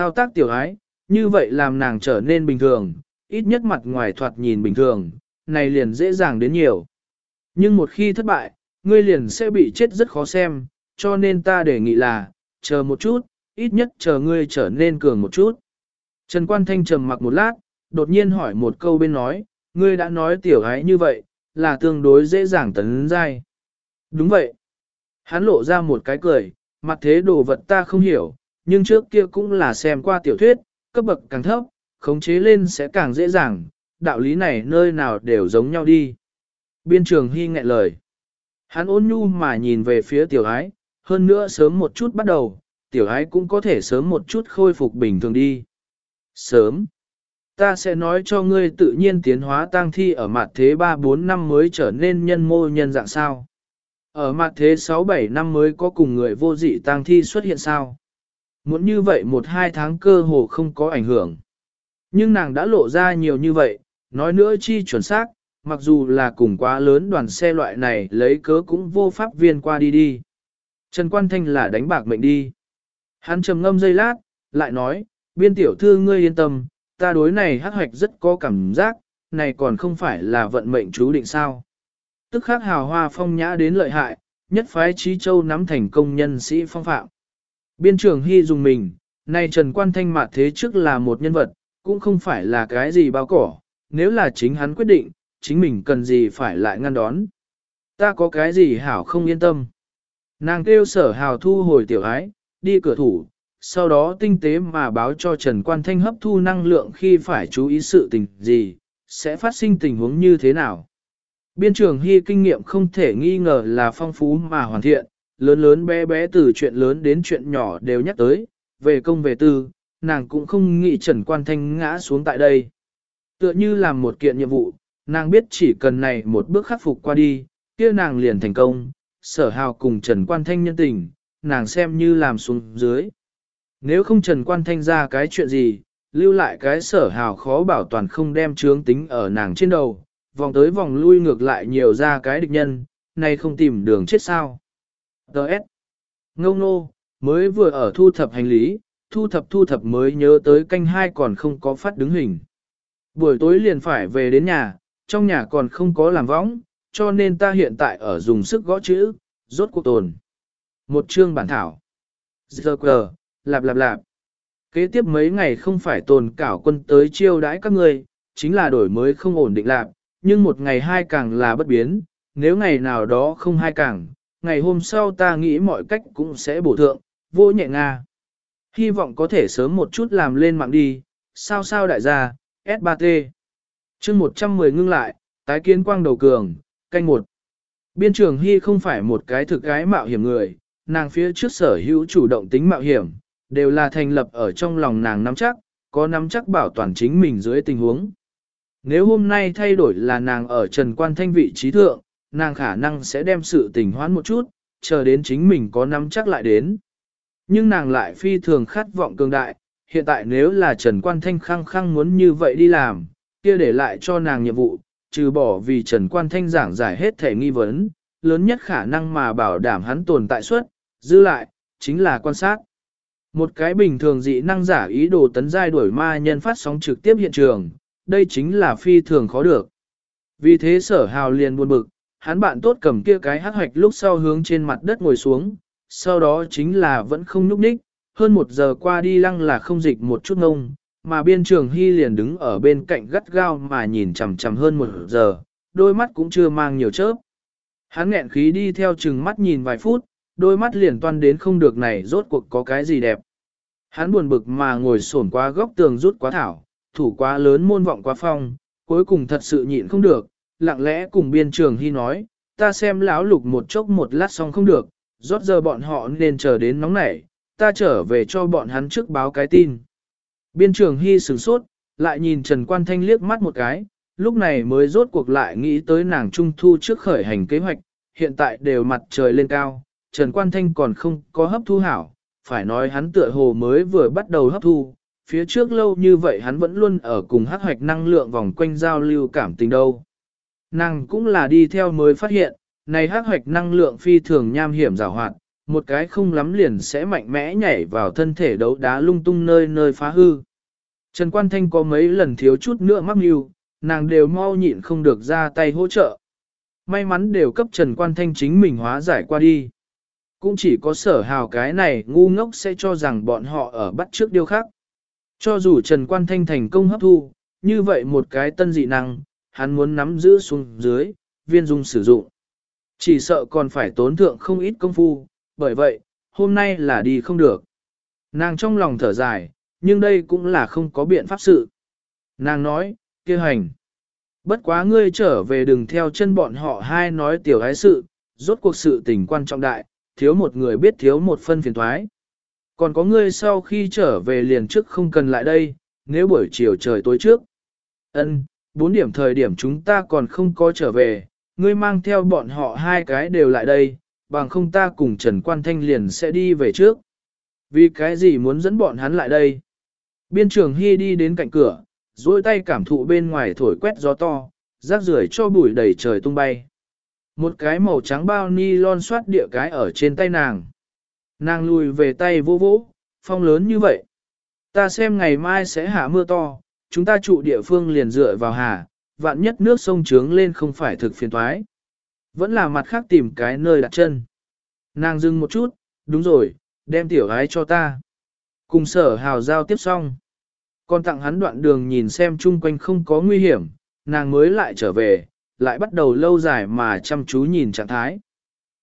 Thao tác tiểu ái, như vậy làm nàng trở nên bình thường, ít nhất mặt ngoài thoạt nhìn bình thường, này liền dễ dàng đến nhiều. Nhưng một khi thất bại, ngươi liền sẽ bị chết rất khó xem, cho nên ta đề nghị là, chờ một chút, ít nhất chờ ngươi trở nên cường một chút. Trần Quan Thanh trầm mặc một lát, đột nhiên hỏi một câu bên nói, ngươi đã nói tiểu ái như vậy, là tương đối dễ dàng tấn dai Đúng vậy. Hắn lộ ra một cái cười, mặt thế đồ vật ta không hiểu, nhưng trước kia cũng là xem qua tiểu thuyết, cấp bậc càng thấp, khống chế lên sẽ càng dễ dàng, đạo lý này nơi nào đều giống nhau đi. Biên trường hy nghẹn lời. Hắn ôn nhu mà nhìn về phía tiểu ái, hơn nữa sớm một chút bắt đầu, tiểu ái cũng có thể sớm một chút khôi phục bình thường đi. Sớm. Ta sẽ nói cho ngươi tự nhiên tiến hóa tăng thi ở mặt thế 3-4 năm mới trở nên nhân mô nhân dạng sao. Ở mặt thế 6-7 năm mới có cùng người vô dị tăng thi xuất hiện sao. Muốn như vậy một hai tháng cơ hồ không có ảnh hưởng. Nhưng nàng đã lộ ra nhiều như vậy, nói nữa chi chuẩn xác, mặc dù là cùng quá lớn đoàn xe loại này lấy cớ cũng vô pháp viên qua đi đi. Trần Quan Thanh là đánh bạc mệnh đi. Hắn trầm ngâm giây lát, lại nói, biên tiểu thư ngươi yên tâm, ta đối này hắc hoạch rất có cảm giác, này còn không phải là vận mệnh chú định sao. Tức khắc hào hoa phong nhã đến lợi hại, nhất phái trí châu nắm thành công nhân sĩ phong phạm. Biên trưởng hy dùng mình, nay Trần Quan Thanh mạt thế trước là một nhân vật, cũng không phải là cái gì bao cỏ, nếu là chính hắn quyết định, chính mình cần gì phải lại ngăn đón. Ta có cái gì hảo không yên tâm. Nàng kêu sở hào thu hồi tiểu ái, đi cửa thủ, sau đó tinh tế mà báo cho Trần Quan Thanh hấp thu năng lượng khi phải chú ý sự tình gì, sẽ phát sinh tình huống như thế nào. Biên trường Hy kinh nghiệm không thể nghi ngờ là phong phú mà hoàn thiện, lớn lớn bé bé từ chuyện lớn đến chuyện nhỏ đều nhắc tới, về công về tư, nàng cũng không nghĩ Trần Quan Thanh ngã xuống tại đây. Tựa như làm một kiện nhiệm vụ, nàng biết chỉ cần này một bước khắc phục qua đi, kia nàng liền thành công, sở hào cùng Trần Quan Thanh nhân tình, nàng xem như làm xuống dưới. Nếu không Trần Quan Thanh ra cái chuyện gì, lưu lại cái sở hào khó bảo toàn không đem trướng tính ở nàng trên đầu, vòng tới vòng lui ngược lại nhiều ra cái địch nhân, nay không tìm đường chết sao. Đợt. Ngông nô, mới vừa ở thu thập hành lý, thu thập thu thập mới nhớ tới canh hai còn không có phát đứng hình. Buổi tối liền phải về đến nhà, trong nhà còn không có làm võng, cho nên ta hiện tại ở dùng sức gõ chữ, rốt cuộc tồn. Một chương bản thảo. Giờ quờ, lạp lạp lạp. Kế tiếp mấy ngày không phải tồn cảo quân tới chiêu đãi các ngươi, chính là đổi mới không ổn định lạp, nhưng một ngày hai càng là bất biến, nếu ngày nào đó không hai càng, ngày hôm sau ta nghĩ mọi cách cũng sẽ bổ thượng, vô nhẹ nga. Hy vọng có thể sớm một chút làm lên mạng đi, sao sao đại gia, S3T. chương 110 ngưng lại, tái kiến quang đầu cường, canh một. Biên trường Hy không phải một cái thực gái mạo hiểm người, nàng phía trước sở hữu chủ động tính mạo hiểm, đều là thành lập ở trong lòng nàng nắm chắc, có nắm chắc bảo toàn chính mình dưới tình huống. Nếu hôm nay thay đổi là nàng ở Trần Quan Thanh vị trí thượng, nàng khả năng sẽ đem sự tình hoán một chút, chờ đến chính mình có nắm chắc lại đến. Nhưng nàng lại phi thường khát vọng cường đại, hiện tại nếu là Trần Quan Thanh khăng khăng muốn như vậy đi làm, kia để lại cho nàng nhiệm vụ, trừ bỏ vì Trần Quan Thanh giảng giải hết thể nghi vấn, lớn nhất khả năng mà bảo đảm hắn tồn tại suốt, dư lại, chính là quan sát. Một cái bình thường dị năng giả ý đồ tấn giai đuổi ma nhân phát sóng trực tiếp hiện trường, đây chính là phi thường khó được. Vì thế sở hào liền buồn bực, hắn bạn tốt cầm kia cái hắc hoạch lúc sau hướng trên mặt đất ngồi xuống, sau đó chính là vẫn không nhúc nhích, hơn một giờ qua đi lăng là không dịch một chút ngông, mà biên trường hy liền đứng ở bên cạnh gắt gao mà nhìn chằm chằm hơn một giờ, đôi mắt cũng chưa mang nhiều chớp. Hắn nghẹn khí đi theo chừng mắt nhìn vài phút, đôi mắt liền toan đến không được này rốt cuộc có cái gì đẹp. Hắn buồn bực mà ngồi xổm qua góc tường rút quá thảo, thủ quá lớn môn vọng quá phong, cuối cùng thật sự nhịn không được, lặng lẽ cùng biên trường hy nói, ta xem lão lục một chốc một lát xong không được, rốt giờ bọn họ nên chờ đến nóng nảy, ta trở về cho bọn hắn trước báo cái tin. Biên trường hy sửng sốt, lại nhìn Trần Quan Thanh liếc mắt một cái, lúc này mới rốt cuộc lại nghĩ tới nàng trung thu trước khởi hành kế hoạch, hiện tại đều mặt trời lên cao, Trần Quan Thanh còn không có hấp thu hảo, phải nói hắn tựa hồ mới vừa bắt đầu hấp thu, phía trước lâu như vậy hắn vẫn luôn ở cùng hắc hoạch năng lượng vòng quanh giao lưu cảm tình đâu. Nàng cũng là đi theo mới phát hiện, này hắc hoạch năng lượng phi thường nham hiểm rào hoạt, một cái không lắm liền sẽ mạnh mẽ nhảy vào thân thể đấu đá lung tung nơi nơi phá hư. Trần Quan Thanh có mấy lần thiếu chút nữa mắc mưu, nàng đều mau nhịn không được ra tay hỗ trợ. May mắn đều cấp Trần Quan Thanh chính mình hóa giải qua đi. Cũng chỉ có sở hào cái này ngu ngốc sẽ cho rằng bọn họ ở bắt trước điều khác. Cho dù Trần Quan Thanh thành công hấp thu, như vậy một cái tân dị năng, hắn muốn nắm giữ xuống dưới, viên dung sử dụng. Chỉ sợ còn phải tốn thượng không ít công phu, bởi vậy, hôm nay là đi không được. Nàng trong lòng thở dài, nhưng đây cũng là không có biện pháp sự. Nàng nói, kia hành. Bất quá ngươi trở về đừng theo chân bọn họ hai nói tiểu ái sự, rốt cuộc sự tình quan trọng đại, thiếu một người biết thiếu một phân phiền thoái. Còn có ngươi sau khi trở về liền trước không cần lại đây, nếu buổi chiều trời tối trước. ân bốn điểm thời điểm chúng ta còn không có trở về, ngươi mang theo bọn họ hai cái đều lại đây, bằng không ta cùng Trần Quan Thanh liền sẽ đi về trước. Vì cái gì muốn dẫn bọn hắn lại đây? Biên trường Hy đi đến cạnh cửa, duỗi tay cảm thụ bên ngoài thổi quét gió to, rác rưởi cho bụi đầy trời tung bay. Một cái màu trắng bao ni lon xoát địa cái ở trên tay nàng. Nàng lùi về tay vô vỗ, phong lớn như vậy. Ta xem ngày mai sẽ hạ mưa to, chúng ta trụ địa phương liền dựa vào hà, vạn nhất nước sông trướng lên không phải thực phiền thoái. Vẫn là mặt khác tìm cái nơi đặt chân. Nàng dừng một chút, đúng rồi, đem tiểu gái cho ta. Cùng sở hào giao tiếp xong. Còn tặng hắn đoạn đường nhìn xem chung quanh không có nguy hiểm, nàng mới lại trở về, lại bắt đầu lâu dài mà chăm chú nhìn trạng thái.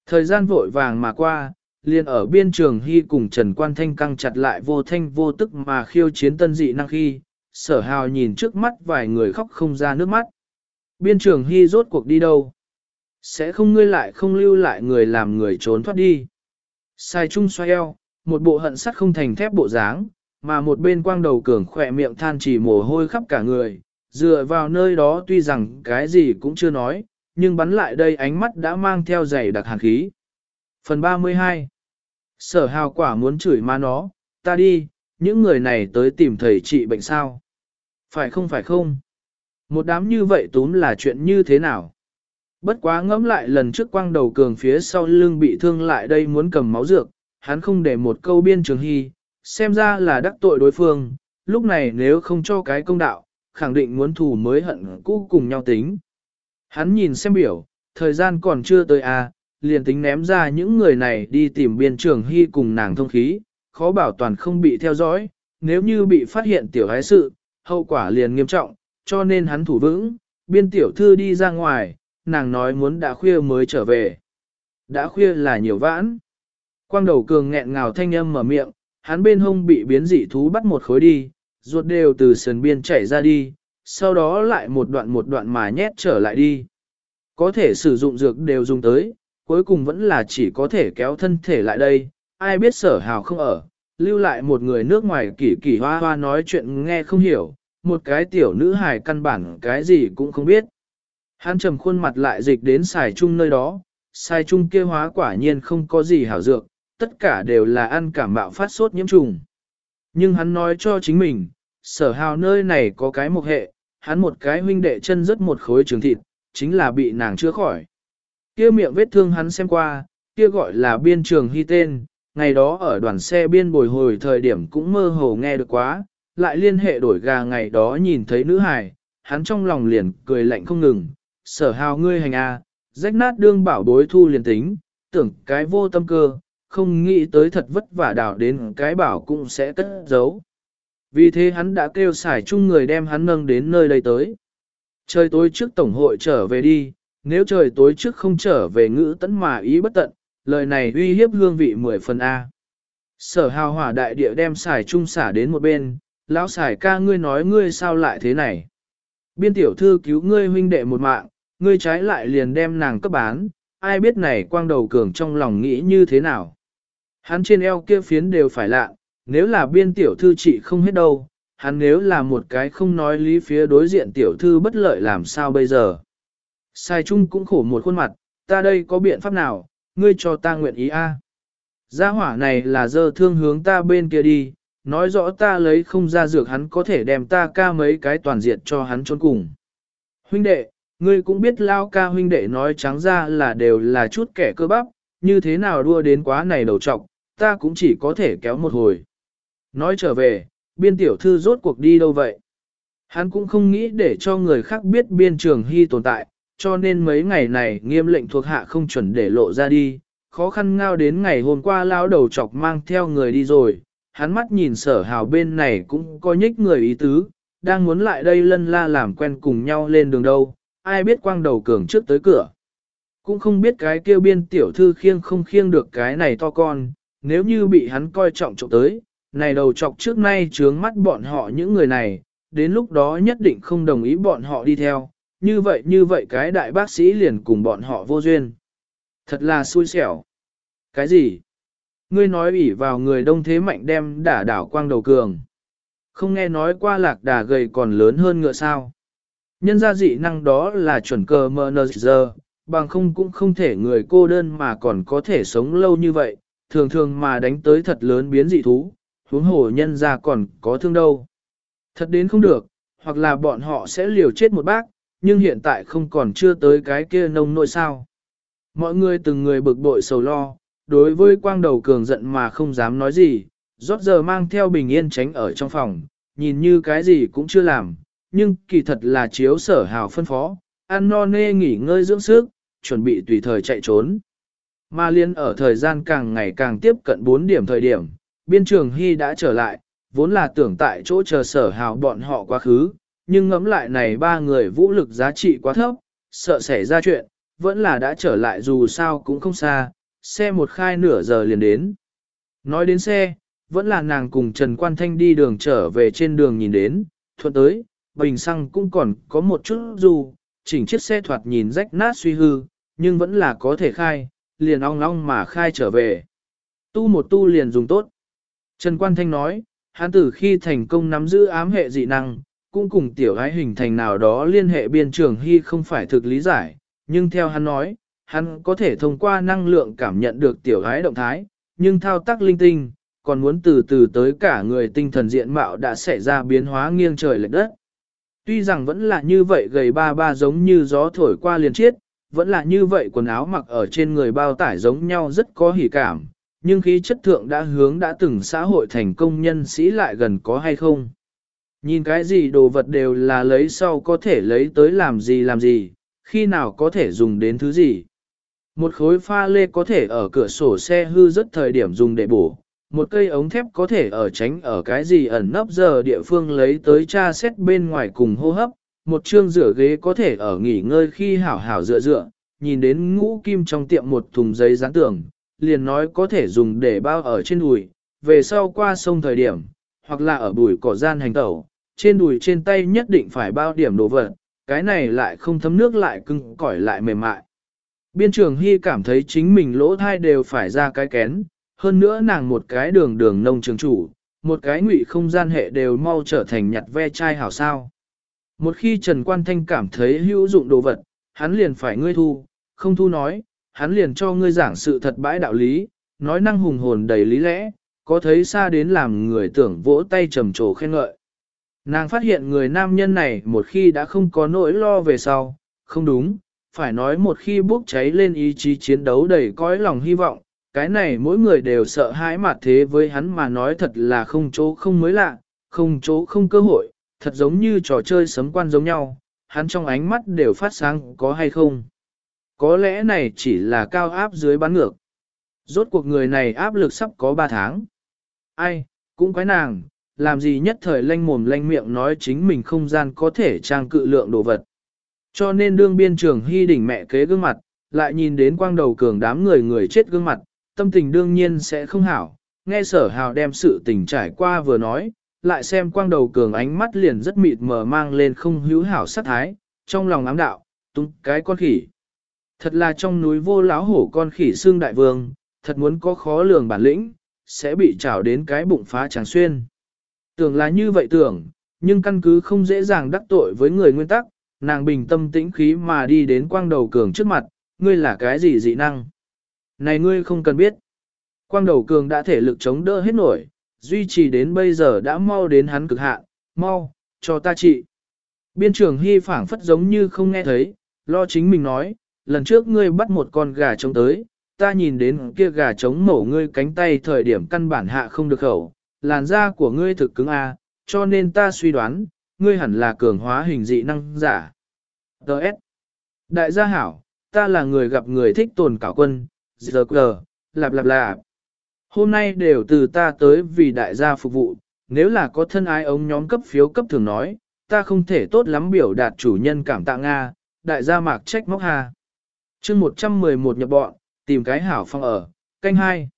Thời gian vội vàng mà qua, liền ở biên trường hy cùng Trần Quan Thanh căng chặt lại vô thanh vô tức mà khiêu chiến tân dị năng khi, sở hào nhìn trước mắt vài người khóc không ra nước mắt. Biên trường hy rốt cuộc đi đâu? Sẽ không ngươi lại không lưu lại người làm người trốn thoát đi. Sai chung xoay eo, một bộ hận sắt không thành thép bộ dáng, mà một bên quang đầu cường khỏe miệng than chỉ mồ hôi khắp cả người, dựa vào nơi đó tuy rằng cái gì cũng chưa nói, nhưng bắn lại đây ánh mắt đã mang theo dày đặc hàn khí. Phần 32 Sở hào quả muốn chửi ma nó, ta đi, những người này tới tìm thầy trị bệnh sao? Phải không phải không? Một đám như vậy túm là chuyện như thế nào? Bất quá ngẫm lại lần trước quang đầu cường phía sau lưng bị thương lại đây muốn cầm máu dược, hắn không để một câu biên trường hy, xem ra là đắc tội đối phương, lúc này nếu không cho cái công đạo, khẳng định muốn thù mới hận cũ cùng nhau tính. Hắn nhìn xem biểu, thời gian còn chưa tới à, liền tính ném ra những người này đi tìm biên trường hy cùng nàng thông khí, khó bảo toàn không bị theo dõi, nếu như bị phát hiện tiểu hái sự, hậu quả liền nghiêm trọng, cho nên hắn thủ vững, biên tiểu thư đi ra ngoài, nàng nói muốn đã khuya mới trở về. Đã khuya là nhiều vãn. Quang đầu cường nghẹn ngào thanh âm mở miệng, hắn bên hông bị biến dị thú bắt một khối đi, ruột đều từ sườn biên chảy ra đi, sau đó lại một đoạn một đoạn mà nhét trở lại đi. Có thể sử dụng dược đều dùng tới, cuối cùng vẫn là chỉ có thể kéo thân thể lại đây, ai biết sở hào không ở, lưu lại một người nước ngoài kỳ kỳ hoa hoa nói chuyện nghe không hiểu, một cái tiểu nữ hài căn bản cái gì cũng không biết. Hắn trầm khuôn mặt lại dịch đến xài chung nơi đó, xài chung kia hóa quả nhiên không có gì hảo dược, tất cả đều là ăn cảm bạo phát sốt nhiễm trùng. Nhưng hắn nói cho chính mình, sở hào nơi này có cái một hệ, hắn một cái huynh đệ chân rất một khối trường thịt, chính là bị nàng chữa khỏi. Kia miệng vết thương hắn xem qua, kia gọi là biên trường hy tên, ngày đó ở đoàn xe biên bồi hồi thời điểm cũng mơ hồ nghe được quá, lại liên hệ đổi gà ngày đó nhìn thấy nữ hài, hắn trong lòng liền cười lạnh không ngừng, sở hào ngươi hành a, rách nát đương bảo bối thu liền tính, tưởng cái vô tâm cơ, không nghĩ tới thật vất vả đảo đến cái bảo cũng sẽ cất giấu. Vì thế hắn đã kêu xài chung người đem hắn nâng đến nơi đây tới. Trời tối trước tổng hội trở về đi, nếu trời tối trước không trở về ngữ tấn mà ý bất tận, lời này uy hiếp hương vị mười phần A. Sở hào hỏa đại địa đem xài chung xả đến một bên, lão xài ca ngươi nói ngươi sao lại thế này. Biên tiểu thư cứu ngươi huynh đệ một mạng, ngươi trái lại liền đem nàng cấp bán, ai biết này quang đầu cường trong lòng nghĩ như thế nào. Hắn trên eo kia phiến đều phải lạ, nếu là biên tiểu thư trị không hết đâu, hắn nếu là một cái không nói lý phía đối diện tiểu thư bất lợi làm sao bây giờ. Sai chung cũng khổ một khuôn mặt, ta đây có biện pháp nào, ngươi cho ta nguyện ý a. Gia hỏa này là dơ thương hướng ta bên kia đi, nói rõ ta lấy không ra dược hắn có thể đem ta ca mấy cái toàn diện cho hắn trốn cùng. Huynh đệ, ngươi cũng biết lao ca huynh đệ nói trắng ra là đều là chút kẻ cơ bắp, như thế nào đua đến quá này đầu trọc, ta cũng chỉ có thể kéo một hồi. Nói trở về, biên tiểu thư rốt cuộc đi đâu vậy? Hắn cũng không nghĩ để cho người khác biết biên trường hy tồn tại, cho nên mấy ngày này nghiêm lệnh thuộc hạ không chuẩn để lộ ra đi, khó khăn ngao đến ngày hôm qua lao đầu chọc mang theo người đi rồi, hắn mắt nhìn sở hào bên này cũng có nhích người ý tứ, đang muốn lại đây lân la làm quen cùng nhau lên đường đâu, ai biết quang đầu cường trước tới cửa. Cũng không biết cái kêu biên tiểu thư khiêng không khiêng được cái này to con, nếu như bị hắn coi trọng trộm tới, này đầu chọc trước nay trướng mắt bọn họ những người này, đến lúc đó nhất định không đồng ý bọn họ đi theo, như vậy như vậy cái đại bác sĩ liền cùng bọn họ vô duyên. Thật là xui xẻo. Cái gì? Ngươi nói ủy vào người đông thế mạnh đem đả đảo quang đầu cường. Không nghe nói qua lạc đà gầy còn lớn hơn ngựa sao. Nhân gia dị năng đó là chuẩn cờ mờ nờ giờ, bằng không cũng không thể người cô đơn mà còn có thể sống lâu như vậy, thường thường mà đánh tới thật lớn biến dị thú, huống hồ nhân gia còn có thương đâu. Thật đến không được, hoặc là bọn họ sẽ liều chết một bác, nhưng hiện tại không còn chưa tới cái kia nông nỗi sao. Mọi người từng người bực bội sầu lo, đối với quang đầu cường giận mà không dám nói gì, rót giờ mang theo bình yên tránh ở trong phòng, nhìn như cái gì cũng chưa làm, nhưng kỳ thật là chiếu sở hào phân phó, ăn no nê nghỉ ngơi dưỡng sức, chuẩn bị tùy thời chạy trốn. Mà liên ở thời gian càng ngày càng tiếp cận 4 điểm thời điểm, biên trường Hy đã trở lại, vốn là tưởng tại chỗ chờ sở hào bọn họ quá khứ, nhưng ngẫm lại này ba người vũ lực giá trị quá thấp, sợ xảy ra chuyện, vẫn là đã trở lại dù sao cũng không xa, xe một khai nửa giờ liền đến. Nói đến xe, vẫn là nàng cùng Trần Quan Thanh đi đường trở về trên đường nhìn đến, thuận tới, bình xăng cũng còn có một chút dù, chỉnh chiếc xe thoạt nhìn rách nát suy hư, nhưng vẫn là có thể khai, liền ong ong mà khai trở về. Tu một tu liền dùng tốt. Trần Quan Thanh nói, hắn tử khi thành công nắm giữ ám hệ dị năng, cũng cùng tiểu gái hình thành nào đó liên hệ biên trường hy không phải thực lý giải, nhưng theo hắn nói, hắn có thể thông qua năng lượng cảm nhận được tiểu gái động thái, nhưng thao tác linh tinh, còn muốn từ từ tới cả người tinh thần diện mạo đã xảy ra biến hóa nghiêng trời lệch đất. Tuy rằng vẫn là như vậy gầy ba ba giống như gió thổi qua liền chiết, vẫn là như vậy quần áo mặc ở trên người bao tải giống nhau rất có hỉ cảm, nhưng khí chất thượng đã hướng đã từng xã hội thành công nhân sĩ lại gần có hay không. Nhìn cái gì đồ vật đều là lấy sau có thể lấy tới làm gì làm gì, khi nào có thể dùng đến thứ gì. Một khối pha lê có thể ở cửa sổ xe hư rất thời điểm dùng để bổ, một cây ống thép có thể ở tránh ở cái gì ẩn nấp giờ địa phương lấy tới tra xét bên ngoài cùng hô hấp, một chương rửa ghế có thể ở nghỉ ngơi khi hảo hảo dựa dựa, nhìn đến ngũ kim trong tiệm một thùng giấy dán tường, liền nói có thể dùng để bao ở trên đùi, về sau qua sông thời điểm, hoặc là ở bùi cỏ gian hành tẩu, trên đùi trên tay nhất định phải bao điểm đồ vật, cái này lại không thấm nước lại cưng cỏi lại mềm mại. Biên trường Hy cảm thấy chính mình lỗ thai đều phải ra cái kén, hơn nữa nàng một cái đường đường nông trường chủ, một cái ngụy không gian hệ đều mau trở thành nhặt ve chai hảo sao. Một khi Trần Quan Thanh cảm thấy hữu dụng đồ vật, hắn liền phải ngươi thu, không thu nói, hắn liền cho ngươi giảng sự thật bãi đạo lý, nói năng hùng hồn đầy lý lẽ, có thấy xa đến làm người tưởng vỗ tay trầm trồ khen ngợi. Nàng phát hiện người nam nhân này một khi đã không có nỗi lo về sau, không đúng, phải nói một khi bốc cháy lên ý chí chiến đấu đầy cõi lòng hy vọng, cái này mỗi người đều sợ hãi mà thế với hắn mà nói thật là không chỗ không mới lạ, không chỗ không cơ hội, thật giống như trò chơi sấm quan giống nhau, hắn trong ánh mắt đều phát sáng có hay không. Có lẽ này chỉ là cao áp dưới bán ngược. Rốt cuộc người này áp lực sắp có 3 tháng. Ai, cũng quái nàng, làm gì nhất thời lanh mồm lanh miệng nói chính mình không gian có thể trang cự lượng đồ vật. Cho nên đương biên trường hy đỉnh mẹ kế gương mặt, lại nhìn đến quang đầu cường đám người người chết gương mặt, tâm tình đương nhiên sẽ không hảo. Nghe sở hào đem sự tình trải qua vừa nói, lại xem quang đầu cường ánh mắt liền rất mịt mờ mang lên không hữu hảo sát thái, trong lòng ám đạo, tung cái con khỉ. Thật là trong núi vô láo hổ con khỉ xương đại vương, thật muốn có khó lường bản lĩnh, sẽ bị trảo đến cái bụng phá tràng xuyên. Tưởng là như vậy tưởng, nhưng căn cứ không dễ dàng đắc tội với người nguyên tắc, nàng bình tâm tĩnh khí mà đi đến quang đầu cường trước mặt, ngươi là cái gì dị năng? Này ngươi không cần biết. Quang đầu cường đã thể lực chống đỡ hết nổi, duy trì đến bây giờ đã mau đến hắn cực hạn, mau, cho ta trị. Biên trưởng hy phảng phất giống như không nghe thấy, lo chính mình nói, lần trước ngươi bắt một con gà trống tới, ta nhìn đến kia gà trống mổ ngươi cánh tay thời điểm căn bản hạ không được khẩu, làn da của ngươi thực cứng a, cho nên ta suy đoán, ngươi hẳn là cường hóa hình dị năng giả. Đợt. Đại gia hảo, ta là người gặp người thích tồn cảo quân, giờ cờ, lạp lạp lạp. Hôm nay đều từ ta tới vì đại gia phục vụ, nếu là có thân ái ống nhóm cấp phiếu cấp thường nói, ta không thể tốt lắm biểu đạt chủ nhân cảm tạ Nga, đại gia mạc trách móc hà. chương 111 nhập bọn, tìm cái hảo phong ở, canh hai.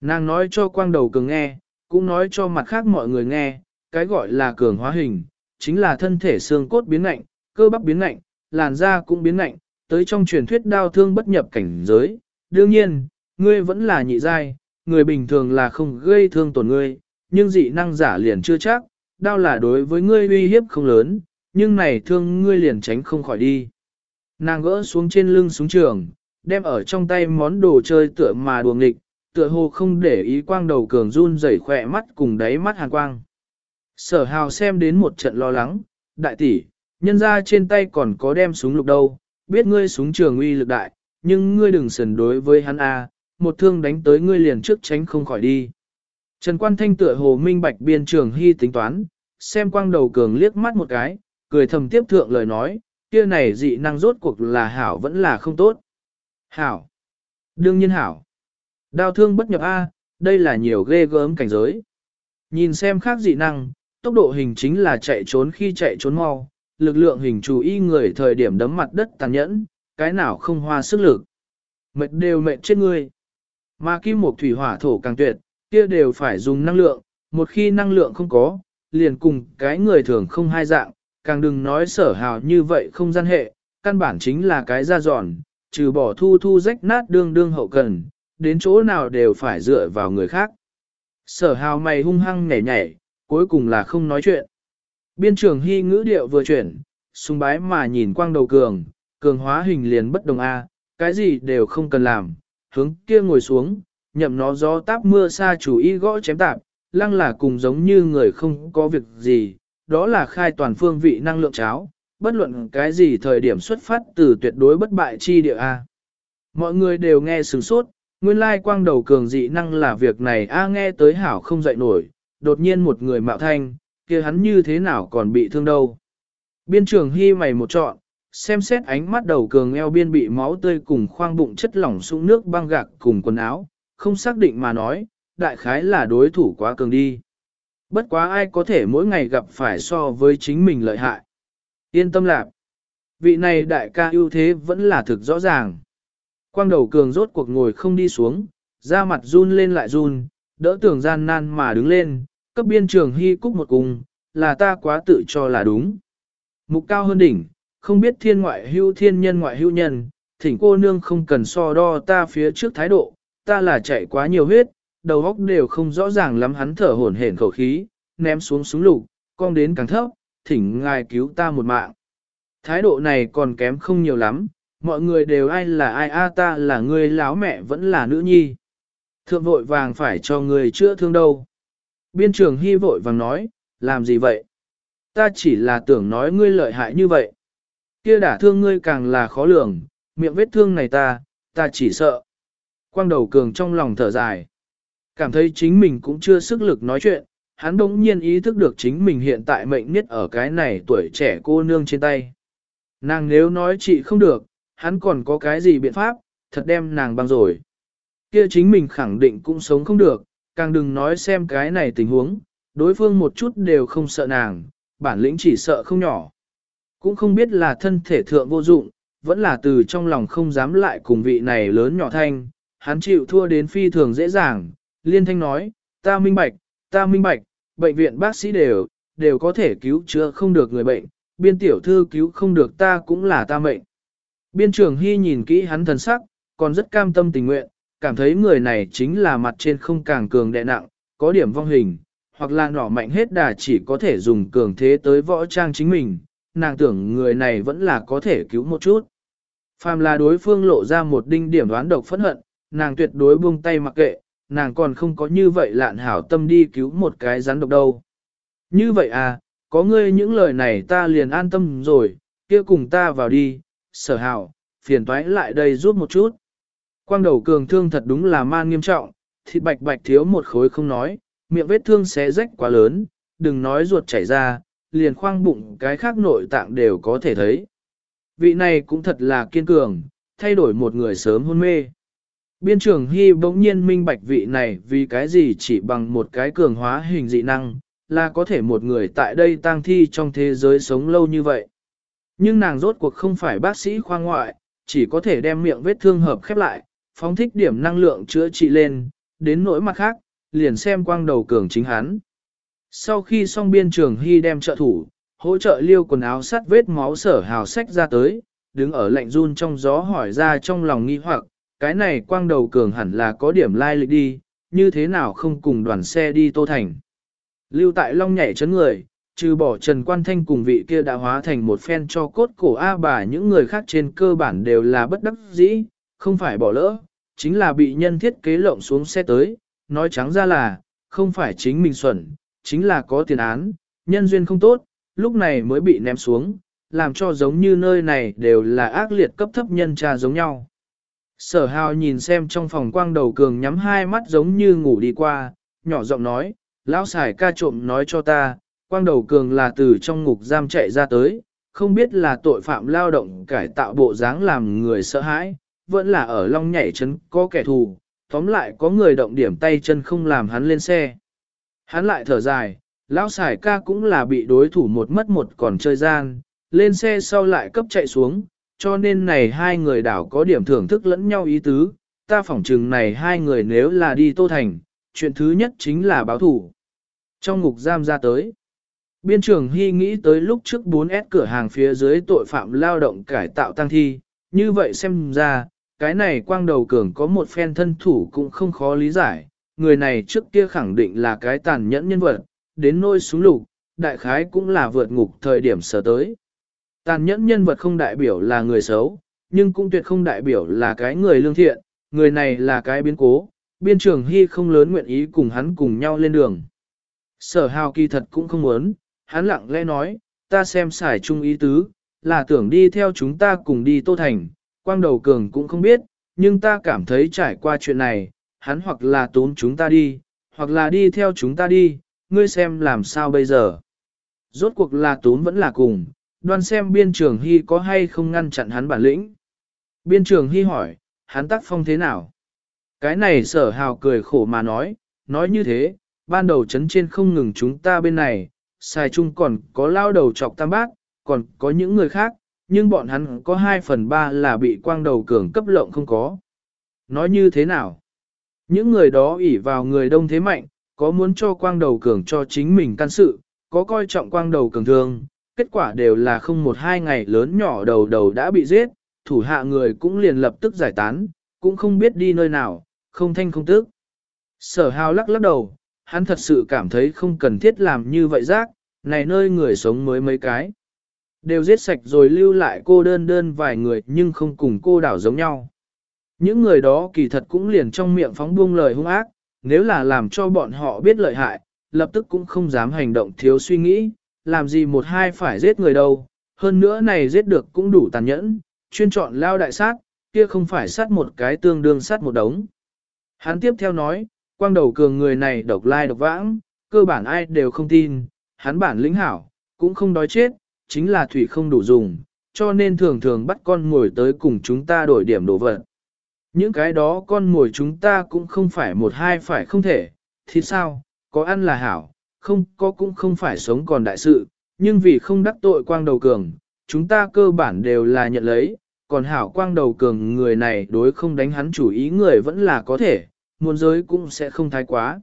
Nàng nói cho quang đầu cường nghe, cũng nói cho mặt khác mọi người nghe, cái gọi là cường hóa hình, chính là thân thể xương cốt biến ngạnh, cơ bắp biến ngạnh, làn da cũng biến ngạnh, tới trong truyền thuyết đau thương bất nhập cảnh giới. Đương nhiên, ngươi vẫn là nhị giai, người bình thường là không gây thương tổn ngươi, nhưng dị năng giả liền chưa chắc, đau là đối với ngươi uy hiếp không lớn, nhưng này thương ngươi liền tránh không khỏi đi. Nàng gỡ xuống trên lưng xuống trường, đem ở trong tay món đồ chơi tựa mà đùa nghịch, tựa hồ không để ý quang đầu cường run rẩy khỏe mắt cùng đáy mắt hàn quang. Sở hào xem đến một trận lo lắng, đại tỷ, nhân ra trên tay còn có đem súng lục đâu, biết ngươi súng trường uy lực đại, nhưng ngươi đừng sần đối với hắn a, một thương đánh tới ngươi liền trước tránh không khỏi đi. Trần Quan Thanh tựa hồ minh bạch biên trường hy tính toán, xem quang đầu cường liếc mắt một cái, cười thầm tiếp thượng lời nói, kia này dị năng rốt cuộc là hảo vẫn là không tốt. Hảo. Đương nhiên hảo. Đao thương bất nhập A, đây là nhiều ghê gớm cảnh giới. Nhìn xem khác dị năng, tốc độ hình chính là chạy trốn khi chạy trốn mau, lực lượng hình chú y người thời điểm đấm mặt đất tàn nhẫn, cái nào không hoa sức lực. Mệt đều mệt chết người. Mà kim mục thủy hỏa thổ càng tuyệt, kia đều phải dùng năng lượng, một khi năng lượng không có, liền cùng cái người thường không hai dạng, càng đừng nói sở hào như vậy không gian hệ, căn bản chính là cái ra giòn, trừ bỏ thu thu rách nát đương đương hậu cần, đến chỗ nào đều phải dựa vào người khác. Sở hào mày hung hăng nhảy nhảy, cuối cùng là không nói chuyện. Biên trưởng hy ngữ điệu vừa chuyển, sung bái mà nhìn quang đầu cường, cường hóa hình liền bất đồng A, cái gì đều không cần làm, hướng kia ngồi xuống, nhậm nó gió táp mưa xa chủ ý gõ chém tạp, lăng là cùng giống như người không có việc gì, đó là khai toàn phương vị năng lượng cháo, bất luận cái gì thời điểm xuất phát từ tuyệt đối bất bại chi địa A. Mọi người đều nghe sửng sốt, nguyên lai quang đầu cường dị năng là việc này A nghe tới hảo không dậy nổi, đột nhiên một người mạo thanh, kia hắn như thế nào còn bị thương đâu. Biên trường hy mày một trọn, xem xét ánh mắt đầu cường eo biên bị máu tươi cùng khoang bụng chất lỏng sũng nước băng gạc cùng quần áo, không xác định mà nói, đại khái là đối thủ quá cường đi. Bất quá ai có thể mỗi ngày gặp phải so với chính mình lợi hại. Yên tâm lạc. Vị này đại ca ưu thế vẫn là thực rõ ràng. Quang đầu cường rốt cuộc ngồi không đi xuống, da mặt run lên lại run, đỡ tưởng gian nan mà đứng lên, cấp biên trường hy cúc một cung là ta quá tự cho là đúng. Mục cao hơn đỉnh, không biết thiên ngoại hưu thiên nhân ngoại hưu nhân, thỉnh cô nương không cần so đo ta phía trước thái độ, ta là chạy quá nhiều huyết, đầu óc đều không rõ ràng lắm hắn thở hổn hển khẩu khí, ném xuống súng lục, con đến càng thấp, thỉnh ngài cứu ta một mạng. Thái độ này còn kém không nhiều lắm, mọi người đều ai là ai a ta là người láo mẹ vẫn là nữ nhi. Thượng vội vàng phải cho người chữa thương đâu. Biên trường hy vội vàng nói, làm gì vậy? Ta chỉ là tưởng nói ngươi lợi hại như vậy. Kia đả thương ngươi càng là khó lường, miệng vết thương này ta, ta chỉ sợ. Quang đầu cường trong lòng thở dài. Cảm thấy chính mình cũng chưa sức lực nói chuyện, hắn đống nhiên ý thức được chính mình hiện tại mệnh nhất ở cái này tuổi trẻ cô nương trên tay. Nàng nếu nói chị không được, hắn còn có cái gì biện pháp, thật đem nàng băng rồi. Kia chính mình khẳng định cũng sống không được, càng đừng nói xem cái này tình huống, đối phương một chút đều không sợ nàng, bản lĩnh chỉ sợ không nhỏ. Cũng không biết là thân thể thượng vô dụng, vẫn là từ trong lòng không dám lại cùng vị này lớn nhỏ thanh, hắn chịu thua đến phi thường dễ dàng, liên thanh nói, ta minh bạch, ta minh bạch, bệnh viện bác sĩ đều, đều có thể cứu chữa không được người bệnh, biên tiểu thư cứu không được ta cũng là ta mệnh. Biên trưởng Hy nhìn kỹ hắn thần sắc, còn rất cam tâm tình nguyện, cảm thấy người này chính là mặt trên không càng cường đệ nặng, có điểm vong hình, hoặc là nỏ mạnh hết đà chỉ có thể dùng cường thế tới võ trang chính mình, nàng tưởng người này vẫn là có thể cứu một chút. Phàm là đối phương lộ ra một đinh điểm đoán độc phẫn hận, nàng tuyệt đối buông tay mặc kệ, nàng còn không có như vậy lạn hảo tâm đi cứu một cái rắn độc đâu. Như vậy à, có ngươi những lời này ta liền an tâm rồi, kia cùng ta vào đi, sở hảo, phiền toái lại đây giúp một chút. Quang đầu cường thương thật đúng là man nghiêm trọng, thịt bạch bạch thiếu một khối không nói, miệng vết thương xé rách quá lớn, đừng nói ruột chảy ra, liền khoang bụng cái khác nội tạng đều có thể thấy. Vị này cũng thật là kiên cường, thay đổi một người sớm hôn mê. Biên trưởng Hy bỗng nhiên minh bạch vị này vì cái gì chỉ bằng một cái cường hóa hình dị năng, là có thể một người tại đây tang thi trong thế giới sống lâu như vậy. Nhưng nàng rốt cuộc không phải bác sĩ khoa ngoại, chỉ có thể đem miệng vết thương hợp khép lại, phóng thích điểm năng lượng chữa trị lên, đến nỗi mặt khác, liền xem quang đầu cường chính hắn. Sau khi xong biên trường Hy đem trợ thủ, hỗ trợ liêu quần áo sắt vết máu sở hào sách ra tới, đứng ở lạnh run trong gió hỏi ra trong lòng nghi hoặc, cái này quang đầu cường hẳn là có điểm lai lịch đi, như thế nào không cùng đoàn xe đi Tô Thành. Lưu tại Long nhảy chấn người, trừ bỏ Trần Quan Thanh cùng vị kia đã hóa thành một phen cho cốt cổ A bà những người khác trên cơ bản đều là bất đắc dĩ, không phải bỏ lỡ, chính là bị nhân thiết kế lộng xuống xe tới, nói trắng ra là, không phải chính mình xuẩn, chính là có tiền án, nhân duyên không tốt, lúc này mới bị ném xuống, làm cho giống như nơi này đều là ác liệt cấp thấp nhân tra giống nhau. Sở hào nhìn xem trong phòng quang đầu cường nhắm hai mắt giống như ngủ đi qua, nhỏ giọng nói, lão xài ca trộm nói cho ta, quang đầu cường là từ trong ngục giam chạy ra tới, không biết là tội phạm lao động cải tạo bộ dáng làm người sợ hãi, vẫn là ở long nhảy chấn có kẻ thù, tóm lại có người động điểm tay chân không làm hắn lên xe. Hắn lại thở dài, lão xài ca cũng là bị đối thủ một mất một còn chơi gian, lên xe sau lại cấp chạy xuống, cho nên này hai người đảo có điểm thưởng thức lẫn nhau ý tứ, ta phỏng chừng này hai người nếu là đi Tô Thành, chuyện thứ nhất chính là báo thủ. Trong ngục giam ra tới, biên trưởng Hy nghĩ tới lúc trước 4S cửa hàng phía dưới tội phạm lao động cải tạo tăng thi, như vậy xem ra, cái này quang đầu cường có một phen thân thủ cũng không khó lý giải, người này trước kia khẳng định là cái tàn nhẫn nhân vật, đến nôi súng lục, đại khái cũng là vượt ngục thời điểm sở tới. Tàn nhẫn nhân vật không đại biểu là người xấu, nhưng cũng tuyệt không đại biểu là cái người lương thiện, người này là cái biến cố, biên trường hy không lớn nguyện ý cùng hắn cùng nhau lên đường. Sở hào kỳ thật cũng không muốn, hắn lặng lẽ nói, ta xem xài chung ý tứ, là tưởng đi theo chúng ta cùng đi Tô Thành, quang đầu cường cũng không biết, nhưng ta cảm thấy trải qua chuyện này, hắn hoặc là tốn chúng ta đi, hoặc là đi theo chúng ta đi, ngươi xem làm sao bây giờ. Rốt cuộc là tốn vẫn là cùng, đoan xem biên trường hy có hay không ngăn chặn hắn bản lĩnh. Biên trường hy hỏi, hắn tác phong thế nào? Cái này sở hào cười khổ mà nói, nói như thế, ban đầu chấn trên không ngừng chúng ta bên này, xài chung còn có lao đầu chọc tam bát, còn có những người khác, nhưng bọn hắn có 2 phần 3 là bị quang đầu cường cấp lộng không có. Nói như thế nào? Những người đó ỷ vào người đông thế mạnh, có muốn cho quang đầu cường cho chính mình can sự, có coi trọng quang đầu cường thương, kết quả đều là không một hai ngày lớn nhỏ đầu đầu đã bị giết, thủ hạ người cũng liền lập tức giải tán, cũng không biết đi nơi nào, không thanh không tức. Sở hào lắc lắc đầu, hắn thật sự cảm thấy không cần thiết làm như vậy rác, này nơi người sống mới mấy cái. Đều giết sạch rồi lưu lại cô đơn đơn vài người nhưng không cùng cô đảo giống nhau. Những người đó kỳ thật cũng liền trong miệng phóng buông lời hung ác, nếu là làm cho bọn họ biết lợi hại, lập tức cũng không dám hành động thiếu suy nghĩ, làm gì một hai phải giết người đâu, hơn nữa này giết được cũng đủ tàn nhẫn, chuyên chọn lao đại sát, kia không phải sát một cái tương đương sát một đống. Hắn tiếp theo nói, quang đầu cường người này độc lai độc vãng, cơ bản ai đều không tin, hắn bản lĩnh hảo, cũng không đói chết, chính là thủy không đủ dùng, cho nên thường thường bắt con ngồi tới cùng chúng ta đổi điểm đồ vật. Những cái đó con ngồi chúng ta cũng không phải một hai phải không thể, thì sao, có ăn là hảo, không có cũng không phải sống còn đại sự, nhưng vì không đắc tội quang đầu cường, chúng ta cơ bản đều là nhận lấy, còn hảo quang đầu cường người này đối không đánh hắn chủ ý người vẫn là có thể, muôn giới cũng sẽ không thái quá.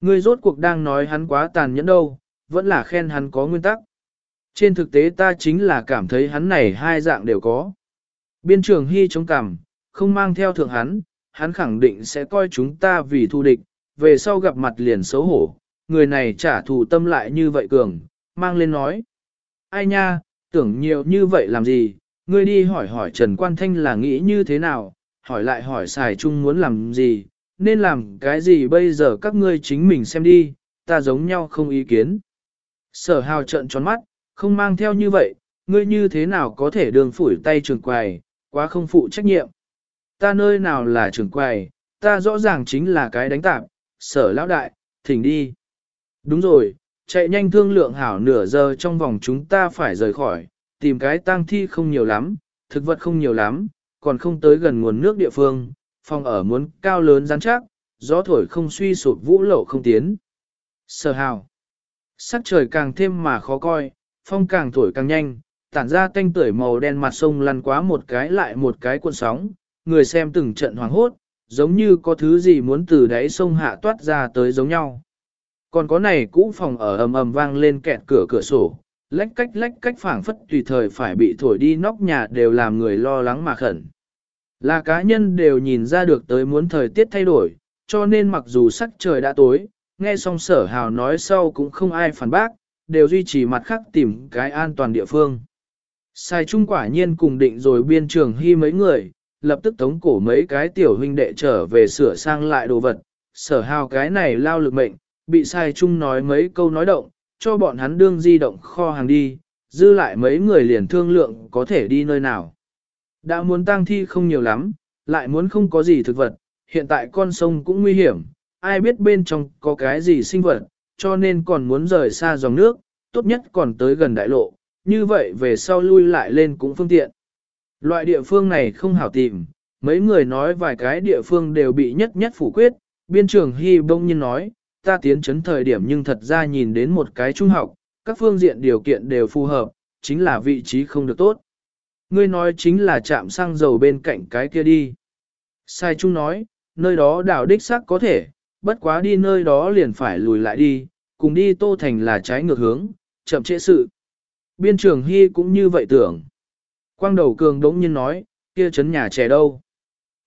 Người rốt cuộc đang nói hắn quá tàn nhẫn đâu, vẫn là khen hắn có nguyên tắc. Trên thực tế ta chính là cảm thấy hắn này hai dạng đều có. Biên trường hy chống cằm, không mang theo thượng hắn, hắn khẳng định sẽ coi chúng ta vì thù địch, về sau gặp mặt liền xấu hổ, người này trả thù tâm lại như vậy cường, mang lên nói. Ai nha, tưởng nhiều như vậy làm gì, ngươi đi hỏi hỏi Trần Quan Thanh là nghĩ như thế nào, hỏi lại hỏi xài chung muốn làm gì, nên làm cái gì bây giờ các ngươi chính mình xem đi, ta giống nhau không ý kiến. Sở hào trợn tròn mắt, không mang theo như vậy, ngươi như thế nào có thể đường phủi tay trường quầy, quá không phụ trách nhiệm. ta nơi nào là trường quầy, ta rõ ràng chính là cái đánh tạp, sở lão đại, thỉnh đi. Đúng rồi, chạy nhanh thương lượng hảo nửa giờ trong vòng chúng ta phải rời khỏi, tìm cái tang thi không nhiều lắm, thực vật không nhiều lắm, còn không tới gần nguồn nước địa phương, phòng ở muốn cao lớn rắn chắc, gió thổi không suy sụp vũ lậu không tiến. Sở hào. Sắc trời càng thêm mà khó coi, phong càng thổi càng nhanh, tản ra tanh tưởi màu đen mặt sông lăn quá một cái lại một cái cuộn sóng, người xem từng trận hoảng hốt, giống như có thứ gì muốn từ đáy sông hạ toát ra tới giống nhau. Còn có này cũ phòng ở ầm ầm vang lên kẹt cửa cửa sổ, lách cách lách cách phảng phất tùy thời phải bị thổi đi nóc nhà đều làm người lo lắng mà khẩn. Là cá nhân đều nhìn ra được tới muốn thời tiết thay đổi, cho nên mặc dù sắc trời đã tối, nghe xong sở hào nói sau cũng không ai phản bác, đều duy trì mặt khác tìm cái an toàn địa phương. Sai trung quả nhiên cùng định rồi biên trường hy mấy người, lập tức tống cổ mấy cái tiểu huynh đệ trở về sửa sang lại đồ vật, sở hào cái này lao lực mệnh, bị sai trung nói mấy câu nói động, cho bọn hắn đương di động kho hàng đi, dư lại mấy người liền thương lượng có thể đi nơi nào. Đã muốn tang thi không nhiều lắm, lại muốn không có gì thực vật, hiện tại con sông cũng nguy hiểm, ai biết bên trong có cái gì sinh vật, cho nên còn muốn rời xa dòng nước, tốt nhất còn tới gần đại lộ, như vậy về sau lui lại lên cũng phương tiện. Loại địa phương này không hảo tìm, mấy người nói vài cái địa phương đều bị nhất nhất phủ quyết, biên trưởng Hy bông nhiên nói, ta tiến chấn thời điểm nhưng thật ra nhìn đến một cái trung học, các phương diện điều kiện đều phù hợp, chính là vị trí không được tốt. Ngươi nói chính là chạm xăng dầu bên cạnh cái kia đi. Sai Trung nói, nơi đó đảo đích xác có thể, bất quá đi nơi đó liền phải lùi lại đi, cùng đi Tô Thành là trái ngược hướng, chậm trễ sự. Biên trưởng Hy cũng như vậy tưởng. Quang đầu cường đống nhiên nói, kia chấn nhà trẻ đâu.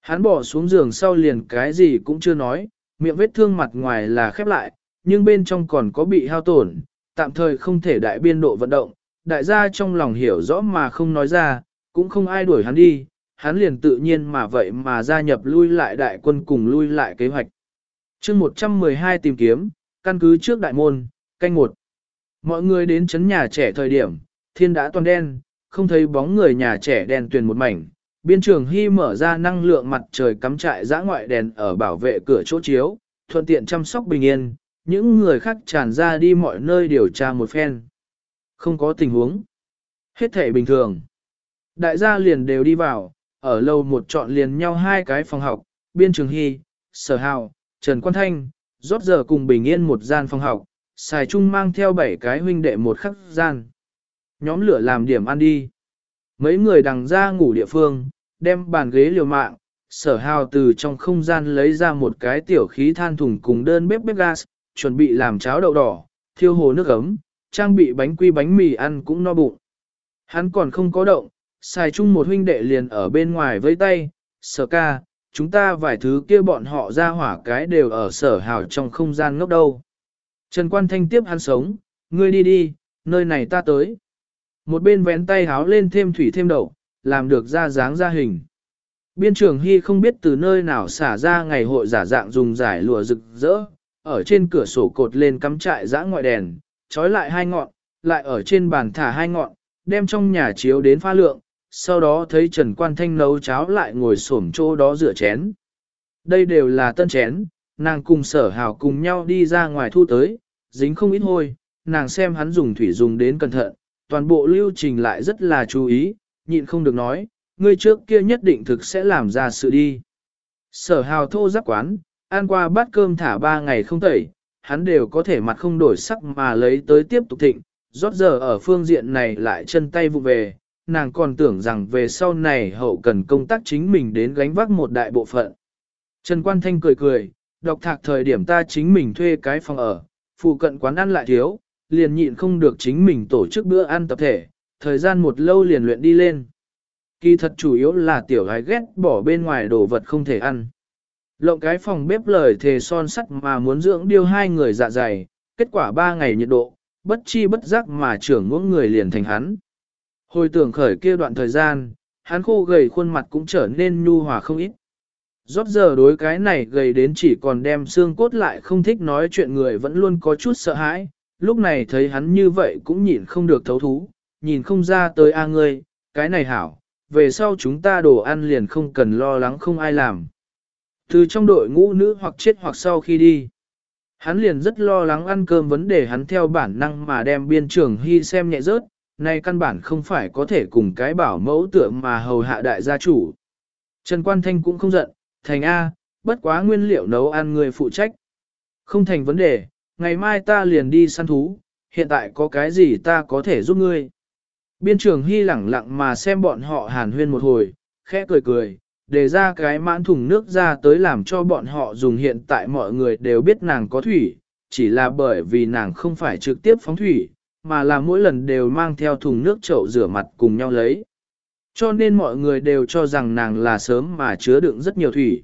Hắn bỏ xuống giường sau liền cái gì cũng chưa nói, miệng vết thương mặt ngoài là khép lại, nhưng bên trong còn có bị hao tổn, tạm thời không thể đại biên độ vận động. Đại gia trong lòng hiểu rõ mà không nói ra, cũng không ai đuổi hắn đi, hắn liền tự nhiên mà vậy mà gia nhập lui lại đại quân cùng lui lại kế hoạch chương 112 tìm kiếm, căn cứ trước đại môn, canh một. Mọi người đến chấn nhà trẻ thời điểm, thiên đã toàn đen, không thấy bóng người nhà trẻ đèn tuyền một mảnh. Biên trường Hy mở ra năng lượng mặt trời cắm trại giã ngoại đèn ở bảo vệ cửa chỗ chiếu, thuận tiện chăm sóc bình yên, những người khác tràn ra đi mọi nơi điều tra một phen. Không có tình huống. Hết thể bình thường. Đại gia liền đều đi vào, ở lâu một chọn liền nhau hai cái phòng học, biên trường hy, sở hào, Trần Quan Thanh, rót giờ cùng bình yên một gian phòng học, xài chung mang theo bảy cái huynh đệ một khắc gian. Nhóm lửa làm điểm ăn đi. Mấy người đằng ra ngủ địa phương, đem bàn ghế liều mạng, sở hào từ trong không gian lấy ra một cái tiểu khí than thùng cùng đơn bếp bếp gas, chuẩn bị làm cháo đậu đỏ, thiêu hồ nước ấm, trang bị bánh quy bánh mì ăn cũng no bụng. Hắn còn không có động, xài chung một huynh đệ liền ở bên ngoài với tay, sở ca, chúng ta vài thứ kia bọn họ ra hỏa cái đều ở sở hào trong không gian ngốc đâu. Trần Quan Thanh tiếp hắn sống, ngươi đi đi, nơi này ta tới. Một bên vén tay háo lên thêm thủy thêm đậu, làm được ra dáng ra hình. Biên trưởng Hy không biết từ nơi nào xả ra ngày hội giả dạng dùng giải lụa rực rỡ, ở trên cửa sổ cột lên cắm trại dã ngoại đèn, trói lại hai ngọn, lại ở trên bàn thả hai ngọn, đem trong nhà chiếu đến pha lượng, sau đó thấy Trần Quan Thanh nấu cháo lại ngồi xổm chỗ đó rửa chén. Đây đều là tân chén, nàng cùng sở hào cùng nhau đi ra ngoài thu tới, dính không ít hôi, nàng xem hắn dùng thủy dùng đến cẩn thận, toàn bộ lưu trình lại rất là chú ý, nhịn không được nói, ngươi trước kia nhất định thực sẽ làm ra sự đi. Sở hào thô giáp quán, ăn qua bát cơm thả ba ngày không tẩy, hắn đều có thể mặt không đổi sắc mà lấy tới tiếp tục thịnh, rót giờ ở phương diện này lại chân tay vụ về, nàng còn tưởng rằng về sau này hậu cần công tác chính mình đến gánh vác một đại bộ phận. Trần Quan Thanh cười cười, đọc thạc thời điểm ta chính mình thuê cái phòng ở, phụ cận quán ăn lại thiếu, liền nhịn không được chính mình tổ chức bữa ăn tập thể, thời gian một lâu liền luyện đi lên. Kỳ thật chủ yếu là tiểu gái ghét bỏ bên ngoài đồ vật không thể ăn. Lộng cái phòng bếp lời thề son sắt mà muốn dưỡng điêu hai người dạ dày, kết quả ba ngày nhiệt độ, bất chi bất giác mà trưởng ngũ người liền thành hắn. Hồi tưởng khởi kia đoạn thời gian, hắn khô gầy khuôn mặt cũng trở nên nhu hòa không ít. Rót giờ đối cái này gầy đến chỉ còn đem xương cốt lại không thích nói chuyện người vẫn luôn có chút sợ hãi, lúc này thấy hắn như vậy cũng nhìn không được thấu thú, nhìn không ra tới a ngươi, cái này hảo, về sau chúng ta đồ ăn liền không cần lo lắng không ai làm. Từ trong đội ngũ nữ hoặc chết hoặc sau khi đi. Hắn liền rất lo lắng ăn cơm vấn đề hắn theo bản năng mà đem biên trưởng hy xem nhẹ rớt, nay căn bản không phải có thể cùng cái bảo mẫu tượng mà hầu hạ đại gia chủ. Trần Quan Thanh cũng không giận, thành A, bất quá nguyên liệu nấu ăn người phụ trách. Không thành vấn đề, ngày mai ta liền đi săn thú, hiện tại có cái gì ta có thể giúp ngươi. Biên trưởng hy lẳng lặng mà xem bọn họ hàn huyên một hồi, khẽ cười cười, để ra cái mãn thùng nước ra tới làm cho bọn họ dùng hiện tại mọi người đều biết nàng có thủy, chỉ là bởi vì nàng không phải trực tiếp phóng thủy, mà là mỗi lần đều mang theo thùng nước chậu rửa mặt cùng nhau lấy. Cho nên mọi người đều cho rằng nàng là sớm mà chứa đựng rất nhiều thủy.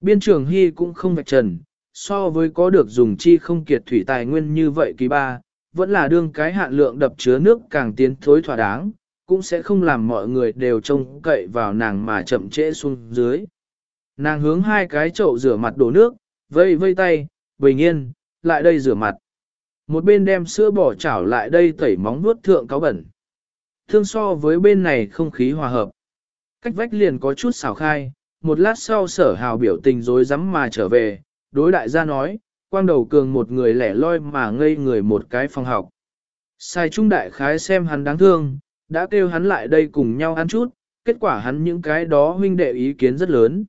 Biên trường Hy cũng không vạch trần, so với có được dùng chi không kiệt thủy tài nguyên như vậy kỳ ba, vẫn là đương cái hạn lượng đập chứa nước càng tiến thối thỏa đáng, cũng sẽ không làm mọi người đều trông cậy vào nàng mà chậm trễ xuống dưới. Nàng hướng hai cái chậu rửa mặt đổ nước, vây vây tay, bình yên, lại đây rửa mặt. Một bên đem sữa bỏ chảo lại đây tẩy móng vuốt thượng cáo bẩn. Thương so với bên này không khí hòa hợp. Cách vách liền có chút xào khai, một lát sau sở hào biểu tình rối rắm mà trở về, đối đại gia nói, quang đầu cường một người lẻ loi mà ngây người một cái phòng học. Sai trung đại khái xem hắn đáng thương, đã kêu hắn lại đây cùng nhau ăn chút, kết quả hắn những cái đó huynh đệ ý kiến rất lớn.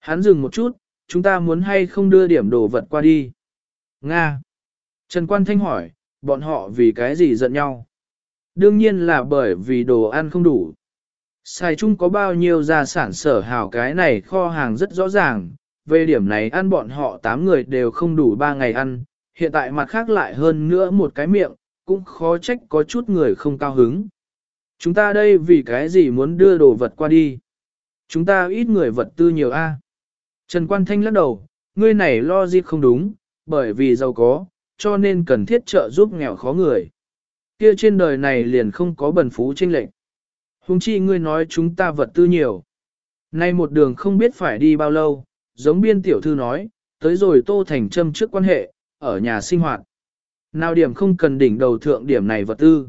Hắn dừng một chút, chúng ta muốn hay không đưa điểm đồ vật qua đi. Nga. Trần Quan Thanh hỏi, bọn họ vì cái gì giận nhau? Đương nhiên là bởi vì đồ ăn không đủ. Sai chung có bao nhiêu gia sản sở hào cái này kho hàng rất rõ ràng, về điểm này ăn bọn họ 8 người đều không đủ 3 ngày ăn, hiện tại mặt khác lại hơn nữa một cái miệng, cũng khó trách có chút người không cao hứng. Chúng ta đây vì cái gì muốn đưa đồ vật qua đi? Chúng ta ít người vật tư nhiều a. Trần Quan Thanh lắc đầu, ngươi này lo gì không đúng, bởi vì giàu có, cho nên cần thiết trợ giúp nghèo khó người. Kia trên đời này liền không có bần phú tranh lệnh. Hùng chi ngươi nói chúng ta vật tư nhiều. Nay một đường không biết phải đi bao lâu, giống biên tiểu thư nói, tới rồi tô thành châm trước quan hệ, ở nhà sinh hoạt. Nào điểm không cần đỉnh đầu thượng điểm này vật tư.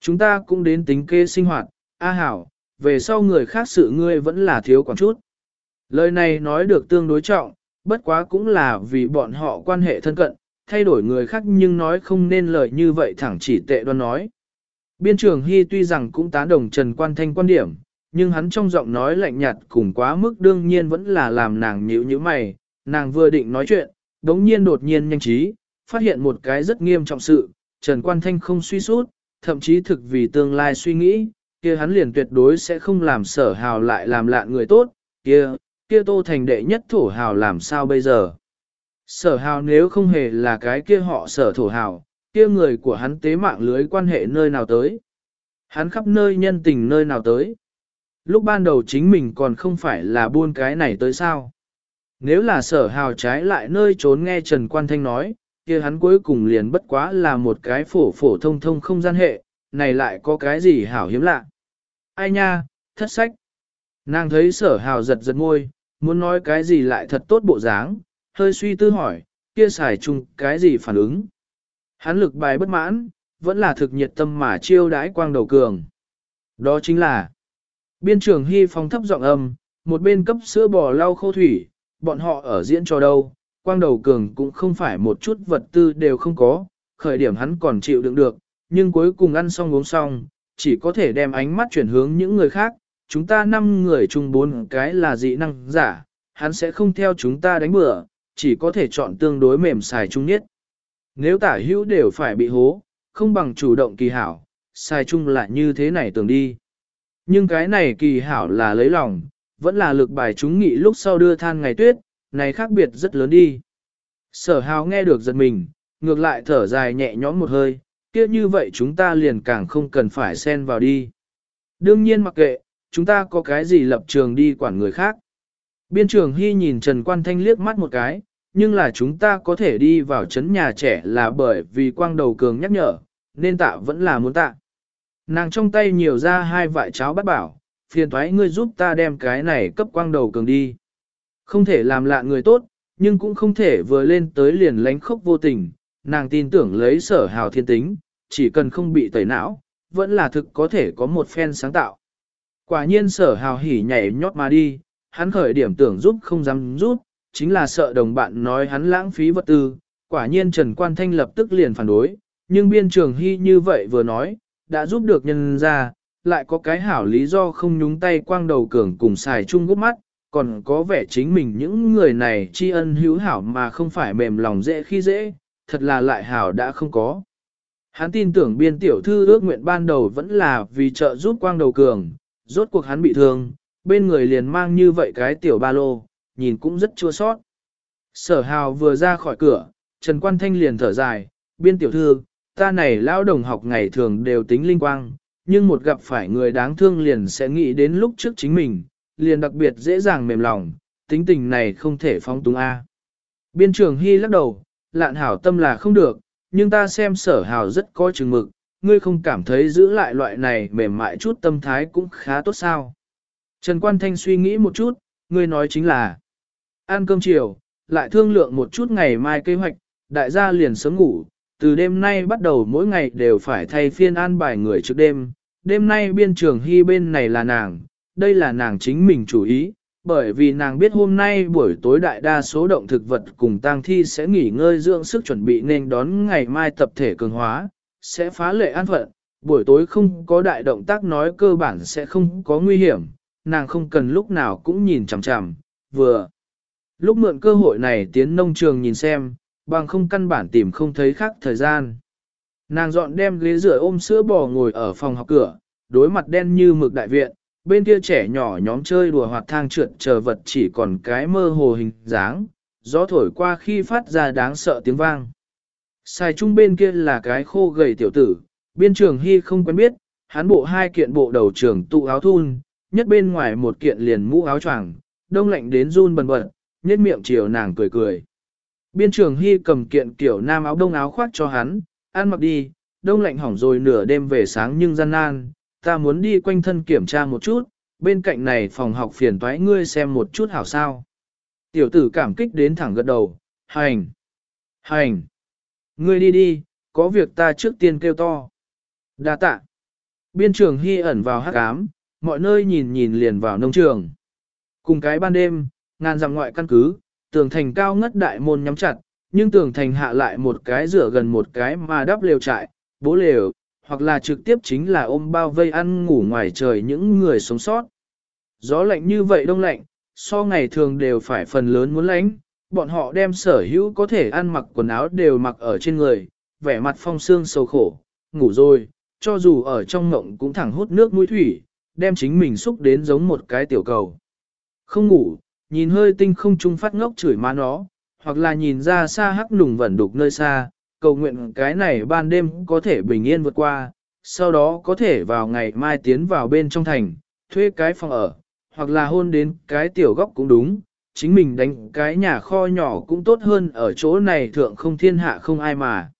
Chúng ta cũng đến tính kê sinh hoạt, A Hảo, về sau người khác sự ngươi vẫn là thiếu còn chút. Lời này nói được tương đối trọng, bất quá cũng là vì bọn họ quan hệ thân cận, thay đổi người khác nhưng nói không nên lời như vậy thẳng chỉ tệ đoan nói. Biên trưởng Hy tuy rằng cũng tán đồng Trần Quan Thanh quan điểm, nhưng hắn trong giọng nói lạnh nhạt cùng quá mức đương nhiên vẫn là làm nàng nhíu như mày, nàng vừa định nói chuyện, đống nhiên đột nhiên nhanh trí, phát hiện một cái rất nghiêm trọng sự, Trần Quan Thanh không suy sút, thậm chí thực vì tương lai suy nghĩ, kia hắn liền tuyệt đối sẽ không làm sở hào lại làm lạ người tốt, kia, kia tô thành đệ nhất thổ hào làm sao bây giờ. Sở hào nếu không hề là cái kia họ sở thổ hào, kia người của hắn tế mạng lưới quan hệ nơi nào tới. Hắn khắp nơi nhân tình nơi nào tới. Lúc ban đầu chính mình còn không phải là buôn cái này tới sao. Nếu là sở hào trái lại nơi trốn nghe Trần Quan Thanh nói, kia hắn cuối cùng liền bất quá là một cái phổ phổ thông thông không gian hệ, này lại có cái gì hảo hiếm lạ. Ai nha, thất sách. Nàng thấy sở hào giật giật môi, muốn nói cái gì lại thật tốt bộ dáng, hơi suy tư hỏi, kia xài chung cái gì phản ứng. Hắn lực bài bất mãn, vẫn là thực nhiệt tâm mà chiêu đãi quang đầu cường. Đó chính là biên trưởng hy phong thấp giọng âm, một bên cấp sữa bò lau khô thủy, bọn họ ở diễn trò đâu, quang đầu cường cũng không phải một chút vật tư đều không có, khởi điểm hắn còn chịu đựng được, nhưng cuối cùng ăn xong uống xong, chỉ có thể đem ánh mắt chuyển hướng những người khác, chúng ta năm người chung bốn cái là dị năng giả, hắn sẽ không theo chúng ta đánh bừa, chỉ có thể chọn tương đối mềm xài chung nhất. Nếu tả hữu đều phải bị hố, không bằng chủ động kỳ hảo, xài chung lại như thế này tưởng đi. Nhưng cái này kỳ hảo là lấy lòng, vẫn là lực bài chúng nghị lúc sau đưa than ngày tuyết, này khác biệt rất lớn đi. Sở hào nghe được giật mình, ngược lại thở dài nhẹ nhõm một hơi, kia như vậy chúng ta liền càng không cần phải xen vào đi. Đương nhiên mặc kệ, chúng ta có cái gì lập trường đi quản người khác. Biên trường Hy nhìn Trần Quan Thanh liếc mắt một cái, nhưng là chúng ta có thể đi vào chấn nhà trẻ là bởi vì quang đầu cường nhắc nhở, nên tạ vẫn là muốn tạ. Nàng trong tay nhiều ra hai vại cháo bắt bảo, phiền thoái ngươi giúp ta đem cái này cấp quang đầu cường đi. Không thể làm lạ người tốt, nhưng cũng không thể vừa lên tới liền lánh khốc vô tình, nàng tin tưởng lấy sở hào thiên tính, chỉ cần không bị tẩy não, vẫn là thực có thể có một phen sáng tạo. Quả nhiên sở hào hỉ nhảy nhót mà đi, hắn khởi điểm tưởng giúp không dám giúp, chính là sợ đồng bạn nói hắn lãng phí vật tư, quả nhiên Trần Quan Thanh lập tức liền phản đối, nhưng biên trường hy như vậy vừa nói, đã giúp được nhân ra, lại có cái hảo lý do không nhúng tay quang đầu cường cùng xài chung gút mắt, còn có vẻ chính mình những người này tri ân hữu hảo mà không phải mềm lòng dễ khi dễ, thật là lại hảo đã không có. Hắn tin tưởng biên tiểu thư ước nguyện ban đầu vẫn là vì trợ giúp quang đầu cường, rốt cuộc hắn bị thương, bên người liền mang như vậy cái tiểu ba lô, nhìn cũng rất chua sót. Sở hào vừa ra khỏi cửa, Trần Quan Thanh liền thở dài, biên tiểu thư, ta này lão đồng học ngày thường đều tính linh quang, nhưng một gặp phải người đáng thương liền sẽ nghĩ đến lúc trước chính mình, liền đặc biệt dễ dàng mềm lòng, tính tình này không thể phong túng A. Biên trường Hy lắc đầu, lạn hảo tâm là không được, nhưng ta xem sở hào rất có chừng mực, ngươi không cảm thấy giữ lại loại này mềm mại chút tâm thái cũng khá tốt sao. Trần Quan Thanh suy nghĩ một chút, ngươi nói chính là ăn cơm chiều, lại thương lượng một chút ngày mai kế hoạch, đại gia liền sớm ngủ, từ đêm nay bắt đầu mỗi ngày đều phải thay phiên an bài người trước đêm, đêm nay biên trường hy bên này là nàng, đây là nàng chính mình chủ ý, bởi vì nàng biết hôm nay buổi tối đại đa số động thực vật cùng tang thi sẽ nghỉ ngơi dưỡng sức chuẩn bị nên đón ngày mai tập thể cường hóa, sẽ phá lệ an phận, buổi tối không có đại động tác nói cơ bản sẽ không có nguy hiểm, nàng không cần lúc nào cũng nhìn chằm chằm, vừa. Lúc mượn cơ hội này tiến nông trường nhìn xem, bằng không căn bản tìm không thấy khác thời gian. Nàng dọn đem ghế rửa ôm sữa bò ngồi ở phòng học cửa, đối mặt đen như mực đại viện, bên kia trẻ nhỏ nhóm chơi đùa hoạt thang trượt chờ vật chỉ còn cái mơ hồ hình dáng, gió thổi qua khi phát ra đáng sợ tiếng vang. Xài chung bên kia là cái khô gầy tiểu tử, biên trường hy không quen biết, hắn bộ hai kiện bộ đầu trưởng tụ áo thun, nhất bên ngoài một kiện liền mũ áo choàng, đông lạnh đến run bần bật, nhếch miệng chiều nàng cười cười. Biên trường hy cầm kiện kiểu nam áo đông áo khoác cho hắn, ăn mặc đi, đông lạnh hỏng rồi nửa đêm về sáng nhưng gian nan, ta muốn đi quanh thân kiểm tra một chút, bên cạnh này phòng học phiền toái ngươi xem một chút hảo sao. Tiểu tử cảm kích đến thẳng gật đầu, hành, hành, ngươi đi đi, có việc ta trước tiên kêu to. Đa tạ. Biên trường hy ẩn vào hát cám, mọi nơi nhìn nhìn liền vào nông trường. Cùng cái ban đêm, ngàn dặm ngoại căn cứ, tường thành cao ngất đại môn nhắm chặt, nhưng tường thành hạ lại một cái rửa gần một cái mà đắp lều trại, bố lều, hoặc là trực tiếp chính là ôm bao vây ăn ngủ ngoài trời những người sống sót. Gió lạnh như vậy đông lạnh, so ngày thường đều phải phần lớn muốn lánh, bọn họ đem sở hữu có thể ăn mặc quần áo đều mặc ở trên người, vẻ mặt phong sương sầu khổ, ngủ rồi, cho dù ở trong ngộng cũng thẳng hút nước mũi thủy, đem chính mình xúc đến giống một cái tiểu cầu. Không ngủ, nhìn hơi tinh không trung phát ngốc chửi má nó, hoặc là nhìn ra xa hắc nùng vẩn đục nơi xa, cầu nguyện cái này ban đêm có thể bình yên vượt qua, sau đó có thể vào ngày mai tiến vào bên trong thành, thuê cái phòng ở, hoặc là hôn đến cái tiểu góc cũng đúng, chính mình đánh cái nhà kho nhỏ cũng tốt hơn ở chỗ này thượng không thiên hạ không ai mà.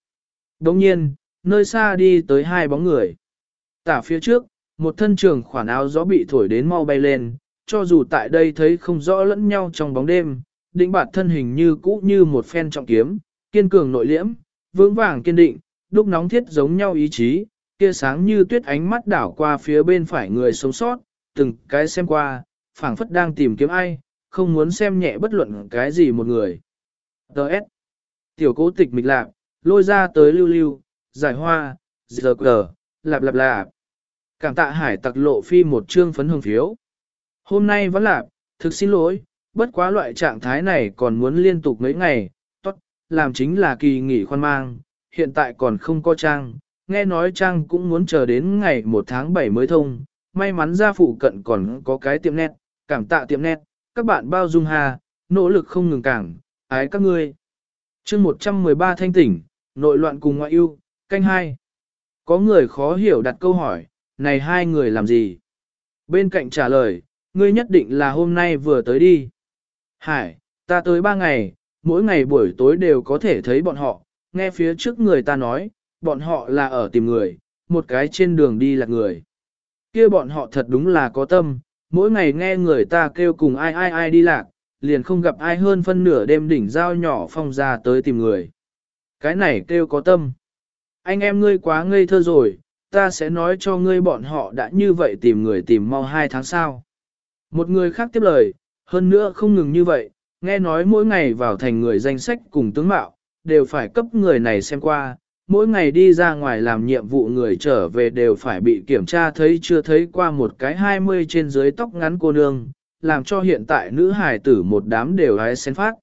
Đồng nhiên, nơi xa đi tới hai bóng người. Tả phía trước, một thân trường khoản áo gió bị thổi đến mau bay lên, cho dù tại đây thấy không rõ lẫn nhau trong bóng đêm, định bản thân hình như cũ như một phen trọng kiếm, kiên cường nội liễm, vững vàng kiên định, đúc nóng thiết giống nhau ý chí, kia sáng như tuyết ánh mắt đảo qua phía bên phải người sống sót, từng cái xem qua, phảng phất đang tìm kiếm ai, không muốn xem nhẹ bất luận cái gì một người. Đợt. Tiểu cố tịch mịch lạc, lôi ra tới lưu lưu, giải hoa, giờ cờ, lạp lạp lạp. Cảm tạ hải tặc lộ phi một chương phấn hương phiếu. Hôm nay vẫn lạp, thực xin lỗi, bất quá loại trạng thái này còn muốn liên tục mấy ngày, tốt, làm chính là kỳ nghỉ khoan mang, hiện tại còn không có trang, nghe nói trang cũng muốn chờ đến ngày 1 tháng 7 mới thông, may mắn ra phụ cận còn có cái tiệm nét, cảm tạ tiệm nét, các bạn bao dung hà, nỗ lực không ngừng cảng, ái các ngươi. chương 113 thanh tỉnh, nội loạn cùng ngoại yêu, canh hai. Có người khó hiểu đặt câu hỏi, này hai người làm gì? Bên cạnh trả lời, ngươi nhất định là hôm nay vừa tới đi. Hải, ta tới ba ngày, mỗi ngày buổi tối đều có thể thấy bọn họ, nghe phía trước người ta nói, bọn họ là ở tìm người, một cái trên đường đi là người. kia bọn họ thật đúng là có tâm, mỗi ngày nghe người ta kêu cùng ai ai ai đi lạc, liền không gặp ai hơn phân nửa đêm đỉnh dao nhỏ phong ra tới tìm người. Cái này kêu có tâm. Anh em ngươi quá ngây thơ rồi, ta sẽ nói cho ngươi bọn họ đã như vậy tìm người tìm mau hai tháng sau. Một người khác tiếp lời, hơn nữa không ngừng như vậy, nghe nói mỗi ngày vào thành người danh sách cùng tướng mạo, đều phải cấp người này xem qua, mỗi ngày đi ra ngoài làm nhiệm vụ người trở về đều phải bị kiểm tra thấy chưa thấy qua một cái 20 trên dưới tóc ngắn cô nương, làm cho hiện tại nữ hài tử một đám đều hái sen phát.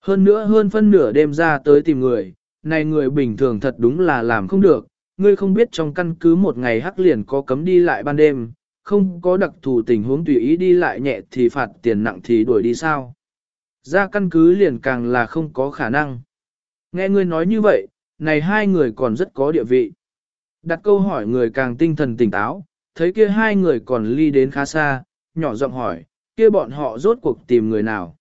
Hơn nữa hơn phân nửa đêm ra tới tìm người, này người bình thường thật đúng là làm không được, ngươi không biết trong căn cứ một ngày hắc liền có cấm đi lại ban đêm, không có đặc thù tình huống tùy ý đi lại nhẹ thì phạt tiền nặng thì đuổi đi sao. Ra căn cứ liền càng là không có khả năng. Nghe ngươi nói như vậy, này hai người còn rất có địa vị. Đặt câu hỏi người càng tinh thần tỉnh táo, thấy kia hai người còn ly đến khá xa, nhỏ giọng hỏi, kia bọn họ rốt cuộc tìm người nào.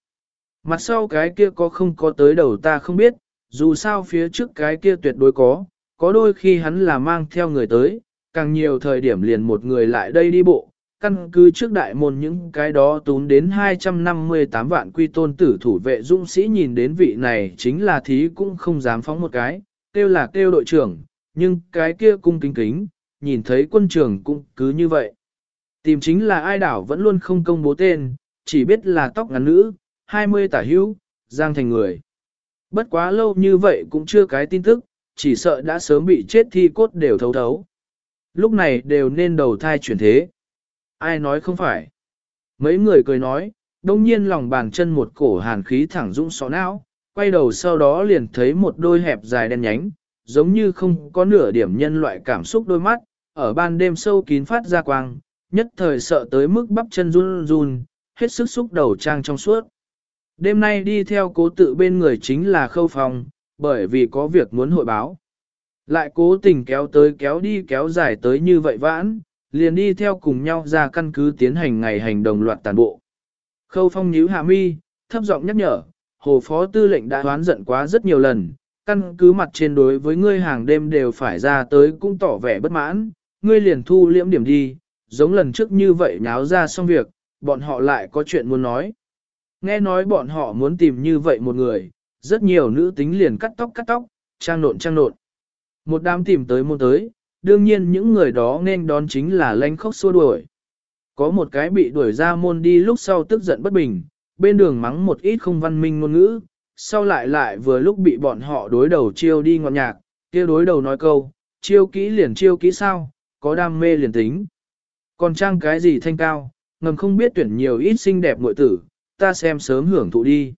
Mặt sau cái kia có không có tới đầu ta không biết, dù sao phía trước cái kia tuyệt đối có, có đôi khi hắn là mang theo người tới, càng nhiều thời điểm liền một người lại đây đi bộ, căn cứ trước đại môn những cái đó tún đến 258 vạn quy tôn tử thủ vệ dũng sĩ nhìn đến vị này chính là thí cũng không dám phóng một cái, kêu là kêu đội trưởng, nhưng cái kia cung kính kính, nhìn thấy quân trưởng cũng cứ như vậy. Tìm chính là ai đảo vẫn luôn không công bố tên, chỉ biết là tóc ngắn nữ, 20 tả hữu, giang thành người. Bất quá lâu như vậy cũng chưa cái tin tức, chỉ sợ đã sớm bị chết thi cốt đều thấu thấu. Lúc này đều nên đầu thai chuyển thế. Ai nói không phải. Mấy người cười nói, đông nhiên lòng bàn chân một cổ hàn khí thẳng dũng sọ não, quay đầu sau đó liền thấy một đôi hẹp dài đen nhánh, giống như không có nửa điểm nhân loại cảm xúc đôi mắt, ở ban đêm sâu kín phát ra quang, nhất thời sợ tới mức bắp chân run run, hết sức xúc đầu trang trong suốt. Đêm nay đi theo cố tự bên người chính là khâu phòng, bởi vì có việc muốn hội báo. Lại cố tình kéo tới kéo đi kéo dài tới như vậy vãn, liền đi theo cùng nhau ra căn cứ tiến hành ngày hành đồng loạt tàn bộ. Khâu phong nhíu hạ mi, thấp giọng nhắc nhở, hồ phó tư lệnh đã hoán giận quá rất nhiều lần, căn cứ mặt trên đối với ngươi hàng đêm đều phải ra tới cũng tỏ vẻ bất mãn, ngươi liền thu liễm điểm đi, giống lần trước như vậy nháo ra xong việc, bọn họ lại có chuyện muốn nói. Nghe nói bọn họ muốn tìm như vậy một người, rất nhiều nữ tính liền cắt tóc cắt tóc, trang nộn trang nộn. Một đám tìm tới môn tới, đương nhiên những người đó nên đón chính là lanh khóc xua đuổi. Có một cái bị đuổi ra môn đi lúc sau tức giận bất bình, bên đường mắng một ít không văn minh ngôn ngữ, sau lại lại vừa lúc bị bọn họ đối đầu chiêu đi ngọn nhạc, kia đối đầu nói câu, chiêu kỹ liền chiêu kỹ sao, có đam mê liền tính. Còn trang cái gì thanh cao, ngầm không biết tuyển nhiều ít xinh đẹp muội tử, ta xem sớm hưởng thụ đi.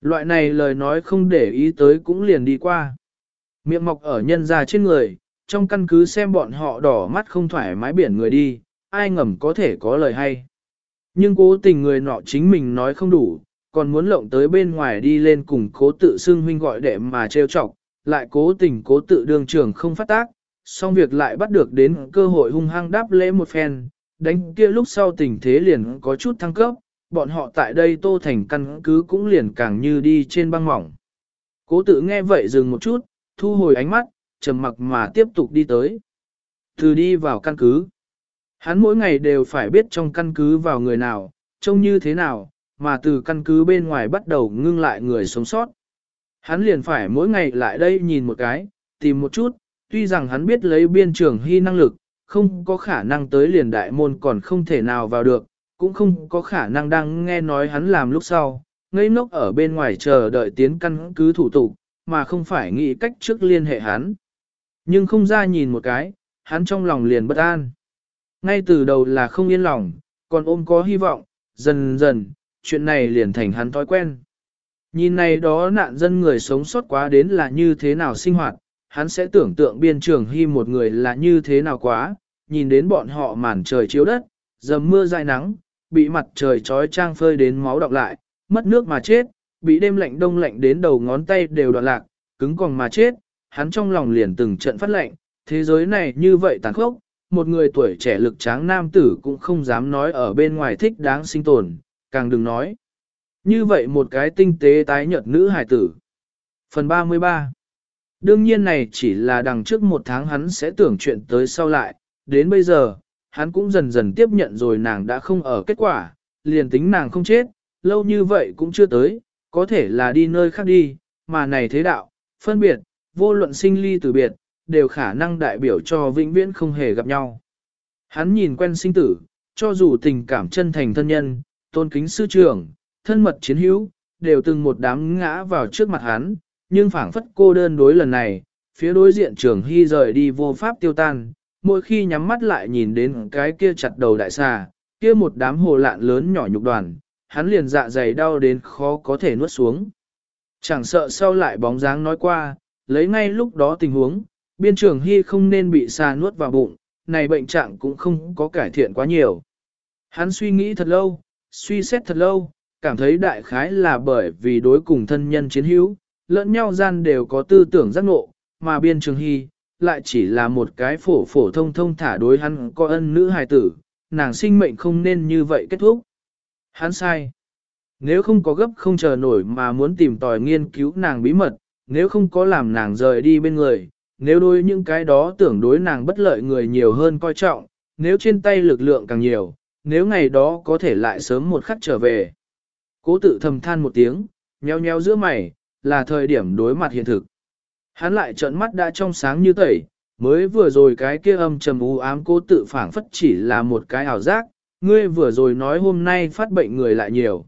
Loại này lời nói không để ý tới cũng liền đi qua. Miệng mọc ở nhân ra trên người, trong căn cứ xem bọn họ đỏ mắt không thoải mái biển người đi, ai ngầm có thể có lời hay. Nhưng cố tình người nọ chính mình nói không đủ, còn muốn lộng tới bên ngoài đi lên cùng cố tự xưng huynh gọi đệ mà trêu chọc, lại cố tình cố tự đường trường không phát tác, xong việc lại bắt được đến cơ hội hung hăng đáp lễ một phen, đánh kia lúc sau tình thế liền có chút thăng cấp, bọn họ tại đây tô thành căn cứ cũng liền càng như đi trên băng mỏng. Cố tự nghe vậy dừng một chút, thu hồi ánh mắt, trầm mặc mà tiếp tục đi tới. Từ đi vào căn cứ, hắn mỗi ngày đều phải biết trong căn cứ vào người nào, trông như thế nào, mà từ căn cứ bên ngoài bắt đầu ngưng lại người sống sót. Hắn liền phải mỗi ngày lại đây nhìn một cái, tìm một chút, tuy rằng hắn biết lấy biên trường hy năng lực, không có khả năng tới liền đại môn còn không thể nào vào được, cũng không có khả năng đang nghe nói hắn làm lúc sau, ngây ngốc ở bên ngoài chờ đợi tiến căn cứ thủ tục, mà không phải nghĩ cách trước liên hệ hắn. Nhưng không ra nhìn một cái, hắn trong lòng liền bất an. Ngay từ đầu là không yên lòng, còn ôm có hy vọng, dần dần, chuyện này liền thành hắn thói quen. Nhìn này đó nạn dân người sống sót quá đến là như thế nào sinh hoạt, hắn sẽ tưởng tượng biên trường hy một người là như thế nào quá, nhìn đến bọn họ màn trời chiếu đất, dầm mưa dài nắng, bị mặt trời trói trang phơi đến máu đọng lại, mất nước mà chết, bị đêm lạnh đông lạnh đến đầu ngón tay đều đoạn lạc, cứng còn mà chết, hắn trong lòng liền từng trận phát lạnh, thế giới này như vậy tàn khốc, một người tuổi trẻ lực tráng nam tử cũng không dám nói ở bên ngoài thích đáng sinh tồn, càng đừng nói. Như vậy một cái tinh tế tái nhợt nữ hài tử. Phần 33 Đương nhiên này chỉ là đằng trước một tháng hắn sẽ tưởng chuyện tới sau lại, đến bây giờ, hắn cũng dần dần tiếp nhận rồi nàng đã không ở kết quả, liền tính nàng không chết, lâu như vậy cũng chưa tới, có thể là đi nơi khác đi, mà này thế đạo, phân biệt, vô luận sinh ly từ biệt, đều khả năng đại biểu cho vĩnh viễn không hề gặp nhau. Hắn nhìn quen sinh tử, cho dù tình cảm chân thành thân nhân, tôn kính sư trưởng, thân mật chiến hữu, đều từng một đám ngã vào trước mặt hắn, nhưng phảng phất cô đơn đối lần này, phía đối diện trường hy rời đi vô pháp tiêu tan, mỗi khi nhắm mắt lại nhìn đến cái kia chặt đầu đại xà, kia một đám hồ lạn lớn nhỏ nhục đoàn, hắn liền dạ dày đau đến khó có thể nuốt xuống. Chẳng sợ sau lại bóng dáng nói qua, lấy ngay lúc đó tình huống, biên trường hy không nên bị xà nuốt vào bụng, này bệnh trạng cũng không có cải thiện quá nhiều. Hắn suy nghĩ thật lâu, suy xét thật lâu, cảm thấy đại khái là bởi vì đối cùng thân nhân chiến hữu, lẫn nhau gian đều có tư tưởng giác ngộ, mà biên trường hy, lại chỉ là một cái phổ phổ thông thông thả đối hắn có ân nữ hài tử, nàng sinh mệnh không nên như vậy kết thúc. Hắn sai. Nếu không có gấp không chờ nổi mà muốn tìm tòi nghiên cứu nàng bí mật, nếu không có làm nàng rời đi bên người, nếu đối những cái đó tưởng đối nàng bất lợi người nhiều hơn coi trọng, nếu trên tay lực lượng càng nhiều, nếu ngày đó có thể lại sớm một khắc trở về. Cố tự thầm than một tiếng, nheo nheo giữa mày, là thời điểm đối mặt hiện thực. Hắn lại trợn mắt đã trong sáng như tẩy, mới vừa rồi cái kia âm trầm u ám cố tự phảng phất chỉ là một cái ảo giác, ngươi vừa rồi nói hôm nay phát bệnh người lại nhiều.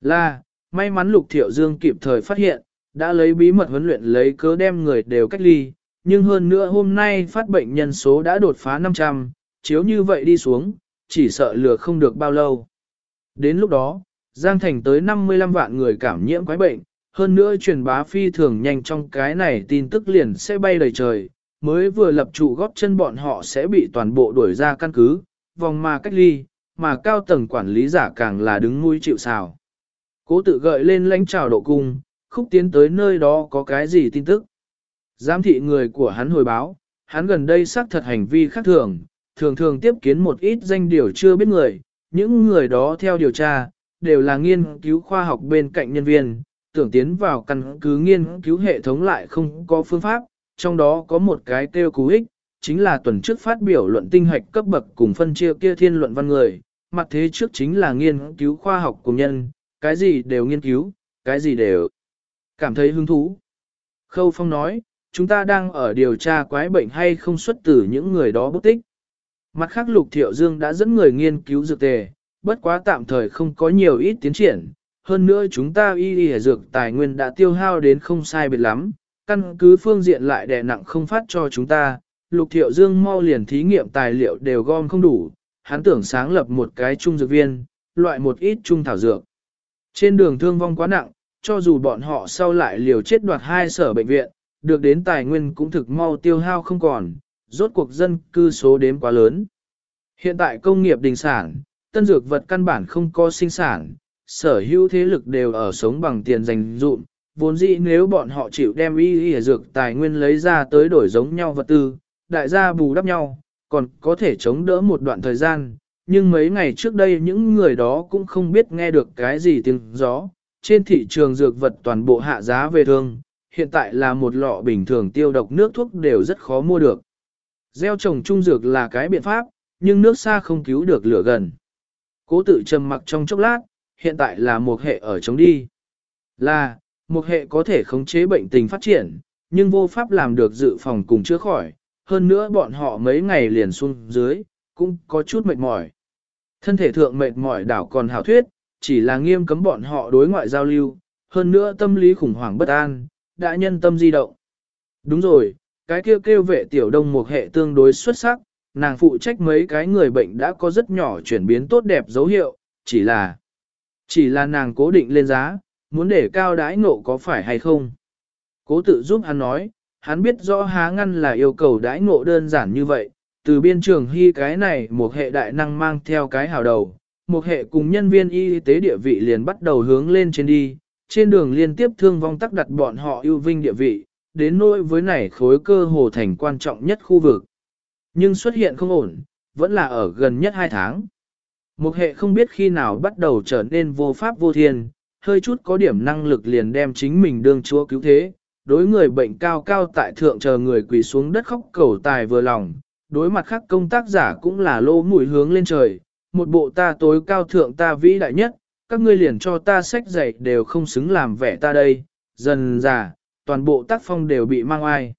Là, may mắn Lục Thiệu Dương kịp thời phát hiện, đã lấy bí mật huấn luyện lấy cớ đem người đều cách ly, nhưng hơn nữa hôm nay phát bệnh nhân số đã đột phá 500, chiếu như vậy đi xuống, chỉ sợ lừa không được bao lâu. Đến lúc đó, Giang Thành tới 55 vạn người cảm nhiễm quái bệnh, hơn nữa truyền bá phi thường nhanh trong cái này tin tức liền sẽ bay đầy trời, mới vừa lập trụ góp chân bọn họ sẽ bị toàn bộ đuổi ra căn cứ, vòng mà cách ly, mà cao tầng quản lý giả càng là đứng mũi chịu xào. Cố tự gợi lên lãnh trào độ cung, khúc tiến tới nơi đó có cái gì tin tức. Giám thị người của hắn hồi báo, hắn gần đây xác thật hành vi khác thường, thường thường tiếp kiến một ít danh điều chưa biết người, những người đó theo điều tra, đều là nghiên cứu khoa học bên cạnh nhân viên, tưởng tiến vào căn cứ nghiên cứu hệ thống lại không có phương pháp, trong đó có một cái tiêu cú ích, chính là tuần trước phát biểu luận tinh hạch cấp bậc cùng phân chia kia thiên luận văn người, mặt thế trước chính là nghiên cứu khoa học cùng nhân, cái gì đều nghiên cứu, cái gì đều cảm thấy hứng thú. Khâu Phong nói, chúng ta đang ở điều tra quái bệnh hay không xuất từ những người đó bất tích. Mặt khác Lục Thiệu Dương đã dẫn người nghiên cứu dược tề, bất quá tạm thời không có nhiều ít tiến triển. Hơn nữa chúng ta y y dược tài nguyên đã tiêu hao đến không sai biệt lắm, căn cứ phương diện lại đè nặng không phát cho chúng ta. Lục Thiệu Dương mau liền thí nghiệm tài liệu đều gom không đủ, hắn tưởng sáng lập một cái trung dược viên, loại một ít trung thảo dược. Trên đường thương vong quá nặng, cho dù bọn họ sau lại liều chết đoạt hai sở bệnh viện, được đến tài nguyên cũng thực mau tiêu hao không còn, rốt cuộc dân cư số đếm quá lớn. Hiện tại công nghiệp đình sản, tân dược vật căn bản không có sinh sản, sở hữu thế lực đều ở sống bằng tiền dành dụm, vốn dĩ nếu bọn họ chịu đem y y dược tài nguyên lấy ra tới đổi giống nhau vật tư, đại gia bù đắp nhau, còn có thể chống đỡ một đoạn thời gian, nhưng mấy ngày trước đây những người đó cũng không biết nghe được cái gì tiếng gió, trên thị trường dược vật toàn bộ hạ giá về thương, hiện tại là một lọ bình thường tiêu độc nước thuốc đều rất khó mua được. Gieo trồng trung dược là cái biện pháp, nhưng nước xa không cứu được lửa gần. Cố tự trầm mặc trong chốc lát, hiện tại là một hệ ở chống đi. Là, một hệ có thể khống chế bệnh tình phát triển, nhưng vô pháp làm được dự phòng cùng chữa khỏi, hơn nữa bọn họ mấy ngày liền xuống dưới, cũng có chút mệt mỏi. Thân thể thượng mệt mỏi đảo còn hảo thuyết, chỉ là nghiêm cấm bọn họ đối ngoại giao lưu, hơn nữa tâm lý khủng hoảng bất an, đã nhân tâm di động. Đúng rồi, cái kêu kêu vệ tiểu đông một hệ tương đối xuất sắc, nàng phụ trách mấy cái người bệnh đã có rất nhỏ chuyển biến tốt đẹp dấu hiệu, chỉ là chỉ là nàng cố định lên giá, muốn để cao đãi ngộ có phải hay không. Cố tự giúp hắn nói, hắn biết rõ há ngăn là yêu cầu đãi ngộ đơn giản như vậy, từ biên trường hy cái này một hệ đại năng mang theo cái hào đầu, một hệ cùng nhân viên y tế địa vị liền bắt đầu hướng lên trên đi, trên đường liên tiếp thương vong tắc đặt bọn họ ưu vinh địa vị, đến nỗi với này khối cơ hồ thành quan trọng nhất khu vực. Nhưng xuất hiện không ổn, vẫn là ở gần nhất 2 tháng. Một hệ không biết khi nào bắt đầu trở nên vô pháp vô thiên, hơi chút có điểm năng lực liền đem chính mình đương chúa cứu thế, đối người bệnh cao cao tại thượng chờ người quỳ xuống đất khóc cầu tài vừa lòng, đối mặt khác công tác giả cũng là lô mũi hướng lên trời, một bộ ta tối cao thượng ta vĩ đại nhất, các ngươi liền cho ta sách dạy đều không xứng làm vẻ ta đây, dần già, toàn bộ tác phong đều bị mang ai.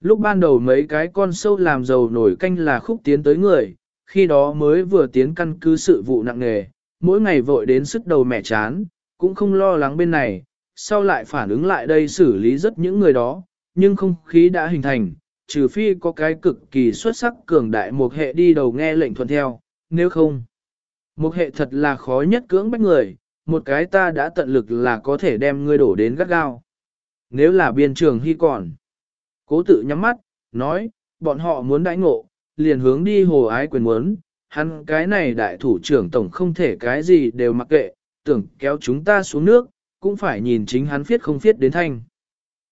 Lúc ban đầu mấy cái con sâu làm dầu nổi canh là khúc tiến tới người, khi đó mới vừa tiến căn cứ sự vụ nặng nề, mỗi ngày vội đến sức đầu mẹ chán, cũng không lo lắng bên này, sau lại phản ứng lại đây xử lý rất những người đó, nhưng không khí đã hình thành, trừ phi có cái cực kỳ xuất sắc cường đại một hệ đi đầu nghe lệnh thuận theo, nếu không. Một hệ thật là khó nhất cưỡng bách người, một cái ta đã tận lực là có thể đem ngươi đổ đến gắt gao. Nếu là biên trường hy còn. Cố tự nhắm mắt, nói, bọn họ muốn đãi ngộ, liền hướng đi hồ ái quyền muốn, hắn cái này đại thủ trưởng tổng không thể cái gì đều mặc kệ, tưởng kéo chúng ta xuống nước, cũng phải nhìn chính hắn viết không viết đến thanh.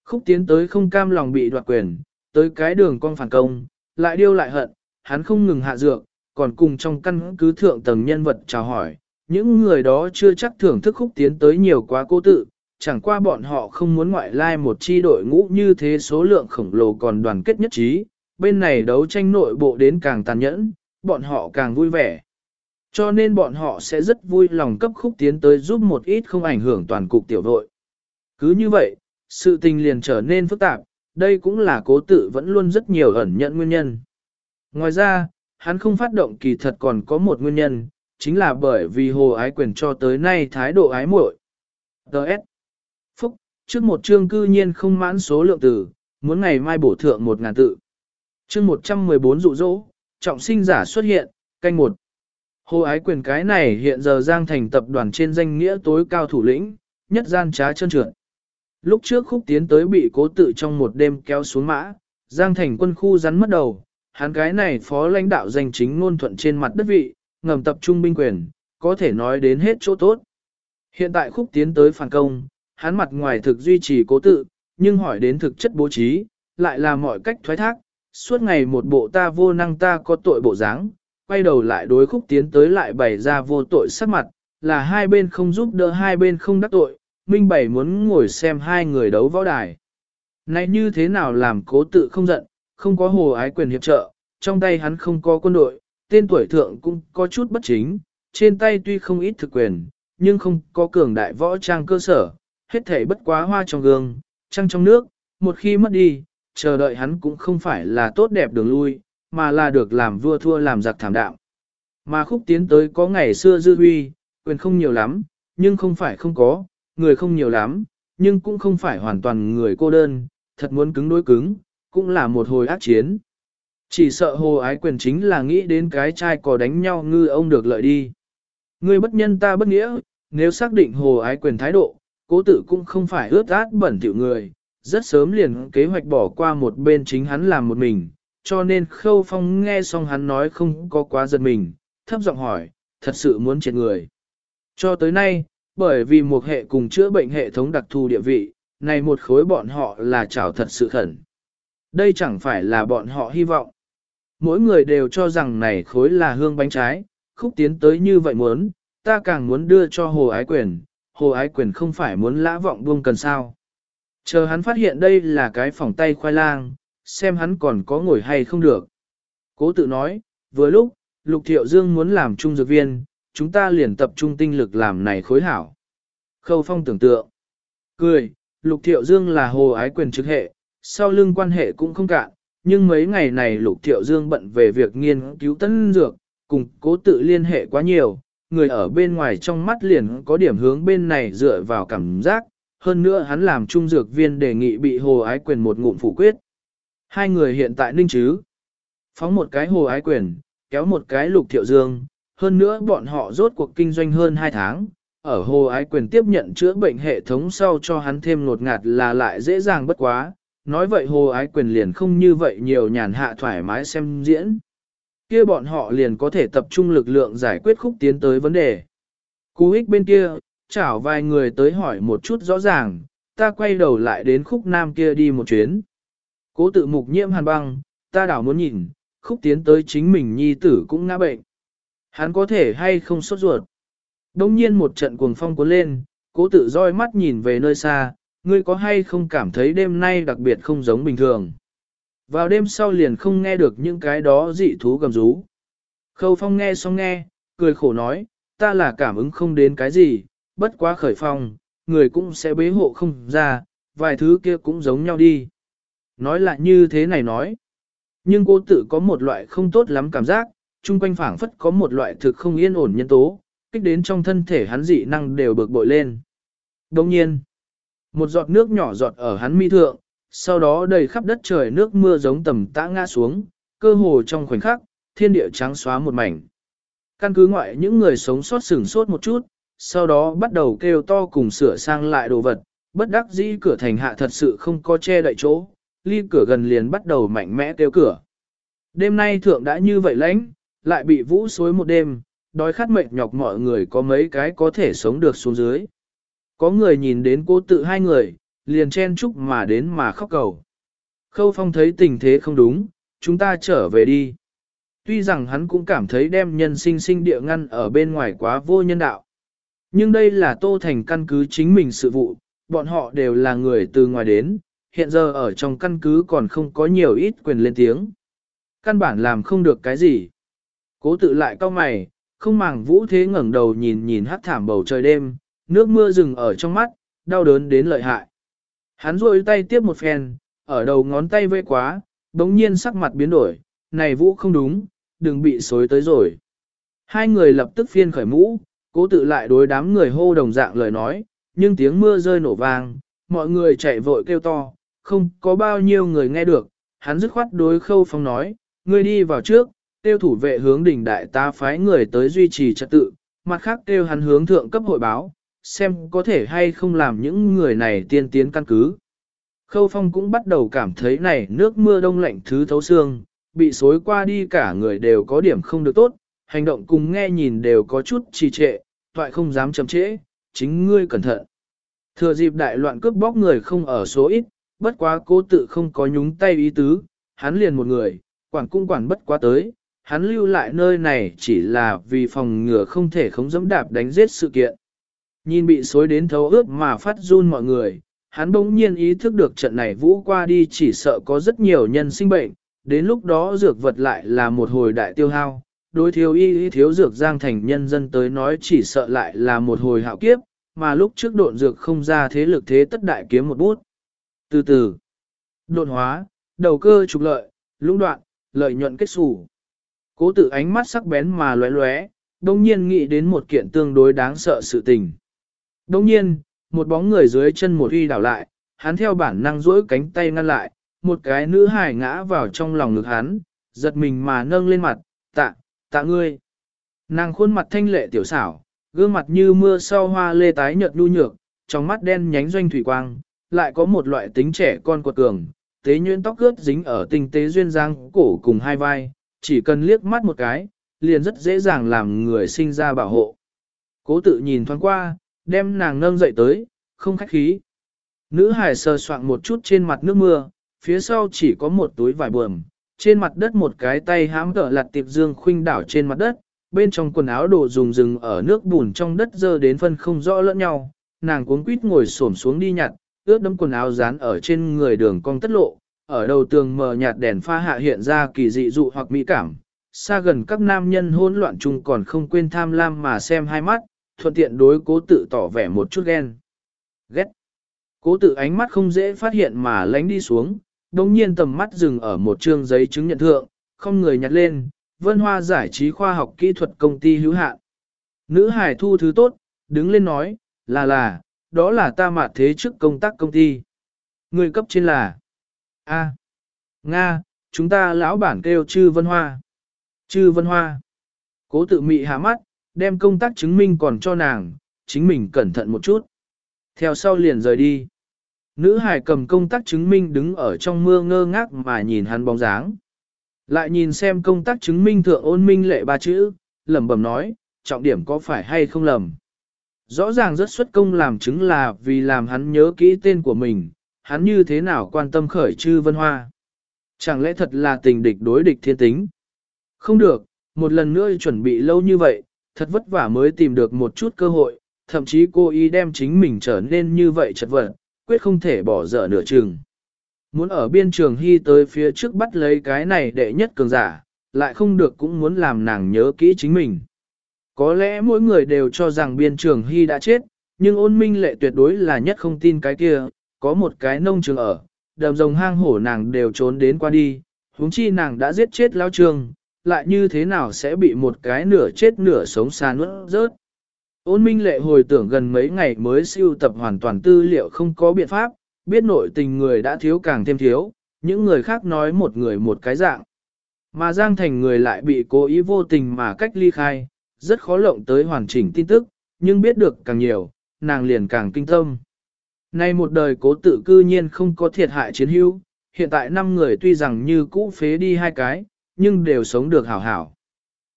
Khúc tiến tới không cam lòng bị đoạt quyền, tới cái đường con phản công, lại điêu lại hận, hắn không ngừng hạ dược, còn cùng trong căn cứ thượng tầng nhân vật chào hỏi, những người đó chưa chắc thưởng thức khúc tiến tới nhiều quá cố tự, chẳng qua bọn họ không muốn ngoại lai một chi đội ngũ như thế số lượng khổng lồ còn đoàn kết nhất trí, bên này đấu tranh nội bộ đến càng tàn nhẫn, bọn họ càng vui vẻ. Cho nên bọn họ sẽ rất vui lòng cấp khúc tiến tới giúp một ít không ảnh hưởng toàn cục tiểu đội. Cứ như vậy, sự tình liền trở nên phức tạp, đây cũng là cố tự vẫn luôn rất nhiều ẩn nhận nguyên nhân. Ngoài ra, hắn không phát động kỳ thật còn có một nguyên nhân, chính là bởi vì hồ ái quyền cho tới nay thái độ ái muội. Đợt. Phúc, trước một chương cư nhiên không mãn số lượng từ, muốn ngày mai bổ thượng một ngàn tự. Chương 114 dụ dỗ, trọng sinh giả xuất hiện, canh một. Hồ ái quyền cái này hiện giờ giang thành tập đoàn trên danh nghĩa tối cao thủ lĩnh, nhất gian trá chân trượt. Lúc trước khúc tiến tới bị cố tự trong một đêm kéo xuống mã, giang thành quân khu rắn mất đầu, hắn cái này phó lãnh đạo danh chính ngôn thuận trên mặt đất vị, ngầm tập trung binh quyền, có thể nói đến hết chỗ tốt. Hiện tại khúc tiến tới phản công, hắn mặt ngoài thực duy trì cố tự, nhưng hỏi đến thực chất bố trí, lại là mọi cách thoái thác, suốt ngày một bộ ta vô năng ta có tội bộ dáng, quay đầu lại đối khúc tiến tới lại bày ra vô tội sắc mặt, là hai bên không giúp đỡ hai bên không đắc tội, minh bảy muốn ngồi xem hai người đấu võ đài. Này như thế nào làm cố tự không giận, không có hồ ái quyền hiệp trợ, trong tay hắn không có quân đội, tên tuổi thượng cũng có chút bất chính, trên tay tuy không ít thực quyền, nhưng không có cường đại võ trang cơ sở, hết thể bất quá hoa trong gương, trăng trong nước, một khi mất đi, chờ đợi hắn cũng không phải là tốt đẹp đường lui, mà là được làm vua thua làm giặc thảm đạo. Mà khúc tiến tới có ngày xưa dư huy, quyền không nhiều lắm, nhưng không phải không có, người không nhiều lắm, nhưng cũng không phải hoàn toàn người cô đơn, thật muốn cứng đối cứng, cũng là một hồi ác chiến. Chỉ sợ hồ ái quyền chính là nghĩ đến cái trai có đánh nhau ngư ông được lợi đi. Người bất nhân ta bất nghĩa, nếu xác định hồ ái quyền thái độ, cố tử cũng không phải ướt át bẩn tiểu người, rất sớm liền kế hoạch bỏ qua một bên chính hắn làm một mình, cho nên khâu phong nghe xong hắn nói không có quá giật mình, thấp giọng hỏi, thật sự muốn chết người. Cho tới nay, bởi vì một hệ cùng chữa bệnh hệ thống đặc thù địa vị, này một khối bọn họ là chảo thật sự khẩn. Đây chẳng phải là bọn họ hy vọng. Mỗi người đều cho rằng này khối là hương bánh trái, khúc tiến tới như vậy muốn, ta càng muốn đưa cho hồ ái quyền, hồ ái quyền không phải muốn lã vọng buông cần sao. Chờ hắn phát hiện đây là cái phòng tay khoai lang, xem hắn còn có ngồi hay không được. Cố tự nói, vừa lúc, Lục Thiệu Dương muốn làm trung dược viên, chúng ta liền tập trung tinh lực làm này khối hảo. Khâu phong tưởng tượng. Cười, Lục Thiệu Dương là hồ ái quyền trực hệ, sau lưng quan hệ cũng không cạn, nhưng mấy ngày này Lục Thiệu Dương bận về việc nghiên cứu tân dược, cùng cố tự liên hệ quá nhiều, người ở bên ngoài trong mắt liền có điểm hướng bên này dựa vào cảm giác, hơn nữa hắn làm trung dược viên đề nghị bị hồ ái quyền một ngụm phủ quyết. Hai người hiện tại ninh chứ. Phóng một cái hồ ái quyền, kéo một cái lục thiệu dương, hơn nữa bọn họ rốt cuộc kinh doanh hơn hai tháng. Ở hồ ái quyền tiếp nhận chữa bệnh hệ thống sau cho hắn thêm ngột ngạt là lại dễ dàng bất quá. Nói vậy hồ ái quyền liền không như vậy nhiều nhàn hạ thoải mái xem diễn. kia bọn họ liền có thể tập trung lực lượng giải quyết khúc tiến tới vấn đề. Cú ích bên kia, chảo vài người tới hỏi một chút rõ ràng, ta quay đầu lại đến khúc nam kia đi một chuyến. Cố tự mục nhiễm hàn băng, ta đảo muốn nhìn, khúc tiến tới chính mình nhi tử cũng ngã bệnh. Hắn có thể hay không sốt ruột. Đông nhiên một trận cuồng phong cuốn lên, cố tự roi mắt nhìn về nơi xa, ngươi có hay không cảm thấy đêm nay đặc biệt không giống bình thường. Vào đêm sau liền không nghe được những cái đó dị thú gầm rú. Khâu phong nghe xong nghe, cười khổ nói, ta là cảm ứng không đến cái gì, bất quá khởi phong, người cũng sẽ bế hộ không ra, vài thứ kia cũng giống nhau đi. Nói lại như thế này nói. Nhưng cô tự có một loại không tốt lắm cảm giác, chung quanh phảng phất có một loại thực không yên ổn nhân tố, kích đến trong thân thể hắn dị năng đều bực bội lên. Đồng nhiên, một giọt nước nhỏ giọt ở hắn mi thượng, sau đó đầy khắp đất trời nước mưa giống tầm tã ngã xuống, cơ hồ trong khoảnh khắc, thiên địa trắng xóa một mảnh. Căn cứ ngoại những người sống sót sừng sốt một chút, sau đó bắt đầu kêu to cùng sửa sang lại đồ vật, bất đắc dĩ cửa thành hạ thật sự không có che đậy chỗ, ly cửa gần liền bắt đầu mạnh mẽ kêu cửa. Đêm nay thượng đã như vậy lãnh, lại bị vũ xối một đêm, đói khát mệt nhọc mọi người có mấy cái có thể sống được xuống dưới. Có người nhìn đến cô tự hai người, liền chen chúc mà đến mà khóc cầu. Khâu phong thấy tình thế không đúng, chúng ta trở về đi. Tuy rằng hắn cũng cảm thấy đem nhân sinh sinh địa ngăn ở bên ngoài quá vô nhân đạo. Nhưng đây là tô thành căn cứ chính mình sự vụ, bọn họ đều là người từ ngoài đến, hiện giờ ở trong căn cứ còn không có nhiều ít quyền lên tiếng. Căn bản làm không được cái gì. Cố tự lại cao mày, không màng vũ thế ngẩng đầu nhìn nhìn hát thảm bầu trời đêm, nước mưa rừng ở trong mắt, đau đớn đến lợi hại. Hắn rôi tay tiếp một phen, ở đầu ngón tay vây quá, bỗng nhiên sắc mặt biến đổi, này vũ không đúng, đừng bị xối tới rồi. Hai người lập tức phiên khởi mũ, cố tự lại đối đám người hô đồng dạng lời nói, nhưng tiếng mưa rơi nổ vang, mọi người chạy vội kêu to, không có bao nhiêu người nghe được, hắn dứt khoát đối khâu phong nói, ngươi đi vào trước, tiêu thủ vệ hướng đỉnh đại ta phái người tới duy trì trật tự, mặt khác tiêu hắn hướng thượng cấp hội báo, xem có thể hay không làm những người này tiên tiến căn cứ. Khâu phong cũng bắt đầu cảm thấy này nước mưa đông lạnh thứ thấu xương, bị xối qua đi cả người đều có điểm không được tốt, hành động cùng nghe nhìn đều có chút trì trệ, toại không dám chậm trễ, chính ngươi cẩn thận. Thừa dịp đại loạn cướp bóc người không ở số ít, bất quá cố tự không có nhúng tay ý tứ, hắn liền một người, quản cung quản bất quá tới, hắn lưu lại nơi này chỉ là vì phòng ngừa không thể không dẫm đạp đánh giết sự kiện. Nhìn bị xối đến thấu ướt mà phát run mọi người, hắn bỗng nhiên ý thức được trận này vũ qua đi chỉ sợ có rất nhiều nhân sinh bệnh, đến lúc đó dược vật lại là một hồi đại tiêu hao. Đối thiếu y thiếu dược giang thành nhân dân tới nói chỉ sợ lại là một hồi hạo kiếp, mà lúc trước độn dược không ra thế lực thế tất đại kiếm một bút. Từ từ, độn hóa, đầu cơ trục lợi, lũng đoạn, lợi nhuận kết xù. Cố tự ánh mắt sắc bén mà lóe lóe, đông nhiên nghĩ đến một kiện tương đối đáng sợ sự tình. Đông nhiên, một bóng người dưới chân một uy đảo lại, hắn theo bản năng duỗi cánh tay ngăn lại, một cái nữ hài ngã vào trong lòng ngực hắn, giật mình mà nâng lên mặt, tạ, tạ ngươi. Nàng khuôn mặt thanh lệ tiểu xảo, gương mặt như mưa sau hoa lê tái nhợt nhu nhược, trong mắt đen nhánh doanh thủy quang, lại có một loại tính trẻ con quật cường, tế nhuyễn tóc ướt dính ở tinh tế duyên giang cổ cùng hai vai, chỉ cần liếc mắt một cái, liền rất dễ dàng làm người sinh ra bảo hộ. Cố tự nhìn thoáng qua, đem nàng nâng dậy tới, không khách khí. Nữ hải sờ soạn một chút trên mặt nước mưa, phía sau chỉ có một túi vải buồm, trên mặt đất một cái tay hãm cỡ lặt tiệp dương khuynh đảo trên mặt đất, bên trong quần áo đồ dùng rừng ở nước bùn trong đất dơ đến phân không rõ lẫn nhau, nàng cuống quýt ngồi xổm xuống đi nhặt, ướt đấm quần áo dán ở trên người đường cong tất lộ, ở đầu tường mờ nhạt đèn pha hạ hiện ra kỳ dị dụ hoặc mỹ cảm. Xa gần các nam nhân hỗn loạn chung còn không quên tham lam mà xem hai mắt, thuận tiện đối cố tự tỏ vẻ một chút ghen. Ghét. Cố tự ánh mắt không dễ phát hiện mà lánh đi xuống, đồng nhiên tầm mắt dừng ở một chương giấy chứng nhận thượng, không người nhặt lên, vân hoa giải trí khoa học kỹ thuật công ty hữu hạn. Nữ hải thu thứ tốt, đứng lên nói, là là, đó là ta mạt thế trước công tác công ty. Người cấp trên là A. Nga, chúng ta lão bản kêu chư vân hoa. Chư vân hoa. Cố tự mị hạ mắt, đem công tác chứng minh còn cho nàng, chính mình cẩn thận một chút. Theo sau liền rời đi. Nữ hải cầm công tác chứng minh đứng ở trong mưa ngơ ngác mà nhìn hắn bóng dáng. Lại nhìn xem công tác chứng minh thượng ôn minh lệ ba chữ, lẩm bẩm nói, trọng điểm có phải hay không lầm. Rõ ràng rất xuất công làm chứng là vì làm hắn nhớ kỹ tên của mình, hắn như thế nào quan tâm khởi chư vân hoa. Chẳng lẽ thật là tình địch đối địch thiên tính? Không được, một lần nữa chuẩn bị lâu như vậy, thật vất vả mới tìm được một chút cơ hội, thậm chí cô ý đem chính mình trở nên như vậy chật vật, quyết không thể bỏ dở nửa chừng. Muốn ở biên trường hy tới phía trước bắt lấy cái này đệ nhất cường giả, lại không được cũng muốn làm nàng nhớ kỹ chính mình. Có lẽ mỗi người đều cho rằng biên trường hy đã chết, nhưng ôn minh lệ tuyệt đối là nhất không tin cái kia, có một cái nông trường ở, đầm rồng hang hổ nàng đều trốn đến qua đi, huống chi nàng đã giết chết lao Trường, lại như thế nào sẽ bị một cái nửa chết nửa sống xa nuốt rớt. Ôn minh lệ hồi tưởng gần mấy ngày mới siêu tập hoàn toàn tư liệu không có biện pháp, biết nội tình người đã thiếu càng thêm thiếu, những người khác nói một người một cái dạng. Mà Giang Thành người lại bị cố ý vô tình mà cách ly khai, rất khó lộng tới hoàn chỉnh tin tức, nhưng biết được càng nhiều, nàng liền càng kinh tâm. Nay một đời cố tự cư nhiên không có thiệt hại chiến hữu, hiện tại năm người tuy rằng như cũ phế đi hai cái, nhưng đều sống được hảo hảo.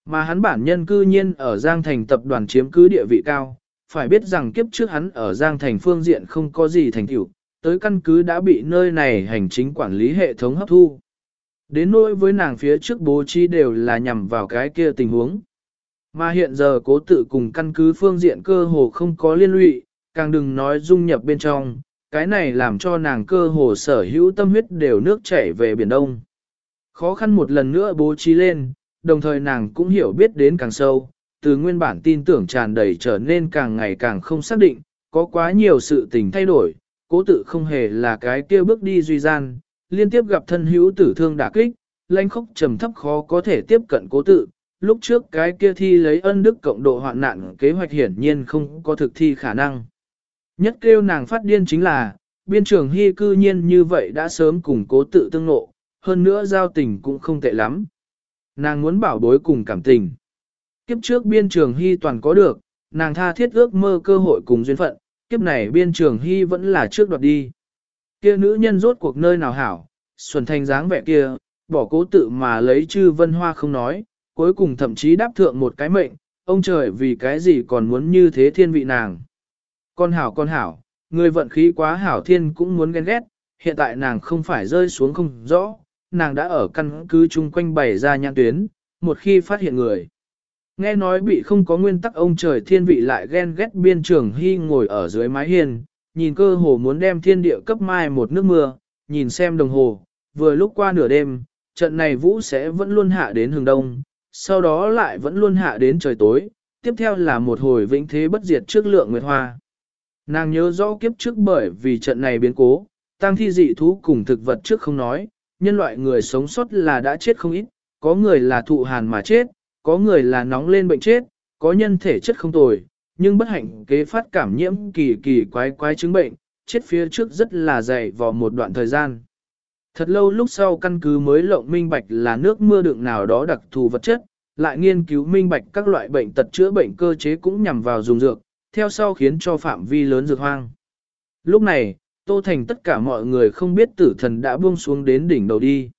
Mà hắn bản nhân cư nhiên ở Giang Thành tập đoàn chiếm cứ địa vị cao, phải biết rằng kiếp trước hắn ở Giang Thành phương diện không có gì thành tựu, tới căn cứ đã bị nơi này hành chính quản lý hệ thống hấp thu. Đến nỗi với nàng phía trước bố trí đều là nhằm vào cái kia tình huống. Mà hiện giờ cố tự cùng căn cứ phương diện cơ hồ không có liên lụy, càng đừng nói dung nhập bên trong, cái này làm cho nàng cơ hồ sở hữu tâm huyết đều nước chảy về Biển Đông. Khó khăn một lần nữa bố trí lên, đồng thời nàng cũng hiểu biết đến càng sâu, từ nguyên bản tin tưởng tràn đầy trở nên càng ngày càng không xác định, có quá nhiều sự tình thay đổi, cố tự không hề là cái kia bước đi duy gian, liên tiếp gặp thân hữu tử thương đả kích, lãnh khốc trầm thấp khó có thể tiếp cận cố tự. Lúc trước cái kia thi lấy ân đức cộng độ hoạn nạn kế hoạch hiển nhiên không có thực thi khả năng. Nhất kêu nàng phát điên chính là, biên trường hy cư nhiên như vậy đã sớm củng cố tự tương nộ, hơn nữa giao tình cũng không tệ lắm. Nàng muốn bảo bối cùng cảm tình. Kiếp trước biên trường hy toàn có được, nàng tha thiết ước mơ cơ hội cùng duyên phận, kiếp này biên trường hy vẫn là trước đoạt đi. Kia nữ nhân rốt cuộc nơi nào hảo, xuân thanh dáng vẻ kia, bỏ cố tự mà lấy chư vân hoa không nói, cuối cùng thậm chí đáp thượng một cái mệnh, ông trời vì cái gì còn muốn như thế thiên vị nàng. Con hảo con hảo, người vận khí quá hảo thiên cũng muốn ghen ghét, hiện tại nàng không phải rơi xuống không rõ, nàng đã ở căn cứ chung quanh bày ra nhãn tuyến, một khi phát hiện người. Nghe nói bị không có nguyên tắc ông trời thiên vị lại ghen ghét biên trường hy ngồi ở dưới mái hiên, nhìn cơ hồ muốn đem thiên địa cấp mai một nước mưa, nhìn xem đồng hồ, vừa lúc qua nửa đêm, trận này vũ sẽ vẫn luôn hạ đến hướng đông, sau đó lại vẫn luôn hạ đến trời tối, tiếp theo là một hồi vĩnh thế bất diệt trước lượng nguyệt hoa. Nàng nhớ rõ kiếp trước bởi vì trận này biến cố, tăng thi dị thú cùng thực vật trước không nói, nhân loại người sống sót là đã chết không ít, có người là thụ hàn mà chết, có người là nóng lên bệnh chết, có nhân thể chất không tồi, nhưng bất hạnh kế phát cảm nhiễm kỳ kỳ quái quái chứng bệnh, chết phía trước rất là dày vào một đoạn thời gian. Thật lâu lúc sau căn cứ mới lộng minh bạch là nước mưa đựng nào đó đặc thù vật chất, lại nghiên cứu minh bạch các loại bệnh tật chữa bệnh cơ chế cũng nhằm vào dùng dược, theo sau khiến cho phạm vi lớn dược hoang. Lúc này, Tô Thành tất cả mọi người không biết tử thần đã buông xuống đến đỉnh đầu đi.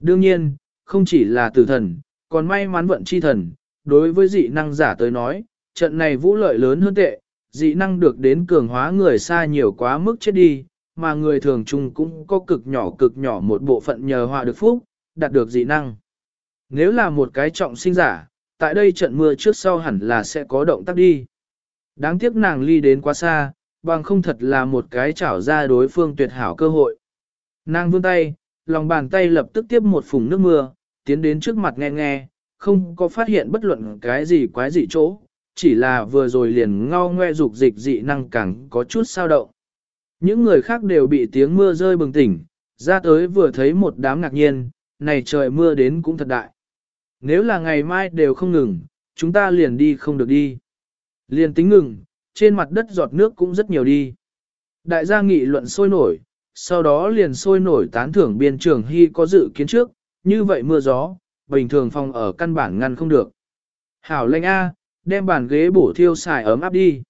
Đương nhiên, không chỉ là tử thần, còn may mắn vận chi thần, đối với dị năng giả tới nói, trận này vũ lợi lớn hơn tệ, dị năng được đến cường hóa người xa nhiều quá mức chết đi, mà người thường chung cũng có cực nhỏ cực nhỏ một bộ phận nhờ họa được phúc, đạt được dị năng. Nếu là một cái trọng sinh giả, tại đây trận mưa trước sau hẳn là sẽ có động tác đi. Đáng tiếc nàng ly đến quá xa, bằng không thật là một cái chảo ra đối phương tuyệt hảo cơ hội. Nàng vươn tay, lòng bàn tay lập tức tiếp một phùng nước mưa, tiến đến trước mặt nghe nghe, không có phát hiện bất luận cái gì quái dị chỗ, chỉ là vừa rồi liền ngao ngoe dục dịch dị năng càng có chút sao động. Những người khác đều bị tiếng mưa rơi bừng tỉnh, ra tới vừa thấy một đám ngạc nhiên, này trời mưa đến cũng thật đại. Nếu là ngày mai đều không ngừng, chúng ta liền đi không được đi. Liền tính ngừng, trên mặt đất giọt nước cũng rất nhiều đi. Đại gia nghị luận sôi nổi, sau đó liền sôi nổi tán thưởng biên trường hy có dự kiến trước, như vậy mưa gió, bình thường phòng ở căn bản ngăn không được. Hảo lệnh A, đem bàn ghế bổ thiêu xài ấm áp đi.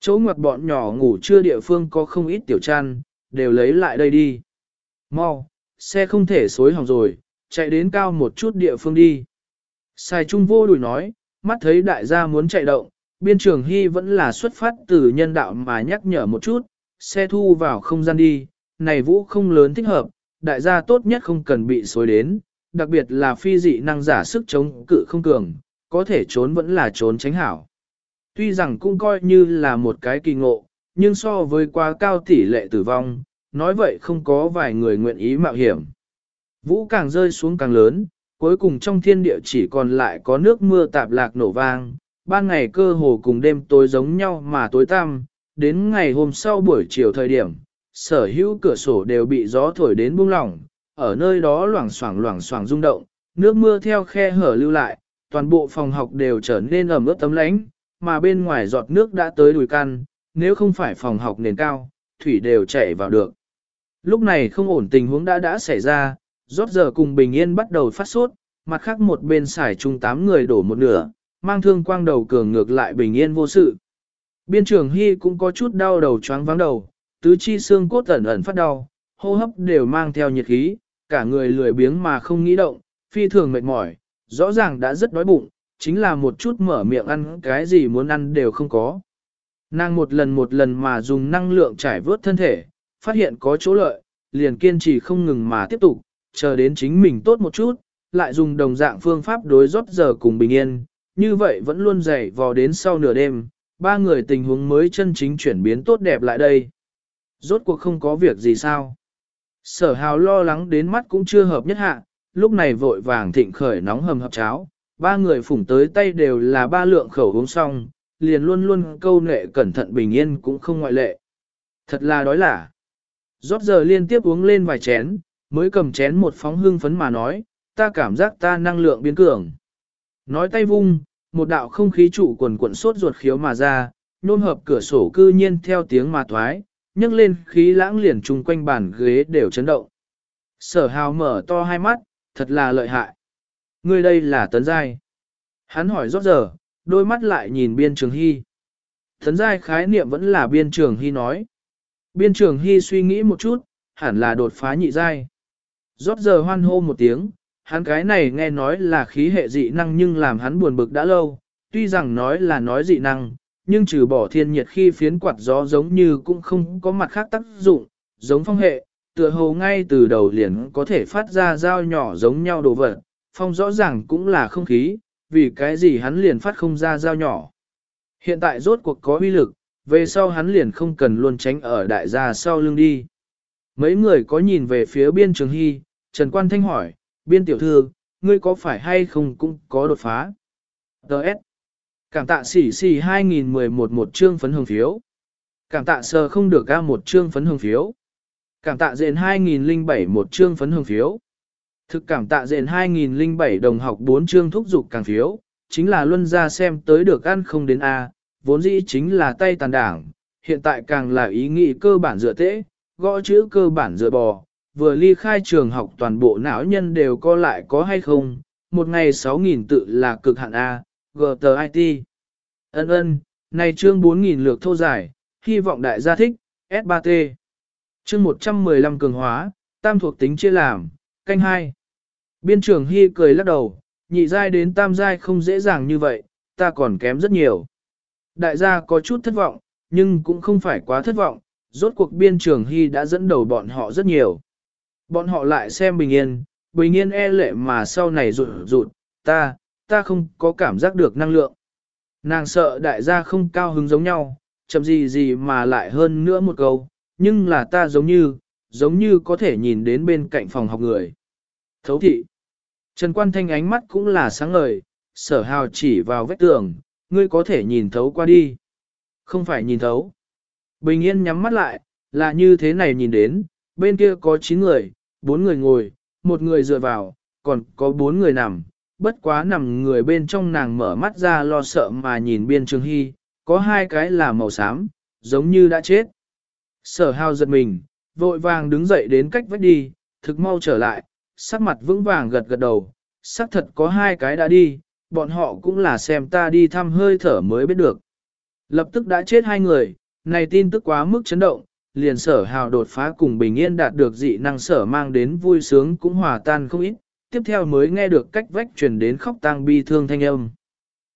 Chỗ ngoặt bọn nhỏ ngủ chưa địa phương có không ít tiểu chăn, đều lấy lại đây đi. Mau, xe không thể xối hỏng rồi, chạy đến cao một chút địa phương đi. Sai trung vô đùi nói, mắt thấy đại gia muốn chạy động, biên trường hy vẫn là xuất phát từ nhân đạo mà nhắc nhở một chút, xe thu vào không gian đi, này vũ không lớn thích hợp, đại gia tốt nhất không cần bị xối đến, đặc biệt là phi dị năng giả sức chống cự không cường, có thể trốn vẫn là trốn tránh hảo. Tuy rằng cũng coi như là một cái kỳ ngộ, nhưng so với quá cao tỷ lệ tử vong, nói vậy không có vài người nguyện ý mạo hiểm. Vũ càng rơi xuống càng lớn, cuối cùng trong thiên địa chỉ còn lại có nước mưa tạp lạc nổ vang, ban ngày cơ hồ cùng đêm tối giống nhau mà tối tăm, đến ngày hôm sau buổi chiều thời điểm, sở hữu cửa sổ đều bị gió thổi đến buông lỏng, ở nơi đó loảng xoảng loảng xoảng rung động, nước mưa theo khe hở lưu lại, toàn bộ phòng học đều trở nên ẩm ướt tấm lánh, mà bên ngoài giọt nước đã tới đùi căn, nếu không phải phòng học nền cao, thủy đều chảy vào được. Lúc này không ổn tình huống đã đã xảy ra, rót giờ cùng bình yên bắt đầu phát sốt, mặt khác một bên xài chung tám người đổ một nửa, mang thương quang đầu cường ngược lại bình yên vô sự. Biên trưởng Hy cũng có chút đau đầu choáng váng đầu, tứ chi xương cốt ẩn ẩn phát đau, hô hấp đều mang theo nhiệt khí, cả người lười biếng mà không nghĩ động, phi thường mệt mỏi, rõ ràng đã rất đói bụng, chính là một chút mở miệng ăn cái gì muốn ăn đều không có. Nàng một lần một lần mà dùng năng lượng trải vớt thân thể, phát hiện có chỗ lợi, liền kiên trì không ngừng mà tiếp tục, chờ đến chính mình tốt một chút, lại dùng đồng dạng phương pháp đối rót giờ cùng bình yên, như vậy vẫn luôn dày vò đến sau nửa đêm, ba người tình huống mới chân chính chuyển biến tốt đẹp lại đây. Rốt cuộc không có việc gì sao. Sở hào lo lắng đến mắt cũng chưa hợp nhất hạ, lúc này vội vàng thịnh khởi nóng hầm hập cháo, ba người phủng tới tay đều là ba lượng khẩu uống xong, liền luôn luôn câu nệ cẩn thận bình yên cũng không ngoại lệ. Thật là đói lả. Rót giờ liên tiếp uống lên vài chén, mới cầm chén một phóng hương phấn mà nói, ta cảm giác ta năng lượng biến cường. Nói tay vung, một đạo không khí trụ quần cuộn sốt ruột khiếu mà ra, nôn hợp cửa sổ cư nhiên theo tiếng mà thoái, nhấc lên khí lãng liền chung quanh bàn ghế đều chấn động. Sở hào mở to hai mắt, thật là lợi hại. Ngươi đây là tấn giai. Hắn hỏi rót giờ, đôi mắt lại nhìn biên trường hy. Tấn giai khái niệm vẫn là biên trường hy nói. Biên trường hy suy nghĩ một chút, hẳn là đột phá nhị giai. Rót giờ hoan hô một tiếng, hắn cái này nghe nói là khí hệ dị năng nhưng làm hắn buồn bực đã lâu, tuy rằng nói là nói dị năng, nhưng trừ bỏ thiên nhiệt khi phiến quạt gió giống như cũng không có mặt khác tác dụng, giống phong hệ, tựa hồ ngay từ đầu liền có thể phát ra dao nhỏ giống nhau đồ vật, phong rõ ràng cũng là không khí, vì cái gì hắn liền phát không ra dao nhỏ. Hiện tại rốt cuộc có uy lực, về sau hắn liền không cần luôn tránh ở đại gia sau lưng đi. Mấy người có nhìn về phía biên trường hy, Trần Quan Thanh hỏi, biên tiểu thư, ngươi có phải hay không cũng có đột phá? Đợt. Cảm tạ xỉ xỉ 2011 một chương phấn hồng phiếu. Cảm tạ sờ không được ra một chương phấn hồng phiếu. Cảm tạ dện 2007 một chương phấn hồng phiếu. Thực cảm tạ dện 2007 đồng học 4 chương thúc dục càng phiếu, chính là luân ra xem tới được ăn không đến A, vốn dĩ chính là tay tàn đảng, hiện tại càng là ý nghĩ cơ bản dựa tễ, gõ chữ cơ bản dựa bò, vừa ly khai trường học toàn bộ não nhân đều co lại có hay không, một ngày 6.000 tự là cực hạn A, GTIT. Ân ân, này chương 4.000 lược thô giải, hy vọng đại gia thích, S3T. Chương 115 cường hóa, tam thuộc tính chia làm, canh hai. Biên trưởng Hy cười lắc đầu, nhị giai đến tam giai không dễ dàng như vậy, ta còn kém rất nhiều. Đại gia có chút thất vọng, nhưng cũng không phải quá thất vọng, rốt cuộc biên trưởng Hy đã dẫn đầu bọn họ rất nhiều. Bọn họ lại xem bình yên, bình yên e lệ mà sau này rụt rụt, ta, ta không có cảm giác được năng lượng. Nàng sợ đại gia không cao hứng giống nhau, chậm gì gì mà lại hơn nữa một câu, nhưng là ta giống như, giống như có thể nhìn đến bên cạnh phòng học người. Thấu thị. Trần Quan Thanh ánh mắt cũng là sáng ngời, sở hào chỉ vào vách tường, ngươi có thể nhìn thấu qua đi. Không phải nhìn thấu. Bình yên nhắm mắt lại, là như thế này nhìn đến, bên kia có 9 người, 4 người ngồi, một người dựa vào, còn có 4 người nằm, bất quá nằm người bên trong nàng mở mắt ra lo sợ mà nhìn biên trường hy, có hai cái là màu xám, giống như đã chết. Sở hào giật mình, vội vàng đứng dậy đến cách vách đi, thực mau trở lại, sắc mặt vững vàng gật gật đầu, xác thật có hai cái đã đi, bọn họ cũng là xem ta đi thăm hơi thở mới biết được. Lập tức đã chết hai người, này tin tức quá mức chấn động, liền sở hào đột phá cùng bình yên đạt được dị năng sở mang đến vui sướng cũng hòa tan không ít, tiếp theo mới nghe được cách vách truyền đến khóc tang bi thương thanh âm.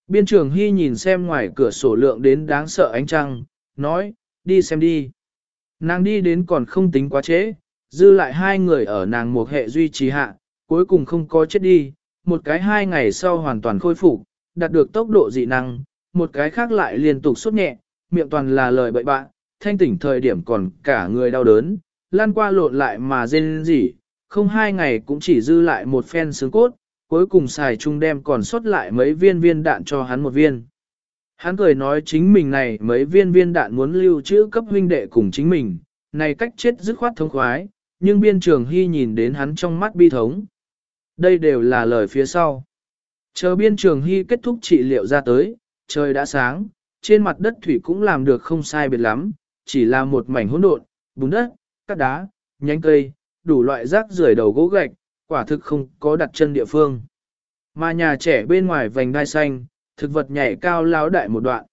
Biên trưởng Hy nhìn xem ngoài cửa sổ lượng đến đáng sợ ánh trăng, nói, đi xem đi. Nàng đi đến còn không tính quá trễ, dư lại hai người ở nàng một hệ duy trì hạ, cuối cùng không có chết đi, một cái hai ngày sau hoàn toàn khôi phục, đạt được tốc độ dị năng, một cái khác lại liên tục sốt nhẹ, miệng toàn là lời bậy bạn, thanh tỉnh thời điểm còn cả người đau đớn, lan qua lộn lại mà rên gì, không hai ngày cũng chỉ dư lại một phen xương cốt, cuối cùng xài chung đem còn sót lại mấy viên viên đạn cho hắn một viên. Hắn cười nói chính mình này mấy viên viên đạn muốn lưu trữ cấp huynh đệ cùng chính mình, này cách chết dứt khoát thống khoái, nhưng biên trường hy nhìn đến hắn trong mắt bi thống. Đây đều là lời phía sau. Chờ biên trường hy kết thúc trị liệu ra tới, trời đã sáng, trên mặt đất thủy cũng làm được không sai biệt lắm, chỉ là một mảnh hỗn độn, bùn đất, cát đá, nhánh cây, đủ loại rác rưởi đầu gỗ gạch, quả thực không có đặt chân địa phương. Mà nhà trẻ bên ngoài vành đai xanh, thực vật nhảy cao láo đại một đoạn.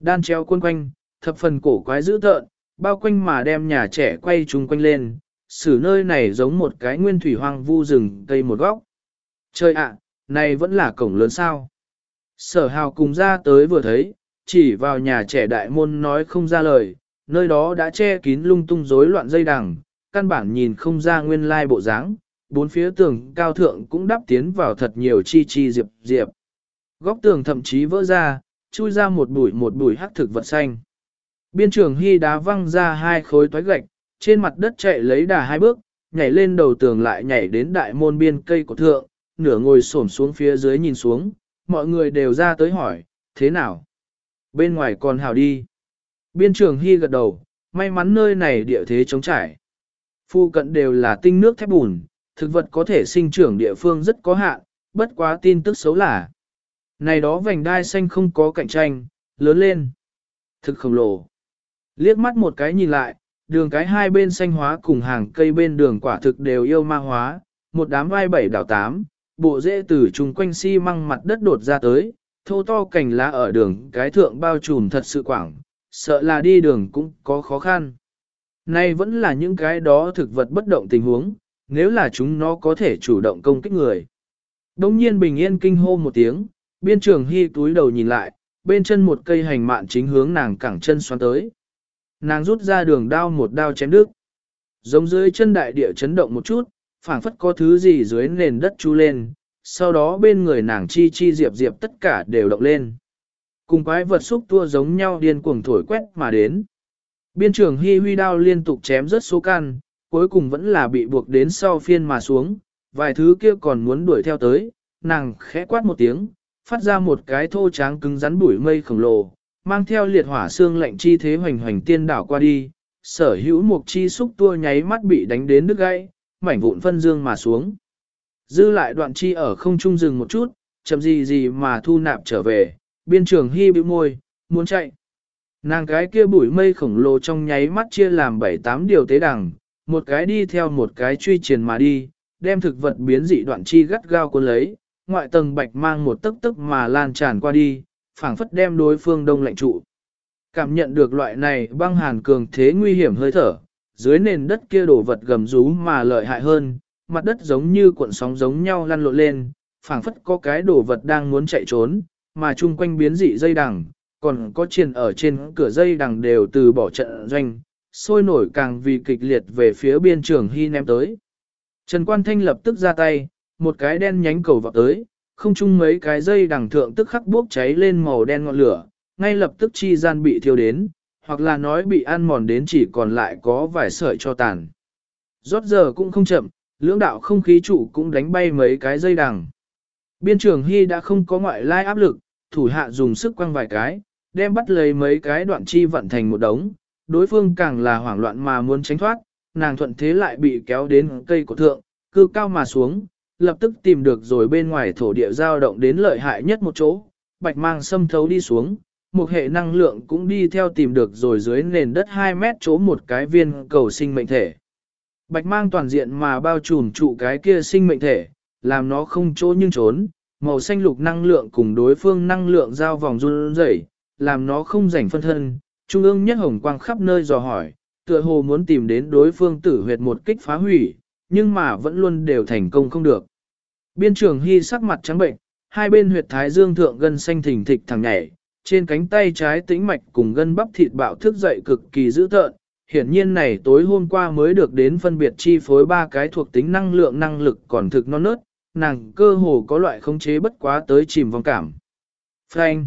Đan treo quân quanh, thập phần cổ quái dữ tợn, bao quanh mà đem nhà trẻ quay chung quanh lên, xử nơi này giống một cái nguyên thủy hoang vu rừng cây một góc. Trời ạ, này vẫn là cổng lớn sao. Sở hào cùng ra tới vừa thấy, chỉ vào nhà trẻ đại môn nói không ra lời, nơi đó đã che kín lung tung rối loạn dây đằng, căn bản nhìn không ra nguyên lai bộ dáng, bốn phía tường cao thượng cũng đắp tiến vào thật nhiều chi chi diệp diệp. Góc tường thậm chí vỡ ra, chui ra một bụi một bụi hắc thực vật xanh. Biên trường hy đá văng ra hai khối toái gạch, trên mặt đất chạy lấy đà hai bước, nhảy lên đầu tường lại nhảy đến đại môn biên cây của thượng, nửa ngồi xổm xuống phía dưới nhìn xuống, mọi người đều ra tới hỏi, thế nào? Bên ngoài còn hào đi. Biên trường hy gật đầu, may mắn nơi này địa thế chống trải. Phu cận đều là tinh nước thép bùn, thực vật có thể sinh trưởng địa phương rất có hạn, bất quá tin tức xấu là. Này đó vành đai xanh không có cạnh tranh, lớn lên. Thực khổng lồ. Liếc mắt một cái nhìn lại, đường cái hai bên xanh hóa cùng hàng cây bên đường quả thực đều yêu ma hóa, một đám vai bảy đảo tám, bộ rễ từ chung quanh xi si măng mặt đất đột ra tới, thô to cành lá ở đường cái thượng bao trùm thật sự quảng, sợ là đi đường cũng có khó khăn. Nay vẫn là những cái đó thực vật bất động tình huống, nếu là chúng nó có thể chủ động công kích người. Đông nhiên bình yên kinh hô một tiếng, biên trường hy túi đầu nhìn lại, bên chân một cây hành mạn chính hướng nàng cẳng chân xoắn tới. Nàng rút ra đường đao một đao chém đứt. Giống dưới chân đại địa chấn động một chút, phảng phất có thứ gì dưới nền đất chu lên, sau đó bên người nàng chi chi diệp diệp tất cả đều động lên. Cùng quái vật xúc tua giống nhau điên cuồng thổi quét mà đến. Biên trưởng Hi Huy đao liên tục chém rất số can, cuối cùng vẫn là bị buộc đến sau phiên mà xuống, vài thứ kia còn muốn đuổi theo tới, nàng khẽ quát một tiếng, phát ra một cái thô tráng cứng rắn bụi mây khổng lồ, mang theo liệt hỏa xương lạnh chi thế hoành hoành tiên đảo qua đi, sở hữu mục chi xúc tua nháy mắt bị đánh đến đứt gãy, mảnh vụn phân dương mà xuống. Dư lại đoạn chi ở không trung dừng một chút, chậm gì gì mà thu nạp trở về, biên trường hy bĩu môi, muốn chạy. Nàng cái kia bụi mây khổng lồ trong nháy mắt chia làm bảy tám điều tế đằng, một cái đi theo một cái truy truyền mà đi, đem thực vật biến dị đoạn chi gắt gao cuốn lấy, ngoại tầng bạch mang một tức tức mà lan tràn qua đi, phảng phất đem đối phương đông lạnh trụ. Cảm nhận được loại này băng hàn cường thế nguy hiểm hơi thở, dưới nền đất kia đổ vật gầm rú mà lợi hại hơn, mặt đất giống như cuộn sóng giống nhau lăn lộn lên, phảng phất có cái đổ vật đang muốn chạy trốn, mà chung quanh biến dị dây đằng, còn có chiền ở trên cửa dây đằng đều từ bỏ trận doanh, sôi nổi càng vì kịch liệt về phía biên trường hy ném tới. Trần Quan Thanh lập tức ra tay, một cái đen nhánh cầu vào tới, không chung mấy cái dây đằng thượng tức khắc bốc cháy lên màu đen ngọn lửa, ngay lập tức chi gian bị thiêu đến, hoặc là nói bị ăn mòn đến chỉ còn lại có vài sợi cho tàn. Rót giờ cũng không chậm, lưỡng đạo không khí trụ cũng đánh bay mấy cái dây đằng. Biên trường Hy đã không có ngoại lai áp lực, thủ hạ dùng sức quăng vài cái, đem bắt lấy mấy cái đoạn chi vận thành một đống, đối phương càng là hoảng loạn mà muốn tránh thoát, nàng thuận thế lại bị kéo đến cây của thượng, cư cao mà xuống, lập tức tìm được rồi bên ngoài thổ địa dao động đến lợi hại nhất một chỗ, bạch mang xâm thấu đi xuống, một hệ năng lượng cũng đi theo tìm được rồi dưới nền đất 2 mét chỗ một cái viên cầu sinh mệnh thể. Bạch mang toàn diện mà bao trùm trụ cái kia sinh mệnh thể, làm nó không chỗ nhưng trốn, màu xanh lục năng lượng cùng đối phương năng lượng giao vòng run rẩy, làm nó không rảnh phân thân, trung ương nhất hồng quang khắp nơi dò hỏi, tựa hồ muốn tìm đến đối phương tử huyệt một kích phá hủy, nhưng mà vẫn luôn đều thành công không được. Biên trường hy sắc mặt trắng bệnh, hai bên huyệt thái dương thượng gân xanh thình thịch thẳng nhảy, trên cánh tay trái tĩnh mạch cùng gân bắp thịt bạo thức dậy cực kỳ dữ tợn. Hiển nhiên này tối hôm qua mới được đến phân biệt chi phối ba cái thuộc tính năng lượng năng lực còn thực non nớt, nàng cơ hồ có loại khống chế bất quá tới chìm vòng cảm. Frank!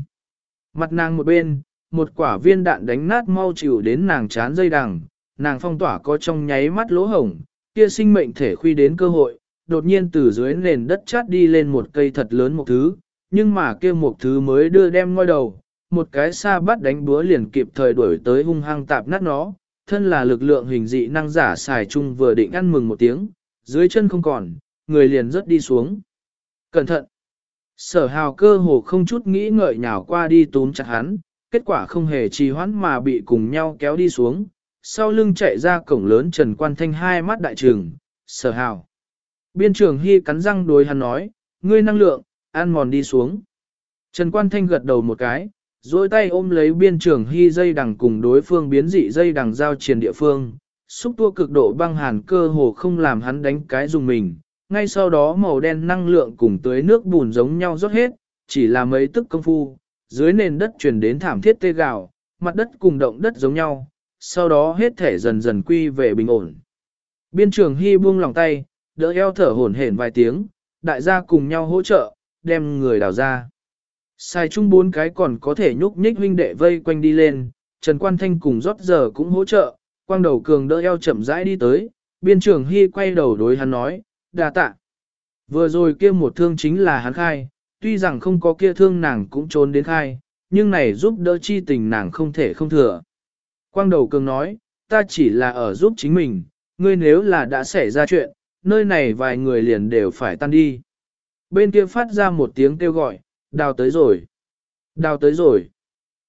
Mặt nàng một bên, một quả viên đạn đánh nát mau chịu đến nàng chán dây đằng, nàng phong tỏa có trong nháy mắt lỗ hổng, kia sinh mệnh thể khuy đến cơ hội, đột nhiên từ dưới nền đất chát đi lên một cây thật lớn một thứ, nhưng mà kia một thứ mới đưa đem ngôi đầu, một cái xa bắt đánh búa liền kịp thời đuổi tới hung hăng tạp nát nó, thân là lực lượng hình dị năng giả xài chung vừa định ăn mừng một tiếng, dưới chân không còn, người liền rớt đi xuống. Cẩn thận! Sở hào cơ hồ không chút nghĩ ngợi nhào qua đi túm chặt hắn, kết quả không hề trì hoãn mà bị cùng nhau kéo đi xuống, sau lưng chạy ra cổng lớn Trần Quan Thanh hai mắt đại trường, sở hào. Biên trường Hy cắn răng đối hắn nói, ngươi năng lượng, an mòn đi xuống. Trần Quan Thanh gật đầu một cái, dối tay ôm lấy biên trường Hy dây đằng cùng đối phương biến dị dây đằng giao triền địa phương, xúc tua cực độ băng hàn cơ hồ không làm hắn đánh cái dùng mình. Ngay sau đó màu đen năng lượng cùng tưới nước bùn giống nhau rót hết, chỉ là mấy tức công phu, dưới nền đất truyền đến thảm thiết tê gạo, mặt đất cùng động đất giống nhau, sau đó hết thể dần dần quy về bình ổn. Biên trường Hy buông lòng tay, đỡ eo thở hổn hển vài tiếng, đại gia cùng nhau hỗ trợ, đem người đào ra. Sai chung bốn cái còn có thể nhúc nhích huynh đệ vây quanh đi lên, Trần Quan Thanh cùng rót giờ cũng hỗ trợ, quang đầu cường đỡ eo chậm rãi đi tới, biên trường Hy quay đầu đối hắn nói, đà tạ. Vừa rồi kia một thương chính là hắn khai, tuy rằng không có kia thương nàng cũng trốn đến khai, nhưng này giúp đỡ chi tình nàng không thể không thừa. Quang đầu cường nói, ta chỉ là ở giúp chính mình, ngươi nếu là đã xảy ra chuyện, nơi này vài người liền đều phải tan đi. Bên kia phát ra một tiếng kêu gọi, đào tới rồi, đào tới rồi.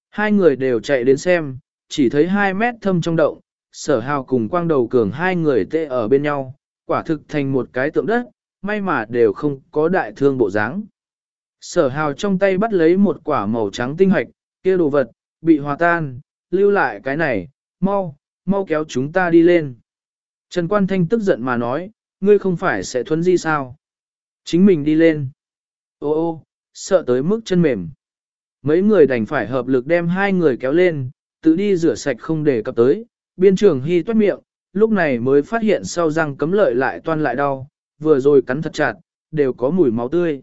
Hai người đều chạy đến xem, chỉ thấy hai mét thâm trong động, sở hào cùng quang đầu cường hai người tê ở bên nhau, quả thực thành một cái tượng đất, may mà đều không có đại thương bộ dáng. Sở hào trong tay bắt lấy một quả màu trắng tinh hoạch, kia đồ vật, bị hòa tan, lưu lại cái này, mau, mau kéo chúng ta đi lên. Trần Quan Thanh tức giận mà nói, ngươi không phải sẽ thuấn di sao? Chính mình đi lên. Ô ô, sợ tới mức chân mềm. Mấy người đành phải hợp lực đem hai người kéo lên, tự đi rửa sạch không để cập tới. Biên trưởng hy toát miệng, lúc này mới phát hiện sau răng cấm lợi lại toan lại đau, vừa rồi cắn thật chặt, đều có mùi máu tươi.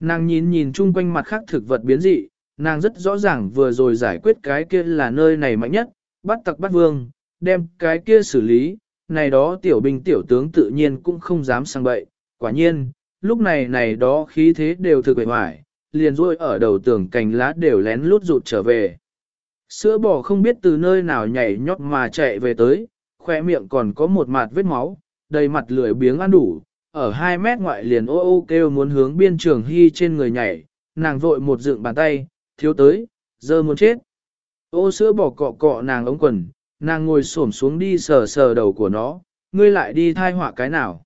Nàng nhìn nhìn chung quanh mặt khác thực vật biến dị, nàng rất rõ ràng vừa rồi giải quyết cái kia là nơi này mạnh nhất, bắt tặc bắt vương, đem cái kia xử lý, này đó tiểu binh tiểu tướng tự nhiên cũng không dám sang bậy, quả nhiên, lúc này này đó khí thế đều thực bệ hoài, liền rôi ở đầu tường cành lá đều lén lút rụt trở về. Sữa bò không biết từ nơi nào nhảy nhót mà chạy về tới, khoe miệng còn có một mặt vết máu, đầy mặt lười biếng ăn đủ, ở 2 mét ngoại liền ô ô kêu muốn hướng biên trường hy trên người nhảy, nàng vội một dựng bàn tay, thiếu tới, giờ muốn chết. Ô sữa bò cọ cọ nàng ống quần, nàng ngồi xổm xuống đi sờ sờ đầu của nó, ngươi lại đi thai họa cái nào.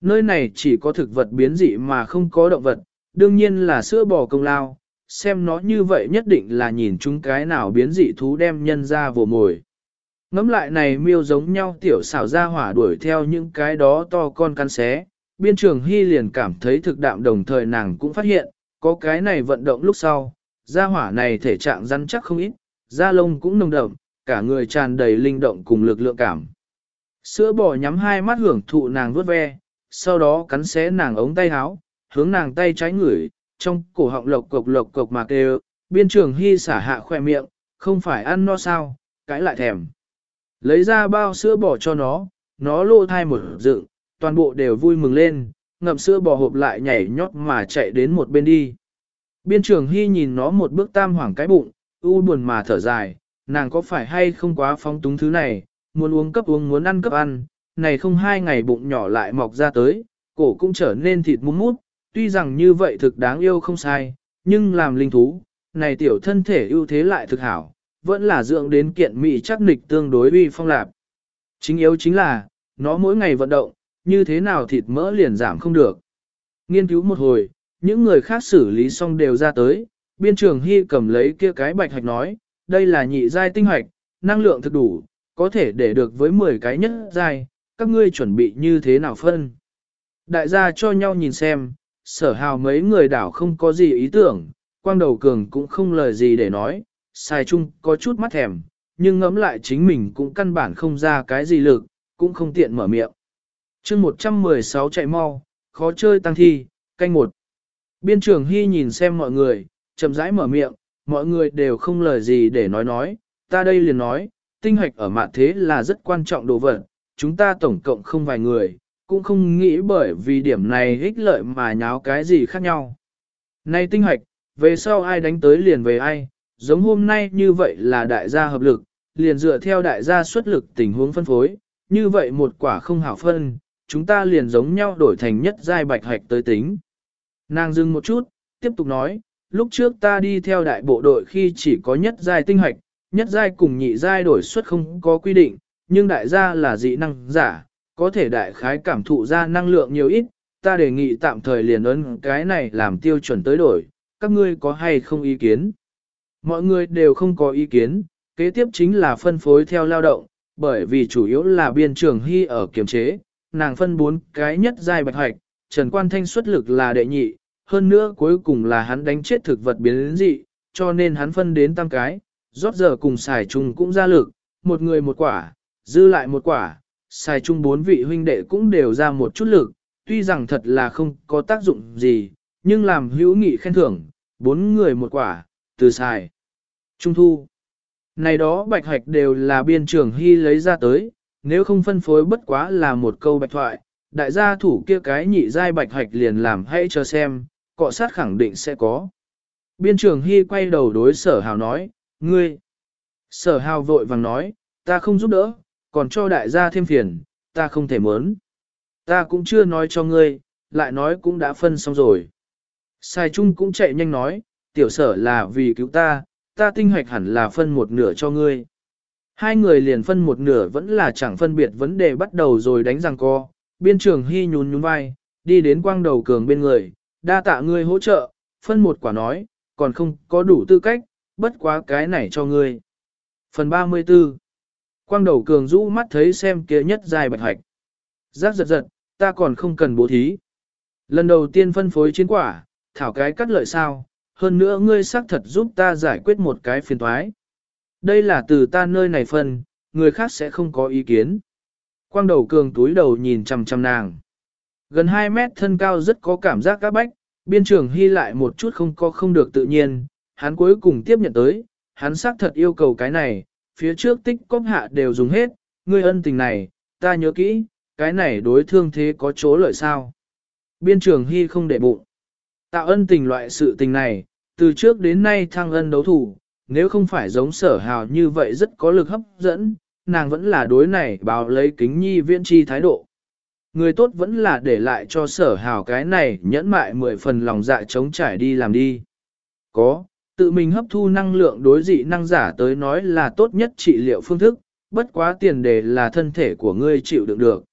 Nơi này chỉ có thực vật biến dị mà không có động vật, đương nhiên là sữa bò công lao, xem nó như vậy nhất định là nhìn chúng cái nào biến dị thú đem nhân ra vồ mồi. Ngắm lại này miêu giống nhau tiểu xảo ra hỏa đuổi theo những cái đó to con căn xé, biên trường hy liền cảm thấy thực đạm đồng thời nàng cũng phát hiện, có cái này vận động lúc sau, gia hỏa này thể trạng rắn chắc không ít, da lông cũng nồng đậm, cả người tràn đầy linh động cùng lực lượng cảm. Sữa bò nhắm hai mắt hưởng thụ nàng vuốt ve, sau đó cắn xé nàng ống tay áo, hướng nàng tay trái ngửi, trong cổ họng lộc cộc lộc cộc mà kêu, biên trường hy xả hạ khoe miệng, không phải ăn no sao, cãi lại thèm. Lấy ra bao sữa bò cho nó, nó lô thai một dựng, toàn bộ đều vui mừng lên, ngậm sữa bò hộp lại nhảy nhót mà chạy đến một bên đi. Biên trường hy nhìn nó một bước tam hoảng cái bụng, u buồn mà thở dài, nàng có phải hay không quá phóng túng thứ này, muốn uống cấp uống muốn ăn cấp ăn, này không hai ngày bụng nhỏ lại mọc ra tới, cổ cũng trở nên thịt mút mút, tuy rằng như vậy thực đáng yêu không sai, nhưng làm linh thú, này tiểu thân thể ưu thế lại thực hảo, vẫn là dưỡng đến kiện mỹ chắc nịch tương đối uy phong lạp. Chính yếu chính là, nó mỗi ngày vận động, như thế nào thịt mỡ liền giảm không được. Nghiên cứu một hồi, những người khác xử lý xong đều ra tới, biên trường hy cầm lấy kia cái bạch hạch nói, đây là nhị giai tinh hạch, năng lượng thực đủ, có thể để được với 10 cái nhất giai, các ngươi chuẩn bị như thế nào phân. Đại gia cho nhau nhìn xem, sở hào mấy người đảo không có gì ý tưởng, quang đầu cường cũng không lời gì để nói, sai chung có chút mắt thèm, nhưng ngẫm lại chính mình cũng căn bản không ra cái gì lực, cũng không tiện mở miệng. chương 116 chạy mau, khó chơi tăng thi, canh một. Biên trưởng Hy nhìn xem mọi người, chậm rãi mở miệng, mọi người đều không lời gì để nói nói, ta đây liền nói, tinh hoạch ở mạng thế là rất quan trọng đồ vật, chúng ta tổng cộng không vài người, cũng không nghĩ bởi vì điểm này ích lợi mà nháo cái gì khác nhau. Nay tinh hoạch, về sau ai đánh tới liền về ai, giống hôm nay như vậy là đại gia hợp lực, liền dựa theo đại gia xuất lực tình huống phân phối, như vậy một quả không hảo phân, chúng ta liền giống nhau đổi thành nhất giai bạch hạch tới tính. Nàng dừng một chút, tiếp tục nói, lúc trước ta đi theo đại bộ đội khi chỉ có nhất giai tinh hoạch, nhất giai cùng nhị giai đổi suất không có quy định, nhưng đại gia là dị năng giả, có thể đại khái cảm thụ ra năng lượng nhiều ít, ta đề nghị tạm thời liền ấn cái này làm tiêu chuẩn tới đổi, các ngươi có hay không ý kiến? Mọi người đều không có ý kiến, kế tiếp chính là phân phối theo lao động, bởi vì chủ yếu là biên trường hy ở kiềm chế, nàng phân bốn cái nhất giai bạch hoạch, Trần Quan Thanh xuất lực là đệ nhị, hơn nữa cuối cùng là hắn đánh chết thực vật biến dị, cho nên hắn phân đến tam cái, rót giờ cùng xài chung cũng ra lực, một người một quả, dư lại một quả, xài chung bốn vị huynh đệ cũng đều ra một chút lực, tuy rằng thật là không có tác dụng gì, nhưng làm hữu nghị khen thưởng, bốn người một quả, từ xài. Trung thu. Này đó bạch hoạch đều là biên trưởng hy lấy ra tới, nếu không phân phối bất quá là một câu bạch thoại, đại gia thủ kia cái nhị giai bạch hoạch liền làm hãy cho xem, cọ sát khẳng định sẽ có. Biên trường hy quay đầu đối sở hào nói, ngươi. Sở hào vội vàng nói, ta không giúp đỡ, còn cho đại gia thêm phiền, ta không thể mớn. Ta cũng chưa nói cho ngươi, lại nói cũng đã phân xong rồi. Sai Trung cũng chạy nhanh nói, tiểu sở là vì cứu ta, ta tinh hoạch hẳn là phân một nửa cho ngươi. Hai người liền phân một nửa vẫn là chẳng phân biệt vấn đề bắt đầu rồi đánh răng co, biên trường hy nhún nhún vai, đi đến quang đầu cường bên người, đa tạ ngươi hỗ trợ, phân một quả nói, còn không có đủ tư cách, bất quá cái này cho ngươi. Phần 34 Quang đầu cường rũ mắt thấy xem kia nhất dài bạch hạch. Giác giật giật, ta còn không cần bố thí. Lần đầu tiên phân phối chiến quả, thảo cái cắt lợi sao, hơn nữa ngươi xác thật giúp ta giải quyết một cái phiền toái. Đây là từ ta nơi này phân, người khác sẽ không có ý kiến. Quang đầu cường túi đầu nhìn chằm chằm nàng. Gần 2 mét thân cao rất có cảm giác các bách, biên trường hy lại một chút không có không được tự nhiên, hắn cuối cùng tiếp nhận tới, hắn xác thật yêu cầu cái này, phía trước tích cóp hạ đều dùng hết, ngươi ân tình này, ta nhớ kỹ, cái này đối thương thế có chỗ lợi sao. Biên trường hy không để bụng. Tạo ân tình loại sự tình này, từ trước đến nay thăng ân đấu thủ, nếu không phải giống sở hào như vậy rất có lực hấp dẫn, nàng vẫn là đối này báo lấy kính nhi viễn chi thái độ. Người tốt vẫn là để lại cho sở hào cái này nhẫn mại mười phần lòng dạ chống trải đi làm đi. Có, tự mình hấp thu năng lượng đối dị năng giả tới nói là tốt nhất trị liệu phương thức, bất quá tiền đề là thân thể của ngươi chịu đựng được.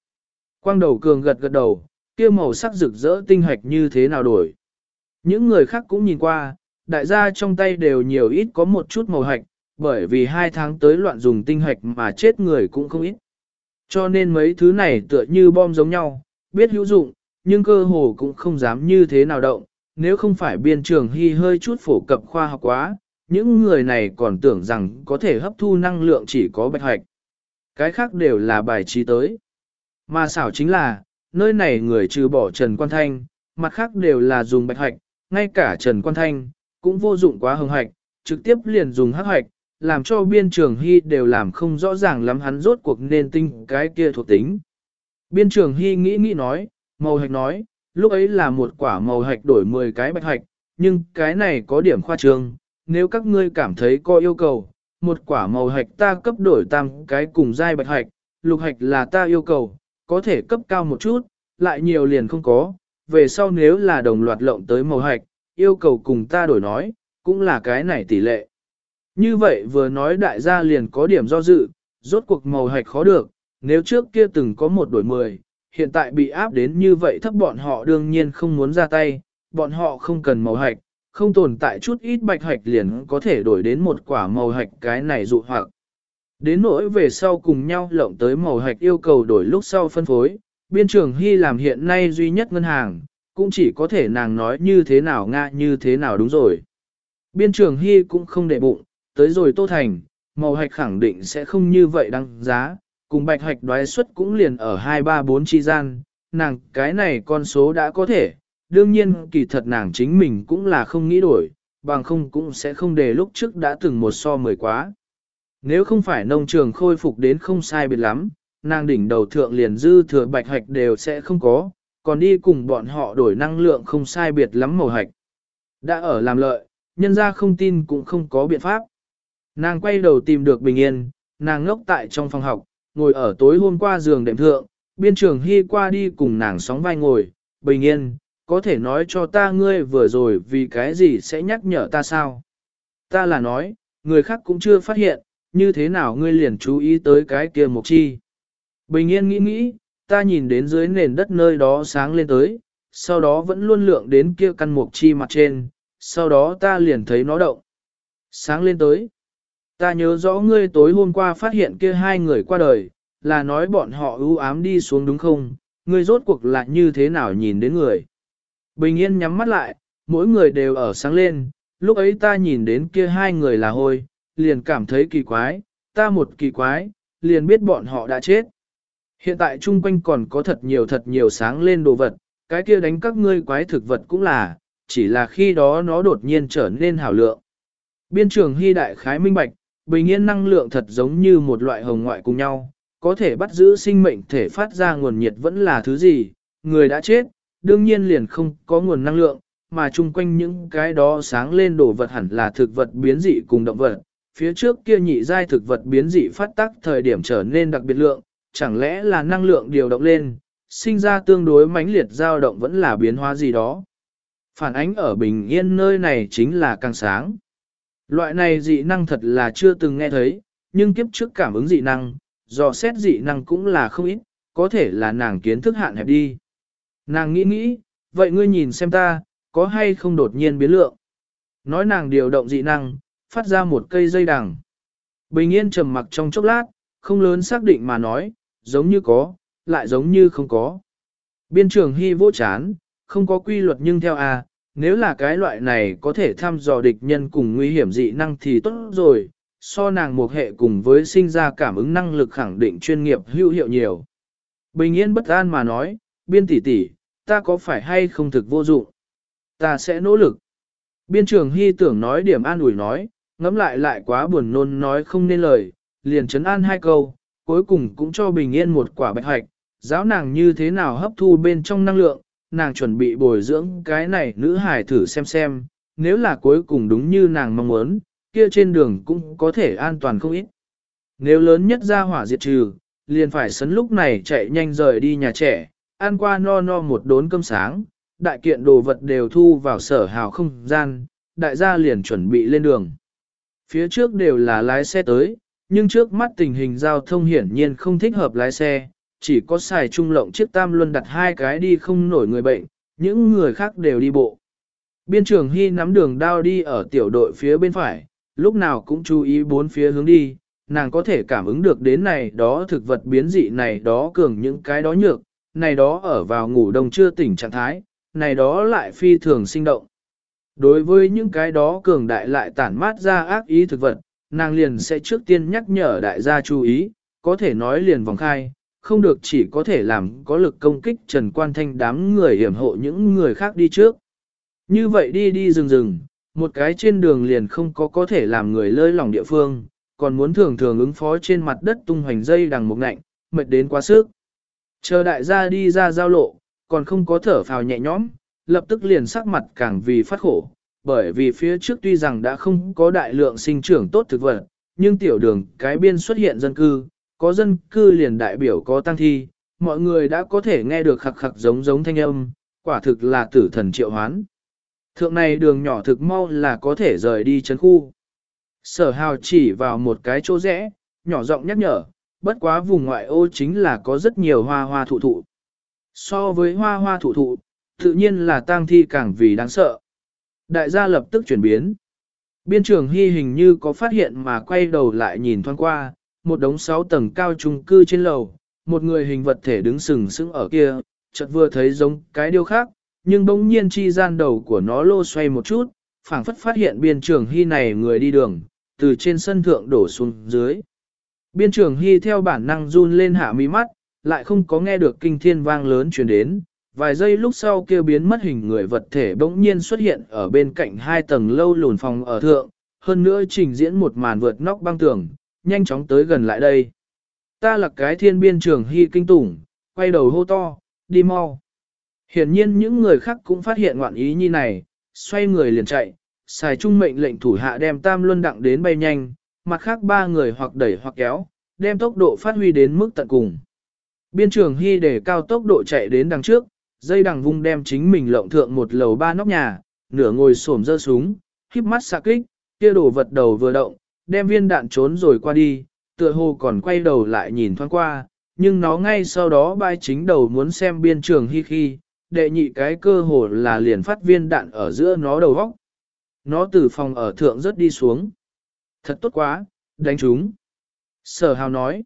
Quang đầu cường gật gật đầu, kia màu sắc rực rỡ tinh hạch như thế nào đổi. Những người khác cũng nhìn qua, đại gia trong tay đều nhiều ít có một chút màu hạch, bởi vì hai tháng tới loạn dùng tinh hạch mà chết người cũng không ít. Cho nên mấy thứ này tựa như bom giống nhau, biết hữu dụng, nhưng cơ hồ cũng không dám như thế nào động, nếu không phải biên trường hy hơi chút phổ cập khoa học quá, những người này còn tưởng rằng có thể hấp thu năng lượng chỉ có bạch hạch. Cái khác đều là bài trí tới. Mà xảo chính là, nơi này người trừ bỏ Trần Quan Thanh, mặt khác đều là dùng bạch hạch, ngay cả Trần Quan Thanh, cũng vô dụng quá hồng hoạch, trực tiếp liền dùng hắc hạch, làm cho biên trường hy đều làm không rõ ràng lắm hắn rốt cuộc nên tinh cái kia thuộc tính. Biên trường hy nghĩ nghĩ nói, màu hạch nói, lúc ấy là một quả màu hạch đổi 10 cái bạch hạch, nhưng cái này có điểm khoa trương, nếu các ngươi cảm thấy có yêu cầu, một quả màu hạch ta cấp đổi tam cái cùng dai bạch hạch, lục hạch là ta yêu cầu, có thể cấp cao một chút, lại nhiều liền không có, về sau nếu là đồng loạt lộng tới màu hạch, yêu cầu cùng ta đổi nói, cũng là cái này tỷ lệ. Như vậy vừa nói đại gia liền có điểm do dự, rốt cuộc màu hạch khó được, nếu trước kia từng có một đổi mười, hiện tại bị áp đến như vậy thấp bọn họ đương nhiên không muốn ra tay, bọn họ không cần màu hạch, không tồn tại chút ít bạch hạch liền có thể đổi đến một quả màu hạch cái này dụ hoặc. Đến nỗi về sau cùng nhau lộng tới màu hạch yêu cầu đổi lúc sau phân phối, biên trường Hy làm hiện nay duy nhất ngân hàng, cũng chỉ có thể nàng nói như thế nào nga như thế nào đúng rồi. Biên trường Hy cũng không để bụng, tới rồi Tô Thành, màu hạch khẳng định sẽ không như vậy đăng giá, cùng bạch hạch đoái suất cũng liền ở 234 chi gian, nàng cái này con số đã có thể, đương nhiên kỳ thật nàng chính mình cũng là không nghĩ đổi, bằng không cũng sẽ không để lúc trước đã từng một so mười quá. Nếu không phải nông trường khôi phục đến không sai biệt lắm, nàng đỉnh đầu thượng liền dư thừa bạch hạch đều sẽ không có, còn đi cùng bọn họ đổi năng lượng không sai biệt lắm màu hạch. Đã ở làm lợi, nhân ra không tin cũng không có biện pháp. Nàng quay đầu tìm được bình yên, nàng ngốc tại trong phòng học, ngồi ở tối hôm qua giường đệm thượng, biên trường hy qua đi cùng nàng sóng vai ngồi, bình yên, có thể nói cho ta ngươi vừa rồi vì cái gì sẽ nhắc nhở ta sao? Ta là nói, người khác cũng chưa phát hiện, như thế nào ngươi liền chú ý tới cái kia mục chi. Bình yên nghĩ nghĩ, ta nhìn đến dưới nền đất nơi đó sáng lên tới, sau đó vẫn luôn lượng đến kia căn mục chi mặt trên, sau đó ta liền thấy nó động. Sáng lên tới, ta nhớ rõ ngươi tối hôm qua phát hiện kia hai người qua đời, là nói bọn họ ưu ám đi xuống đúng không, ngươi rốt cuộc là như thế nào nhìn đến người. Bình yên nhắm mắt lại, mỗi người đều ở sáng lên, lúc ấy ta nhìn đến kia hai người là hôi, liền cảm thấy kỳ quái, ta một kỳ quái, liền biết bọn họ đã chết. Hiện tại chung quanh còn có thật nhiều thật nhiều sáng lên đồ vật, cái kia đánh các ngươi quái thực vật cũng là, chỉ là khi đó nó đột nhiên trở nên hảo lượng. Biên trường hy đại khái minh bạch, bình yên năng lượng thật giống như một loại hồng ngoại cùng nhau, có thể bắt giữ sinh mệnh thể phát ra nguồn nhiệt vẫn là thứ gì, người đã chết, đương nhiên liền không có nguồn năng lượng, mà chung quanh những cái đó sáng lên đồ vật hẳn là thực vật biến dị cùng động vật. Phía trước kia nhị giai thực vật biến dị phát tác thời điểm trở nên đặc biệt lượng, chẳng lẽ là năng lượng điều động lên, sinh ra tương đối mãnh liệt dao động vẫn là biến hóa gì đó. Phản ánh ở bình yên nơi này chính là càng sáng. Loại này dị năng thật là chưa từng nghe thấy, nhưng kiếp trước cảm ứng dị năng, dò xét dị năng cũng là không ít, có thể là nàng kiến thức hạn hẹp đi. Nàng nghĩ nghĩ, vậy ngươi nhìn xem ta, có hay không đột nhiên biến lượng. Nói nàng điều động dị năng, phát ra một cây dây đằng. Bình yên trầm mặc trong chốc lát, không lớn xác định mà nói, giống như có, lại giống như không có. Biên trường hy vô chán, không có quy luật nhưng theo a, nếu là cái loại này có thể thăm dò địch nhân cùng nguy hiểm dị năng thì tốt rồi, so nàng một hệ cùng với sinh ra cảm ứng năng lực khẳng định chuyên nghiệp hữu hiệu nhiều. Bình yên bất an mà nói, biên tỷ tỷ, ta có phải hay không thực vô dụng? Ta sẽ nỗ lực. Biên trường hy tưởng nói điểm an ủi nói, ngẫm lại lại quá buồn nôn nói không nên lời, liền chấn an hai câu, cuối cùng cũng cho bình yên một quả bạch hạch, giáo nàng như thế nào hấp thu bên trong năng lượng, nàng chuẩn bị bồi dưỡng cái này nữ hải thử xem xem, nếu là cuối cùng đúng như nàng mong muốn, kia trên đường cũng có thể an toàn không ít. Nếu lớn nhất ra hỏa diệt trừ, liền phải sấn lúc này chạy nhanh rời đi nhà trẻ, ăn qua no no một đốn cơm sáng, đại kiện đồ vật đều thu vào sở hào không gian, đại gia liền chuẩn bị lên đường. Phía trước đều là lái xe tới, nhưng trước mắt tình hình giao thông hiển nhiên không thích hợp lái xe, chỉ có xài trung lộng chiếc tam luân đặt hai cái đi không nổi người bệnh, những người khác đều đi bộ. Biên trưởng Hy nắm đường đao đi ở tiểu đội phía bên phải, lúc nào cũng chú ý bốn phía hướng đi, nàng có thể cảm ứng được đến này đó thực vật biến dị này đó cường những cái đó nhược, này đó ở vào ngủ đông chưa tỉnh trạng thái, này đó lại phi thường sinh động. Đối với những cái đó cường đại lại tản mát ra ác ý thực vật, nàng liền sẽ trước tiên nhắc nhở đại gia chú ý, có thể nói liền vòng khai, không được chỉ có thể làm có lực công kích Trần Quan Thanh đám người hiểm hộ những người khác đi trước. Như vậy đi đi rừng rừng, một cái trên đường liền không có có thể làm người lơi lỏng địa phương, còn muốn thường thường ứng phó trên mặt đất tung hoành dây đằng một ngạnh, mệt đến quá sức. Chờ đại gia đi ra giao lộ, còn không có thở phào nhẹ nhõm, lập tức liền sắc mặt càng vì phát khổ, bởi vì phía trước tuy rằng đã không có đại lượng sinh trưởng tốt thực vật, nhưng tiểu đường cái biên xuất hiện dân cư, có dân cư liền đại biểu có tăng thi, mọi người đã có thể nghe được khặc khặc giống giống thanh âm, quả thực là tử thần triệu hoán. Thượng này đường nhỏ thực mau là có thể rời đi chấn khu. Sở hào chỉ vào một cái chỗ rẽ, nhỏ giọng nhắc nhở, bất quá vùng ngoại ô chính là có rất nhiều hoa hoa thụ thụ. So với hoa hoa thụ thụ, tự nhiên là tang thi càng vì đáng sợ. Đại gia lập tức chuyển biến. Biên trưởng hy hình như có phát hiện mà quay đầu lại nhìn thoáng qua, một đống sáu tầng cao trung cư trên lầu, một người hình vật thể đứng sừng sững ở kia, chợt vừa thấy giống cái điều khác, nhưng bỗng nhiên chi gian đầu của nó lô xoay một chút, phảng phất phát hiện biên trưởng hy này người đi đường, từ trên sân thượng đổ xuống dưới. Biên trưởng hy theo bản năng run lên hạ mi mắt, lại không có nghe được kinh thiên vang lớn truyền đến, vài giây lúc sau kêu biến mất hình người vật thể bỗng nhiên xuất hiện ở bên cạnh hai tầng lâu lùn phòng ở thượng, hơn nữa trình diễn một màn vượt nóc băng tường, nhanh chóng tới gần lại đây. Ta là cái thiên biên trường hy kinh tủng, quay đầu hô to, đi mau. Hiển nhiên những người khác cũng phát hiện ngoạn ý như này, xoay người liền chạy, xài trung mệnh lệnh thủ hạ đem tam luân đặng đến bay nhanh, mặt khác ba người hoặc đẩy hoặc kéo, đem tốc độ phát huy đến mức tận cùng. Biên trường Hy để cao tốc độ chạy đến đằng trước, dây đằng vung đem chính mình lộng thượng một lầu ba nóc nhà, nửa ngồi xổm dơ súng, híp mắt xạ kích, kia đổ vật đầu vừa động, đem viên đạn trốn rồi qua đi, tựa hồ còn quay đầu lại nhìn thoáng qua, nhưng nó ngay sau đó bay chính đầu muốn xem biên trường Hy khi, đệ nhị cái cơ hồ là liền phát viên đạn ở giữa nó đầu vóc. Nó từ phòng ở thượng rất đi xuống. Thật tốt quá, đánh chúng. Sở hào nói.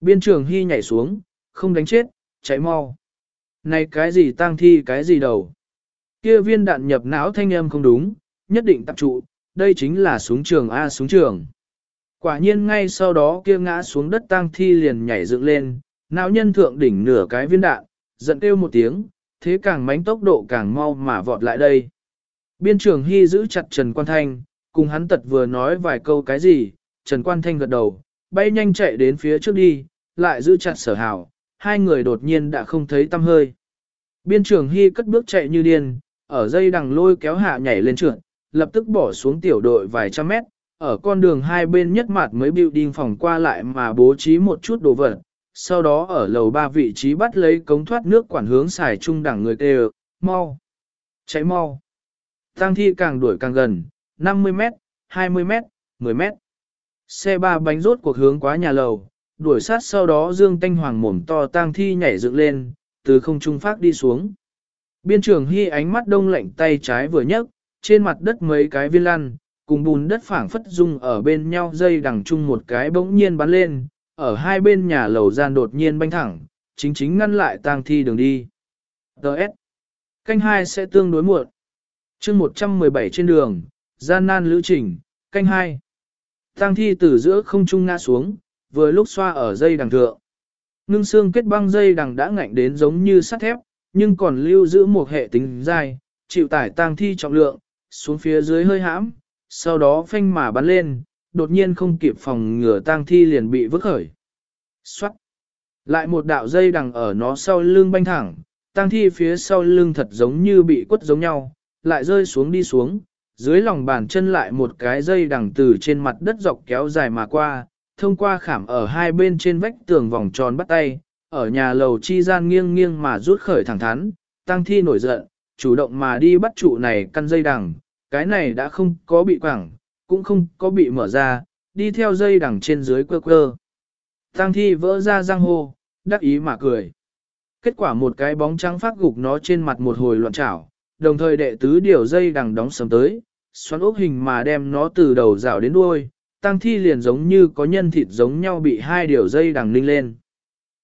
Biên trường hy nhảy xuống, không đánh chết, chạy mau. Này cái gì tang thi cái gì đầu. Kia viên đạn nhập não thanh âm không đúng, nhất định tập trụ, đây chính là súng trường A súng trường. Quả nhiên ngay sau đó kia ngã xuống đất tang thi liền nhảy dựng lên, não nhân thượng đỉnh nửa cái viên đạn, giận kêu một tiếng, thế càng mánh tốc độ càng mau mà vọt lại đây. Biên trường Hy giữ chặt Trần Quan Thanh, cùng hắn tật vừa nói vài câu cái gì, Trần Quan Thanh gật đầu, bay nhanh chạy đến phía trước đi, lại giữ chặt sở hào, hai người đột nhiên đã không thấy tâm hơi. Biên trường Hy cất bước chạy như điên, ở dây đằng lôi kéo hạ nhảy lên trượt, lập tức bỏ xuống tiểu đội vài trăm mét, ở con đường hai bên nhất mặt mới building phòng qua lại mà bố trí một chút đồ vật, sau đó ở lầu ba vị trí bắt lấy cống thoát nước quản hướng xài trung đẳng người tê mau, chạy mau. Tăng thi càng đuổi càng gần, 50 mét, 20 mét, 10 mét. Xe ba bánh rốt cuộc hướng quá nhà lầu, đuổi sát sau đó Dương Tanh Hoàng mồm to tang thi nhảy dựng lên, từ không trung phát đi xuống. Biên trường Hy ánh mắt đông lạnh tay trái vừa nhấc, trên mặt đất mấy cái viên lăn, cùng bùn đất phảng phất dung ở bên nhau dây đằng chung một cái bỗng nhiên bắn lên, ở hai bên nhà lầu gian đột nhiên banh thẳng, chính chính ngăn lại tang thi đường đi. Đợt. Canh hai sẽ tương đối muộn. chương 117 trên đường, gian nan lữ trình, canh hai. Tang thi từ giữa không trung ngã xuống, vừa lúc xoa ở dây đằng thượng. Ngưng xương kết băng dây đằng đã ngạnh đến giống như sắt thép, nhưng còn lưu giữ một hệ tính dài, chịu tải tang thi trọng lượng, xuống phía dưới hơi hãm, sau đó phanh mà bắn lên, đột nhiên không kịp phòng ngừa tang thi liền bị vứt khởi. Xoát! Lại một đạo dây đằng ở nó sau lưng banh thẳng, tang thi phía sau lưng thật giống như bị quất giống nhau, lại rơi xuống đi xuống, dưới lòng bàn chân lại một cái dây đằng từ trên mặt đất dọc kéo dài mà qua, thông qua khảm ở hai bên trên vách tường vòng tròn bắt tay, ở nhà lầu chi gian nghiêng nghiêng mà rút khởi thẳng thắn, tăng thi nổi giận, chủ động mà đi bắt trụ này căn dây đằng, cái này đã không có bị quảng, cũng không có bị mở ra, đi theo dây đằng trên dưới quơ quơ. Tăng thi vỡ ra răng hô, đắc ý mà cười. Kết quả một cái bóng trắng phát gục nó trên mặt một hồi loạn trảo, đồng thời đệ tứ điều dây đằng đóng sầm tới, xoắn ốc hình mà đem nó từ đầu rào đến đuôi, tăng thi liền giống như có nhân thịt giống nhau bị hai điều dây đằng ninh lên.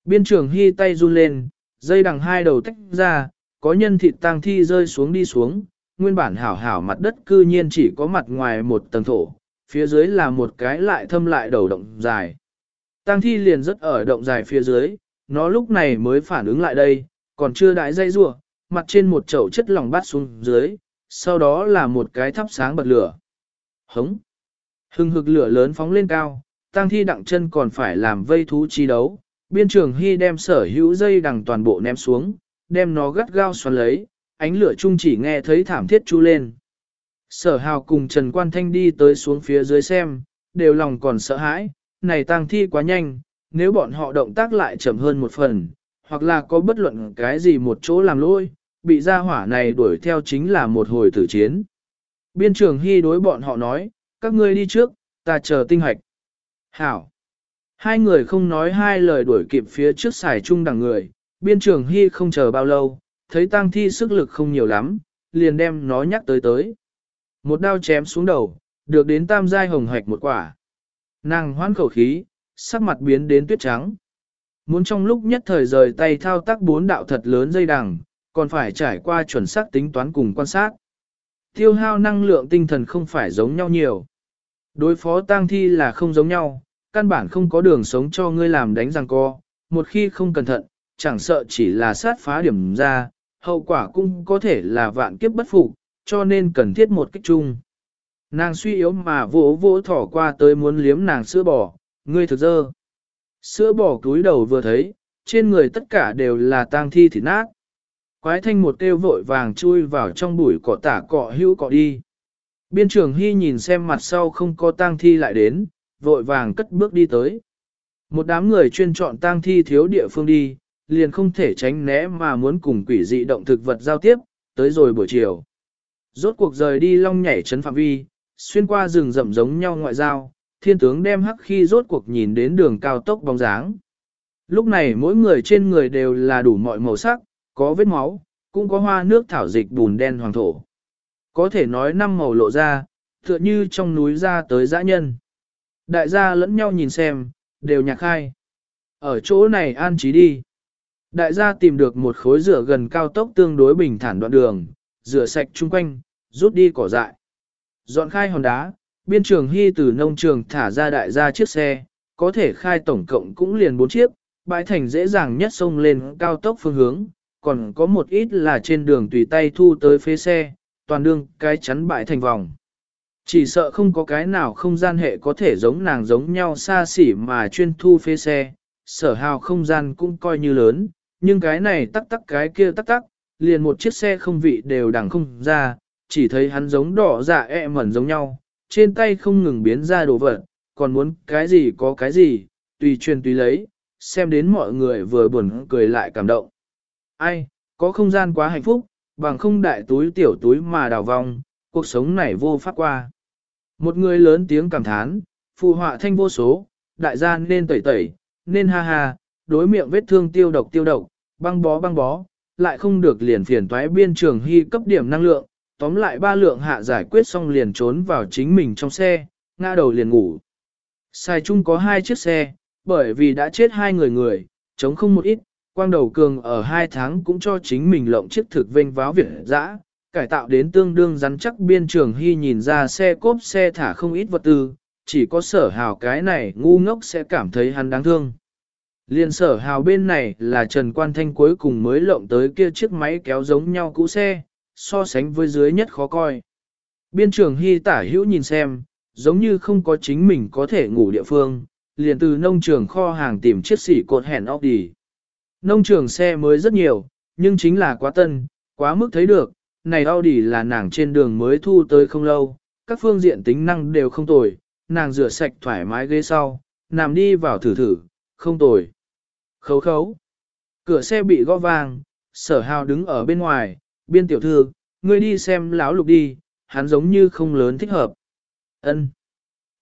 Biên trưởng hy tay run lên, dây đằng hai đầu tách ra, có nhân thịt tang thi rơi xuống đi xuống, nguyên bản hảo hảo mặt đất cư nhiên chỉ có mặt ngoài một tầng thổ, phía dưới là một cái lại thâm lại đầu động dài. tang thi liền rất ở động dài phía dưới, nó lúc này mới phản ứng lại đây, còn chưa đại dây rua, mặt trên một chậu chất lỏng bát xuống dưới, sau đó là một cái thắp sáng bật lửa. Hống! Hưng hực lửa lớn phóng lên cao, tang thi đặng chân còn phải làm vây thú chi đấu. Biên trường hy đem sở hữu dây đằng toàn bộ ném xuống, đem nó gắt gao xoắn lấy, ánh lửa chung chỉ nghe thấy thảm thiết chu lên. Sở hào cùng Trần Quan Thanh đi tới xuống phía dưới xem, đều lòng còn sợ hãi, này tăng thi quá nhanh, nếu bọn họ động tác lại chậm hơn một phần, hoặc là có bất luận cái gì một chỗ làm lôi, bị gia hỏa này đuổi theo chính là một hồi tử chiến. Biên trưởng hy đối bọn họ nói, các ngươi đi trước, ta chờ tinh hoạch. Hảo. Hai người không nói hai lời đuổi kịp phía trước xài chung đằng người, biên trường hy không chờ bao lâu, thấy tang thi sức lực không nhiều lắm, liền đem nó nhắc tới tới. Một đao chém xuống đầu, được đến tam giai hồng hạch một quả. Nàng hoán khẩu khí, sắc mặt biến đến tuyết trắng. Muốn trong lúc nhất thời rời tay thao tác bốn đạo thật lớn dây đằng, còn phải trải qua chuẩn xác tính toán cùng quan sát. Tiêu hao năng lượng tinh thần không phải giống nhau nhiều. Đối phó tang thi là không giống nhau, căn bản không có đường sống cho ngươi làm đánh răng co, một khi không cẩn thận, chẳng sợ chỉ là sát phá điểm ra, hậu quả cũng có thể là vạn kiếp bất phục, cho nên cần thiết một cách chung. Nàng suy yếu mà vỗ vỗ thỏ qua tới muốn liếm nàng sữa bò, ngươi thực dơ. Sữa bò túi đầu vừa thấy, trên người tất cả đều là tang thi thịt nát. Quái thanh một kêu vội vàng chui vào trong bụi cỏ tả cọ hữu cọ đi. Biên trưởng Hy nhìn xem mặt sau không có tang thi lại đến, vội vàng cất bước đi tới. Một đám người chuyên chọn tang thi thiếu địa phương đi, liền không thể tránh né mà muốn cùng quỷ dị động thực vật giao tiếp, tới rồi buổi chiều. Rốt cuộc rời đi long nhảy trấn phạm vi, xuyên qua rừng rậm giống nhau ngoại giao, thiên tướng đem hắc khi rốt cuộc nhìn đến đường cao tốc bóng dáng. Lúc này mỗi người trên người đều là đủ mọi màu sắc, có vết máu, cũng có hoa nước thảo dịch bùn đen hoàng thổ. Có thể nói năm màu lộ ra, tựa như trong núi ra tới dã nhân. Đại gia lẫn nhau nhìn xem, đều nhạc khai. Ở chỗ này an trí đi. Đại gia tìm được một khối rửa gần cao tốc tương đối bình thản đoạn đường, rửa sạch chung quanh, rút đi cỏ dại. Dọn khai hòn đá, biên trường hy từ nông trường thả ra đại gia chiếc xe, có thể khai tổng cộng cũng liền 4 chiếc, bãi thành dễ dàng nhất xông lên cao tốc phương hướng, còn có một ít là trên đường tùy tay thu tới phế xe, toàn đương cái chắn bãi thành vòng. Chỉ sợ không có cái nào không gian hệ có thể giống nàng giống nhau xa xỉ mà chuyên thu phế xe, sở hào không gian cũng coi như lớn, nhưng cái này tắc tắc cái kia tắc tắc, liền một chiếc xe không vị đều đằng không ra, chỉ thấy hắn giống đỏ dạ e mẩn giống nhau, trên tay không ngừng biến ra đồ vật, còn muốn cái gì có cái gì, tùy truyền tùy lấy, xem đến mọi người vừa buồn cười lại cảm động. Ai, có không gian quá hạnh phúc, bằng không đại túi tiểu túi mà đào vong, cuộc sống này vô pháp qua. Một người lớn tiếng cảm thán, phụ họa thanh vô số, đại gia nên tẩy tẩy, nên ha ha, đối miệng vết thương tiêu độc tiêu độc, băng bó băng bó, lại không được liền phiền toái biên trường hy cấp điểm năng lượng, tóm lại ba lượng hạ giải quyết xong liền trốn vào chính mình trong xe, ngã đầu liền ngủ. Sai chung có hai chiếc xe, bởi vì đã chết hai người người, chống không một ít, quang đầu cường ở hai tháng cũng cho chính mình lộng chiếc thực vinh váo việt dã, cải tạo đến tương đương rắn chắc biên trường hy nhìn ra xe cốp xe thả không ít vật tư, chỉ có sở hào cái này ngu ngốc sẽ cảm thấy hắn đáng thương. Liên sở hào bên này là Trần Quan Thanh cuối cùng mới lộng tới kia chiếc máy kéo giống nhau cũ xe, so sánh với dưới nhất khó coi. Biên trường hy tả hữu nhìn xem, giống như không có chính mình có thể ngủ địa phương, liền từ nông trường kho hàng tìm chiếc xỉ cột hẹn óc đi. Nông trường xe mới rất nhiều, nhưng chính là quá tân, quá mức thấy được, này Audi là nàng trên đường mới thu tới không lâu, các phương diện tính năng đều không tồi, nàng rửa sạch thoải mái ghế sau, nằm đi vào thử thử, không tồi. Khấu khấu. Cửa xe bị gõ vàng sở hào đứng ở bên ngoài, biên tiểu thư, ngươi đi xem lão lục đi, hắn giống như không lớn thích hợp. Ân.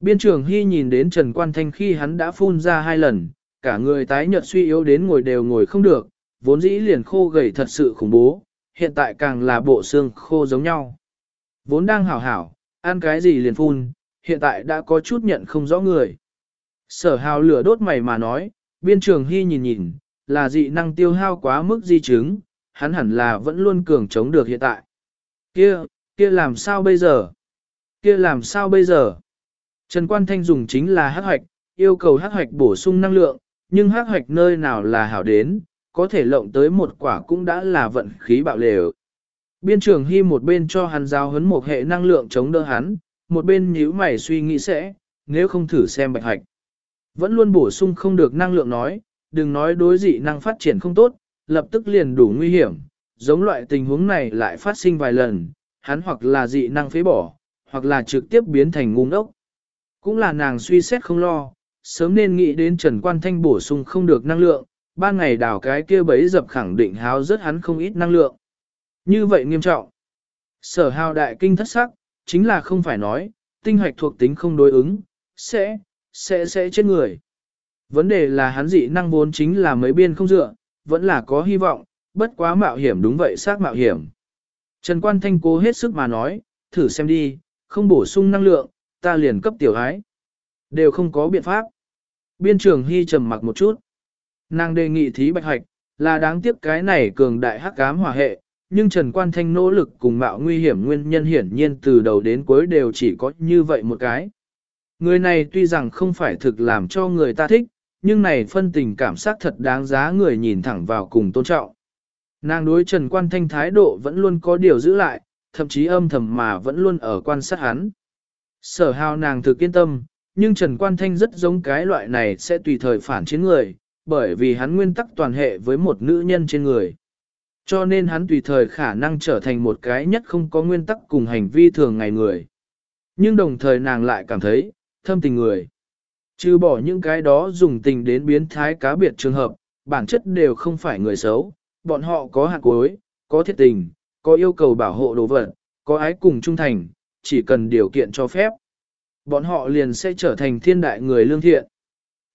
Biên trưởng Hy nhìn đến Trần Quan Thanh khi hắn đã phun ra hai lần, cả người tái nhợt suy yếu đến ngồi đều ngồi không được, vốn dĩ liền khô gầy thật sự khủng bố, hiện tại càng là bộ xương khô giống nhau. Vốn đang hảo hảo, ăn cái gì liền phun, hiện tại đã có chút nhận không rõ người. Sở hào lửa đốt mày mà nói, biên trường hy nhìn nhìn, là dị năng tiêu hao quá mức di chứng, hắn hẳn là vẫn luôn cường chống được hiện tại. Kia, kia làm sao bây giờ? Kia làm sao bây giờ? Trần Quan Thanh dùng chính là hắc hoạch, yêu cầu hắc hoạch bổ sung năng lượng, nhưng hắc hoạch nơi nào là hảo đến, có thể lộng tới một quả cũng đã là vận khí bạo lều. Biên trưởng Hy một bên cho hắn giao hấn một hệ năng lượng chống đỡ hắn, một bên nhíu mày suy nghĩ sẽ, nếu không thử xem bạch hoạch. Vẫn luôn bổ sung không được năng lượng nói, đừng nói đối dị năng phát triển không tốt, lập tức liền đủ nguy hiểm, giống loại tình huống này lại phát sinh vài lần, hắn hoặc là dị năng phế bỏ, hoặc là trực tiếp biến thành ngu ngốc. Cũng là nàng suy xét không lo, sớm nên nghĩ đến Trần Quan Thanh bổ sung không được năng lượng, ban ngày đào cái kia bấy dập khẳng định háo rất hắn không ít năng lượng. Như vậy nghiêm trọng. Sở hào đại kinh thất sắc, chính là không phải nói, tinh hoạch thuộc tính không đối ứng, sẽ, sẽ sẽ chết người. Vấn đề là hắn dị năng vốn chính là mấy biên không dựa, vẫn là có hy vọng, bất quá mạo hiểm đúng vậy xác mạo hiểm. Trần Quan Thanh cố hết sức mà nói, thử xem đi, không bổ sung năng lượng, ta liền cấp tiểu hái. Đều không có biện pháp. Biên trường Hy trầm mặc một chút. Nàng đề nghị thí bạch hoạch, là đáng tiếc cái này cường đại hắc ám hòa hệ, nhưng Trần Quan Thanh nỗ lực cùng mạo nguy hiểm nguyên nhân hiển nhiên từ đầu đến cuối đều chỉ có như vậy một cái. Người này tuy rằng không phải thực làm cho người ta thích, nhưng này phân tình cảm giác thật đáng giá người nhìn thẳng vào cùng tôn trọng. Nàng đối Trần Quan Thanh thái độ vẫn luôn có điều giữ lại, thậm chí âm thầm mà vẫn luôn ở quan sát hắn. Sở hào nàng thực yên tâm, nhưng Trần Quan Thanh rất giống cái loại này sẽ tùy thời phản chiến người, bởi vì hắn nguyên tắc toàn hệ với một nữ nhân trên người. Cho nên hắn tùy thời khả năng trở thành một cái nhất không có nguyên tắc cùng hành vi thường ngày người. Nhưng đồng thời nàng lại cảm thấy, thâm tình người. Trừ bỏ những cái đó dùng tình đến biến thái cá biệt trường hợp, bản chất đều không phải người xấu, bọn họ có hạt cuối, có thiết tình, có yêu cầu bảo hộ đồ vật, có ái cùng trung thành, chỉ cần điều kiện cho phép. Bọn họ liền sẽ trở thành thiên đại người lương thiện.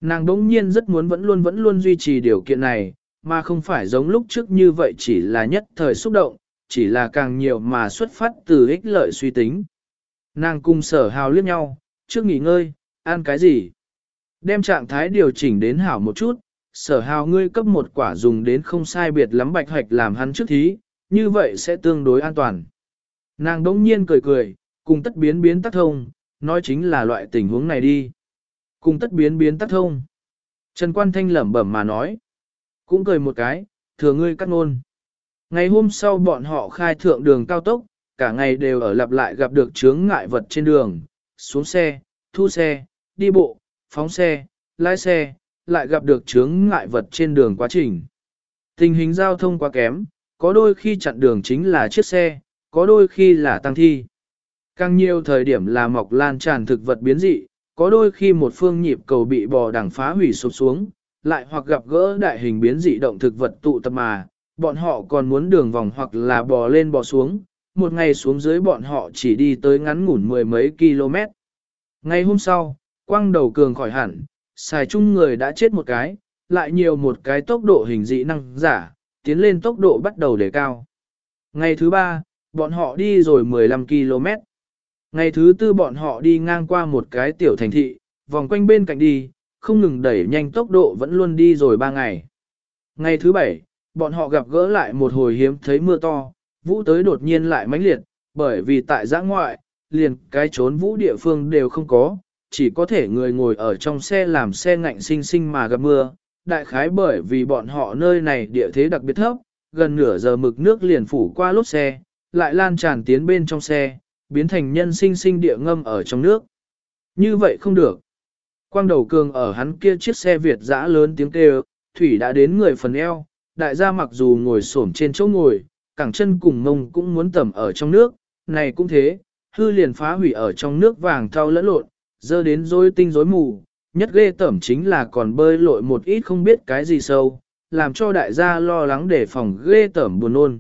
Nàng đống nhiên rất muốn vẫn luôn vẫn luôn duy trì điều kiện này, mà không phải giống lúc trước như vậy chỉ là nhất thời xúc động, chỉ là càng nhiều mà xuất phát từ ích lợi suy tính. Nàng cùng sở hào liếc nhau, trước nghỉ ngơi, ăn cái gì? Đem trạng thái điều chỉnh đến hảo một chút, sở hào ngươi cấp một quả dùng đến không sai biệt lắm bạch hoạch làm hắn trước thí, như vậy sẽ tương đối an toàn. Nàng đống nhiên cười cười, cùng tất biến biến tắc thông, nói chính là loại tình huống này đi. Cùng tất biến biến tắc thông. Trần Quan Thanh lẩm bẩm mà nói. Cũng cười một cái, thừa ngươi cắt ngôn. Ngày hôm sau bọn họ khai thượng đường cao tốc, cả ngày đều ở lặp lại gặp được chướng ngại vật trên đường, xuống xe, thu xe, đi bộ, phóng xe, lái xe, lại gặp được chướng ngại vật trên đường quá trình. Tình hình giao thông quá kém, có đôi khi chặn đường chính là chiếc xe, có đôi khi là tăng thi. Càng nhiều thời điểm là mọc lan tràn thực vật biến dị, có đôi khi một phương nhịp cầu bị bò đằng phá hủy sụp xuống, lại hoặc gặp gỡ đại hình biến dị động thực vật tụ tập mà, bọn họ còn muốn đường vòng hoặc là bò lên bò xuống, một ngày xuống dưới bọn họ chỉ đi tới ngắn ngủn mười mấy km. Ngày hôm sau, quang đầu cường khỏi hẳn, xài chung người đã chết một cái, lại nhiều một cái tốc độ hình dị năng giả, tiến lên tốc độ bắt đầu đề cao. Ngày thứ ba, bọn họ đi rồi 15 km. Ngày thứ tư bọn họ đi ngang qua một cái tiểu thành thị, vòng quanh bên cạnh đi, không ngừng đẩy nhanh tốc độ vẫn luôn đi rồi ba ngày. Ngày thứ bảy, bọn họ gặp gỡ lại một hồi hiếm thấy mưa to, vũ tới đột nhiên lại mãnh liệt, bởi vì tại giã ngoại, liền cái trốn vũ địa phương đều không có, chỉ có thể người ngồi ở trong xe làm xe ngạnh sinh sinh mà gặp mưa, đại khái bởi vì bọn họ nơi này địa thế đặc biệt thấp, gần nửa giờ mực nước liền phủ qua lốp xe, lại lan tràn tiến bên trong xe, biến thành nhân sinh sinh địa ngâm ở trong nước. Như vậy không được. Quang đầu cường ở hắn kia chiếc xe Việt dã lớn tiếng kêu, thủy đã đến người phần eo, đại gia mặc dù ngồi xổm trên chỗ ngồi, cẳng chân cùng mông cũng muốn tẩm ở trong nước, này cũng thế, hư liền phá hủy ở trong nước vàng thau lẫn lộn, dơ đến rối tinh rối mù, nhất ghê tẩm chính là còn bơi lội một ít không biết cái gì sâu, làm cho đại gia lo lắng để phòng ghê tẩm buồn nôn.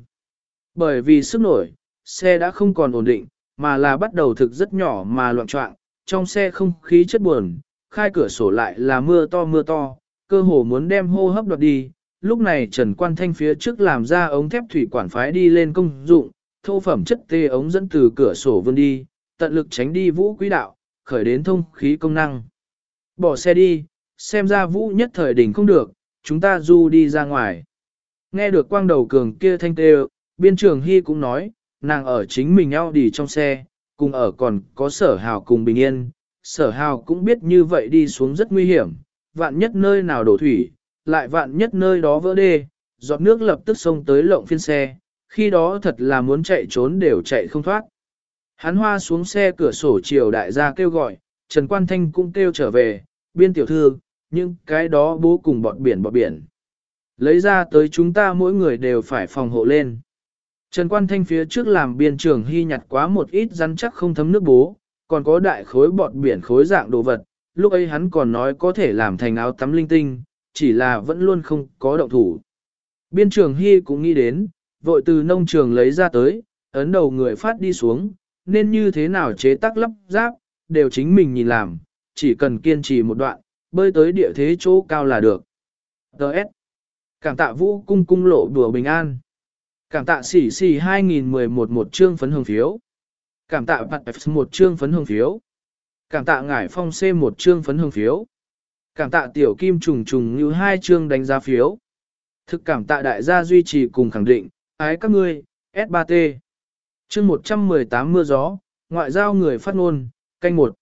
Bởi vì sức nổi, xe đã không còn ổn định, mà là bắt đầu thực rất nhỏ mà loạn trọng, trong xe không khí chất buồn, khai cửa sổ lại là mưa to mưa to, cơ hồ muốn đem hô hấp đoạt đi. Lúc này Trần Quan Thanh phía trước làm ra ống thép thủy quản phái đi lên công dụng, thô phẩm chất tê ống dẫn từ cửa sổ vươn đi, tận lực tránh đi vũ quý đạo, khởi đến thông khí công năng. Bỏ xe đi, xem ra vũ nhất thời đỉnh không được, chúng ta du đi ra ngoài. Nghe được quang đầu cường kia thanh tê, biên trưởng Hy cũng nói, nàng ở chính mình eo đi trong xe, cùng ở còn có sở hào cùng bình yên. Sở hào cũng biết như vậy đi xuống rất nguy hiểm, vạn nhất nơi nào đổ thủy, lại vạn nhất nơi đó vỡ đê, giọt nước lập tức xông tới lộng phiên xe, khi đó thật là muốn chạy trốn đều chạy không thoát. Hắn hoa xuống xe cửa sổ chiều đại gia kêu gọi, Trần Quan Thanh cũng kêu trở về, biên tiểu thư, nhưng cái đó bố cùng bọt biển bọt biển. Lấy ra tới chúng ta mỗi người đều phải phòng hộ lên. Trần Quan Thanh phía trước làm biên trường hy nhặt quá một ít rắn chắc không thấm nước bố, còn có đại khối bọt biển khối dạng đồ vật, lúc ấy hắn còn nói có thể làm thành áo tắm linh tinh, chỉ là vẫn luôn không có động thủ. Biên trường hy cũng nghĩ đến, vội từ nông trường lấy ra tới, ấn đầu người phát đi xuống, nên như thế nào chế tác lắp ráp, đều chính mình nhìn làm, chỉ cần kiên trì một đoạn, bơi tới địa thế chỗ cao là được. Đợt. Cảm tạ vũ cung cung lộ đùa bình an. Cảm tạ xỉ xỉ 2011 một chương phấn hương phiếu. Cảm tạ bạc một chương phấn hương phiếu. Cảm tạ ngải phong C một chương phấn hương phiếu. Cảm tạ tiểu kim trùng trùng như hai chương đánh giá phiếu. Thực cảm tạ đại gia duy trì cùng khẳng định, ái các ngươi, S3T. Chương 118 mưa gió, ngoại giao người phát ngôn, canh một.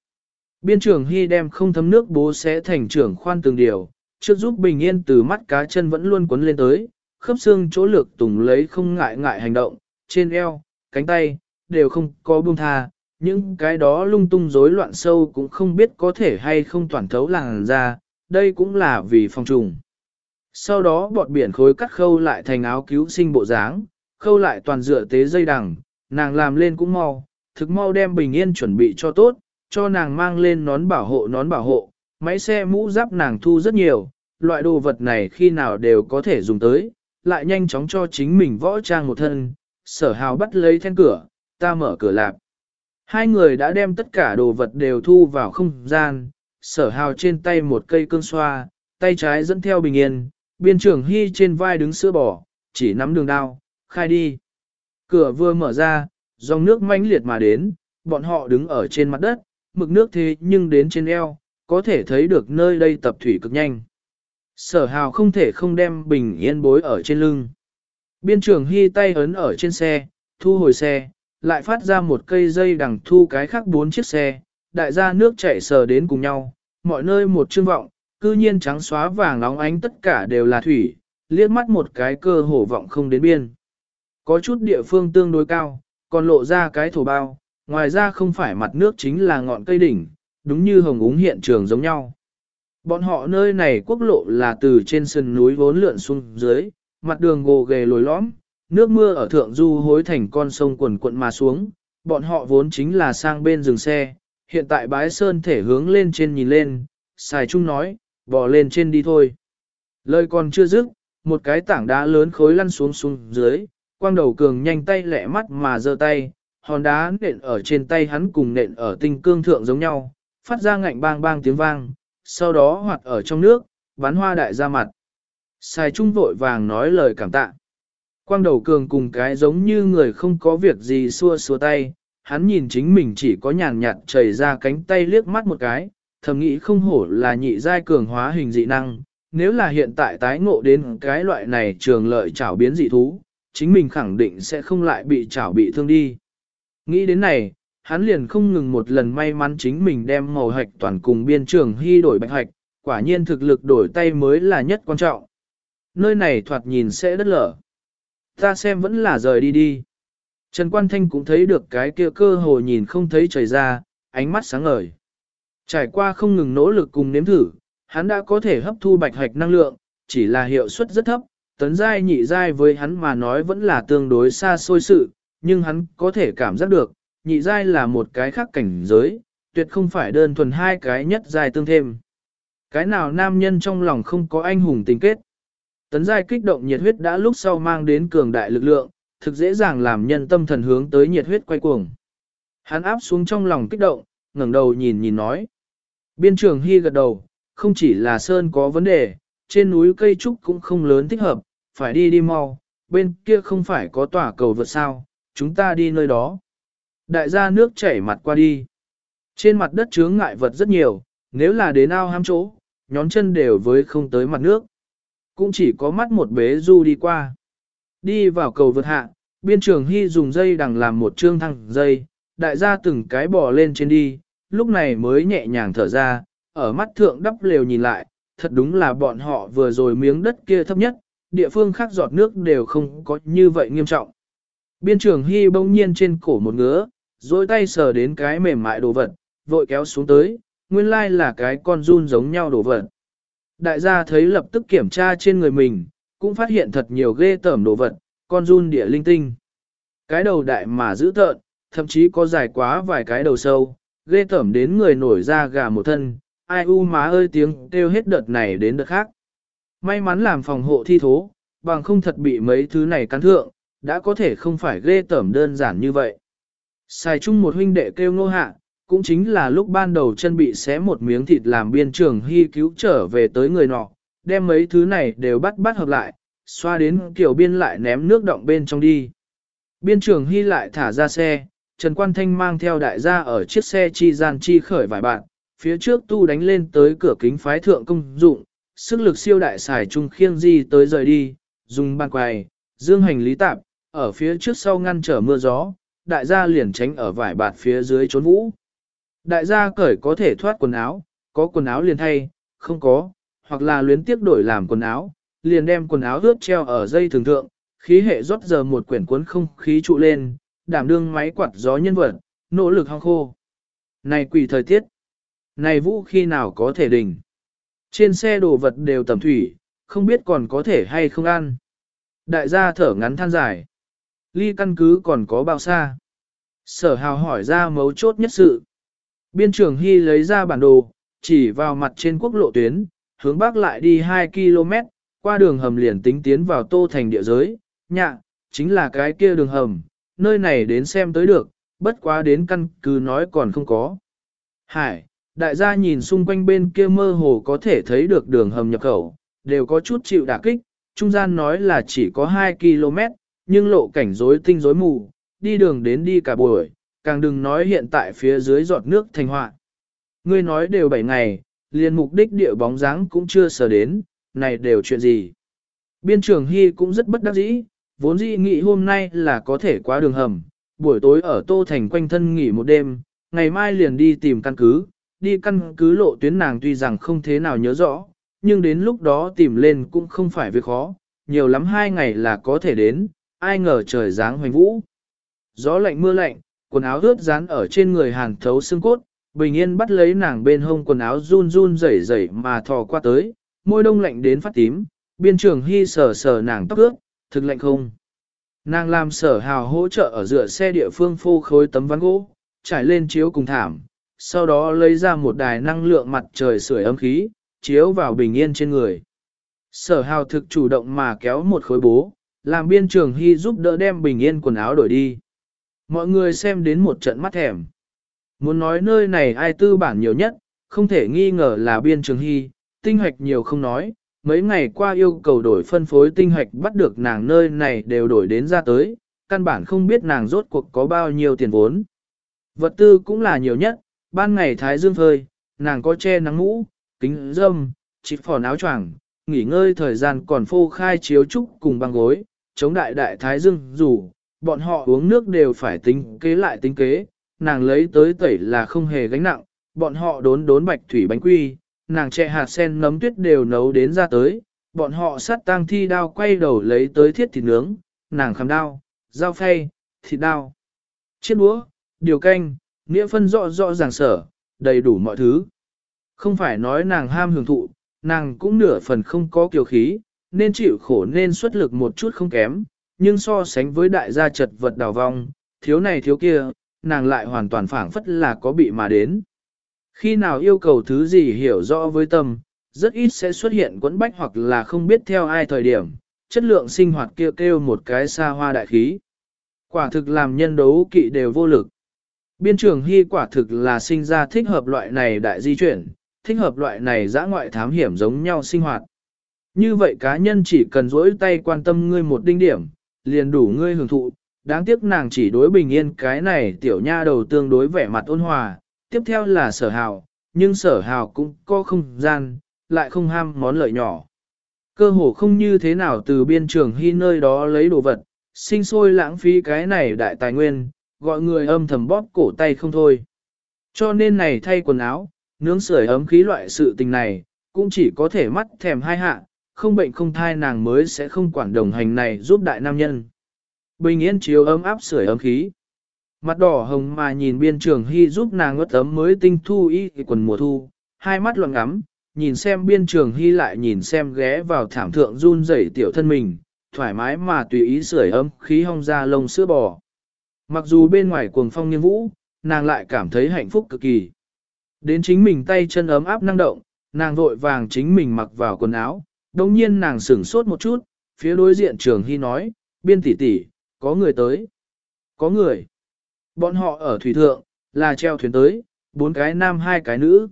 Biên trưởng Hy đem không thấm nước bố sẽ thành trưởng khoan từng điều, trước giúp bình yên từ mắt cá chân vẫn luôn quấn lên tới, khớp xương chỗ lược tùng lấy không ngại ngại hành động, trên eo, cánh tay, đều không có buông tha, những cái đó lung tung rối loạn sâu cũng không biết có thể hay không toàn thấu làng ra, đây cũng là vì phòng trùng. Sau đó bọt biển khối cắt khâu lại thành áo cứu sinh bộ dáng, khâu lại toàn dựa tế dây đằng, nàng làm lên cũng mau, thực mau đem bình yên chuẩn bị cho tốt, cho nàng mang lên nón bảo hộ nón bảo hộ, máy xe mũ giáp nàng thu rất nhiều, loại đồ vật này khi nào đều có thể dùng tới, lại nhanh chóng cho chính mình võ trang một thân, sở hào bắt lấy then cửa, ta mở cửa lạp. Hai người đã đem tất cả đồ vật đều thu vào không gian, sở hào trên tay một cây cương xoa, tay trái dẫn theo bình yên, biên trưởng hy trên vai đứng sữa bò, chỉ nắm đường đao, khai đi. Cửa vừa mở ra, dòng nước mãnh liệt mà đến, bọn họ đứng ở trên mặt đất, mực nước thế nhưng đến trên eo, có thể thấy được nơi đây tập thủy cực nhanh. Sở hào không thể không đem bình yên bối ở trên lưng. Biên trưởng hy tay ấn ở trên xe, thu hồi xe, lại phát ra một cây dây đằng thu cái khác bốn chiếc xe, đại gia nước chảy sờ đến cùng nhau, mọi nơi một chương vọng, cư nhiên trắng xóa vàng nóng ánh tất cả đều là thủy, liếc mắt một cái cơ hổ vọng không đến biên. Có chút địa phương tương đối cao, còn lộ ra cái thổ bao, ngoài ra không phải mặt nước chính là ngọn cây đỉnh, đúng như hồng úng hiện trường giống nhau. Bọn họ nơi này quốc lộ là từ trên sườn núi vốn lượn xuống dưới, mặt đường gồ ghề lồi lõm, nước mưa ở thượng du hối thành con sông quần quận mà xuống, bọn họ vốn chính là sang bên dừng xe, hiện tại bái sơn thể hướng lên trên nhìn lên, xài trung nói, bỏ lên trên đi thôi. Lời còn chưa dứt, một cái tảng đá lớn khối lăn xuống xuống dưới, quang đầu cường nhanh tay lẹ mắt mà giơ tay, hòn đá nện ở trên tay hắn cùng nện ở tinh cương thượng giống nhau, phát ra ngạnh bang bang tiếng vang, sau đó hoạt ở trong nước, bắn hoa đại ra mặt. Xài trung vội vàng nói lời cảm tạ. Quang đầu cường cùng cái giống như người không có việc gì xua xua tay, hắn nhìn chính mình chỉ có nhàn nhạt chảy ra cánh tay liếc mắt một cái, thầm nghĩ không hổ là nhị giai cường hóa hình dị năng, nếu là hiện tại tái ngộ đến cái loại này trường lợi trảo biến dị thú, chính mình khẳng định sẽ không lại bị trảo bị thương đi. Nghĩ đến này, hắn liền không ngừng một lần may mắn chính mình đem màu hạch toàn cùng biên trường hy đổi bạch hạch, quả nhiên thực lực đổi tay mới là nhất quan trọng. Nơi này thoạt nhìn sẽ đất lở. Ta xem vẫn là rời đi đi. Trần Quan Thanh cũng thấy được cái kia cơ hồ nhìn không thấy trời ra, ánh mắt sáng ngời. Trải qua không ngừng nỗ lực cùng nếm thử, hắn đã có thể hấp thu bạch hạch năng lượng, chỉ là hiệu suất rất thấp, tấn giai nhị giai với hắn mà nói vẫn là tương đối xa xôi sự, nhưng hắn có thể cảm giác được, nhị giai là một cái khác cảnh giới, tuyệt không phải đơn thuần hai cái nhất giai tương thêm. Cái nào nam nhân trong lòng không có anh hùng tình kết. Tấn giai kích động nhiệt huyết đã lúc sau mang đến cường đại lực lượng, thực dễ dàng làm nhân tâm thần hướng tới nhiệt huyết quay cuồng. Hắn áp xuống trong lòng kích động, ngẩng đầu nhìn nhìn nói. Biên trường Hy gật đầu, không chỉ là sơn có vấn đề, trên núi cây trúc cũng không lớn thích hợp, phải đi đi mau, bên kia không phải có tỏa cầu vượt sao, chúng ta đi nơi đó. Đại gia nước chảy mặt qua đi. Trên mặt đất chướng ngại vật rất nhiều, nếu là đến ao ham chỗ, nhón chân đều với không tới mặt nước. Cũng chỉ có mắt một bế du đi qua. Đi vào cầu vượt hạ, biên trường hy dùng dây đằng làm một trương thăng dây, đại gia từng cái bò lên trên đi, lúc này mới nhẹ nhàng thở ra, ở mắt thượng đắp lều nhìn lại, thật đúng là bọn họ vừa rồi miếng đất kia thấp nhất, địa phương khác giọt nước đều không có như vậy nghiêm trọng. Biên trường hy bỗng nhiên trên cổ một ngứa, dối tay sờ đến cái mềm mại đồ vật, vội kéo xuống tới, nguyên lai là cái con run giống nhau đồ vật. Đại gia thấy lập tức kiểm tra trên người mình, cũng phát hiện thật nhiều ghê tởm đồ vật, con run địa linh tinh. Cái đầu đại mà dữ tợn, thậm chí có dài quá vài cái đầu sâu, ghê tởm đến người nổi ra gà một thân, ai u má ơi tiếng kêu hết đợt này đến đợt khác. May mắn làm phòng hộ thi thố, bằng không thật bị mấy thứ này cắn thượng, đã có thể không phải ghê tởm đơn giản như vậy. Xài chung một huynh đệ kêu ngô hạ, cũng chính là lúc ban đầu chân bị xé một miếng thịt làm biên trường hy cứu trở về tới người nọ, đem mấy thứ này đều bắt bắt hợp lại, xoa đến kiểu biên lại ném nước động bên trong đi. Biên trường hy lại thả ra xe, Trần Quan Thanh mang theo đại gia ở chiếc xe chi gian chi khởi vài bạn, phía trước tu đánh lên tới cửa kính phái thượng công dụng, sức lực siêu đại xài trung khiêng di tới rời đi, dùng ban quài, dương hành lý tạp, ở phía trước sau ngăn trở mưa gió, đại gia liền tránh ở vải bạt phía dưới trốn vũ. Đại gia cởi có thể thoát quần áo, có quần áo liền thay, không có, hoặc là luyến tiếp đổi làm quần áo, liền đem quần áo ướt treo ở dây thường thượng, khí hệ rót giờ một quyển cuốn không khí trụ lên, đảm đương máy quạt gió nhân vật, nỗ lực hong khô. Này quỷ thời tiết, này vũ khi nào có thể đỉnh. Trên xe đồ vật đều tầm thủy, không biết còn có thể hay không ăn. Đại gia thở ngắn than dài. Ly căn cứ còn có bao xa? Sở hào hỏi ra mấu chốt nhất sự. Biên trưởng Hy lấy ra bản đồ, chỉ vào mặt trên quốc lộ tuyến, hướng bắc lại đi 2 km, qua đường hầm liền tính tiến vào tô thành địa giới, nhạ, chính là cái kia đường hầm, nơi này đến xem tới được, bất quá đến căn cứ nói còn không có. Hải, đại gia nhìn xung quanh bên kia mơ hồ có thể thấy được đường hầm nhập khẩu, đều có chút chịu đả kích, trung gian nói là chỉ có 2 km, nhưng lộ cảnh rối tinh rối mù, đi đường đến đi cả buổi, càng đừng nói hiện tại phía dưới giọt nước thành họa. Ngươi nói đều 7 ngày, liền mục đích địa bóng dáng cũng chưa sờ đến, này đều chuyện gì. Biên trưởng Hy cũng rất bất đắc dĩ, vốn dĩ nghĩ hôm nay là có thể qua đường hầm, buổi tối ở Tô Thành quanh thân nghỉ một đêm, ngày mai liền đi tìm căn cứ, đi căn cứ lộ tuyến nàng tuy rằng không thế nào nhớ rõ, nhưng đến lúc đó tìm lên cũng không phải việc khó, nhiều lắm hai ngày là có thể đến, ai ngờ trời dáng hoành vũ. Gió lạnh mưa lạnh, quần áo ướt dán ở trên người hàn thấu xương cốt, bình yên bắt lấy nàng bên hông quần áo run run rẩy rẩy mà thò qua tới, môi đông lạnh đến phát tím, biên trường hy sờ sờ nàng tóc ướt, thực lạnh không. Nàng làm sở hào hỗ trợ ở dựa xe địa phương phô khối tấm ván gỗ, trải lên chiếu cùng thảm, sau đó lấy ra một đài năng lượng mặt trời sưởi ấm khí, chiếu vào bình yên trên người. Sở hào thực chủ động mà kéo một khối bố, làm biên trường hy giúp đỡ đem bình yên quần áo đổi đi. Mọi người xem đến một trận mắt thèm. Muốn nói nơi này ai tư bản nhiều nhất, không thể nghi ngờ là biên trường hy, tinh hoạch nhiều không nói, mấy ngày qua yêu cầu đổi phân phối tinh hoạch bắt được nàng nơi này đều đổi đến ra tới, căn bản không biết nàng rốt cuộc có bao nhiêu tiền vốn. Vật tư cũng là nhiều nhất, ban ngày thái dương phơi, nàng có che nắng mũ, kính dâm, chịp phòn áo choàng, nghỉ ngơi thời gian còn phô khai chiếu trúc cùng băng gối, chống đại đại thái dương rủ bọn họ uống nước đều phải tính kế lại tính kế, nàng lấy tới tẩy là không hề gánh nặng, bọn họ đốn đốn bạch thủy bánh quy, nàng che hạt sen nấm tuyết đều nấu đến ra tới, bọn họ sát tang thi đao quay đầu lấy tới thiết thịt nướng, nàng khám đao, dao phay, thịt đao, chiếc đũa, điều canh, nghĩa phân rõ rõ ràng sở, đầy đủ mọi thứ. Không phải nói nàng ham hưởng thụ, nàng cũng nửa phần không có kiều khí, nên chịu khổ nên xuất lực một chút không kém, nhưng so sánh với đại gia chật vật đào vong, thiếu này thiếu kia, nàng lại hoàn toàn phản phất là có bị mà đến. Khi nào yêu cầu thứ gì hiểu rõ với tâm, rất ít sẽ xuất hiện quẫn bách hoặc là không biết theo ai thời điểm, chất lượng sinh hoạt kia kêu, kêu một cái xa hoa đại khí. Quả thực làm nhân đấu kỵ đều vô lực. Biên trường hy quả thực là sinh ra thích hợp loại này đại di chuyển, thích hợp loại này giã ngoại thám hiểm giống nhau sinh hoạt. Như vậy cá nhân chỉ cần dỗi tay quan tâm ngươi một đinh điểm, liền đủ ngươi hưởng thụ, đáng tiếc nàng chỉ đối bình yên cái này tiểu nha đầu tương đối vẻ mặt ôn hòa, tiếp theo là sở hào, nhưng sở hào cũng có không gian, lại không ham món lợi nhỏ. Cơ hồ không như thế nào từ biên trường hy nơi đó lấy đồ vật, sinh sôi lãng phí cái này đại tài nguyên, gọi người âm thầm bóp cổ tay không thôi. Cho nên này thay quần áo, nướng sưởi ấm khí loại sự tình này, cũng chỉ có thể mắt thèm hai hạ, không bệnh không thai nàng mới sẽ không quản đồng hành này giúp đại nam nhân. Bình yên chiếu ấm áp sưởi ấm khí. Mặt đỏ hồng mà nhìn biên trường hy giúp nàng ướt ấm mới tinh thu y quần mùa thu, hai mắt loạn ngắm, nhìn xem biên trường hy lại nhìn xem ghé vào thảm thượng run rẩy tiểu thân mình, thoải mái mà tùy ý sưởi ấm khí hong ra lông sữa bò. Mặc dù bên ngoài cuồng phong nghiêng vũ, nàng lại cảm thấy hạnh phúc cực kỳ. Đến chính mình tay chân ấm áp năng động, nàng vội vàng chính mình mặc vào quần áo, đồng nhiên nàng sửng sốt một chút, phía đối diện trường hy nói, biên tỷ tỷ, có người tới. Có người. Bọn họ ở thủy thượng, là treo thuyền tới, bốn cái nam hai cái nữ.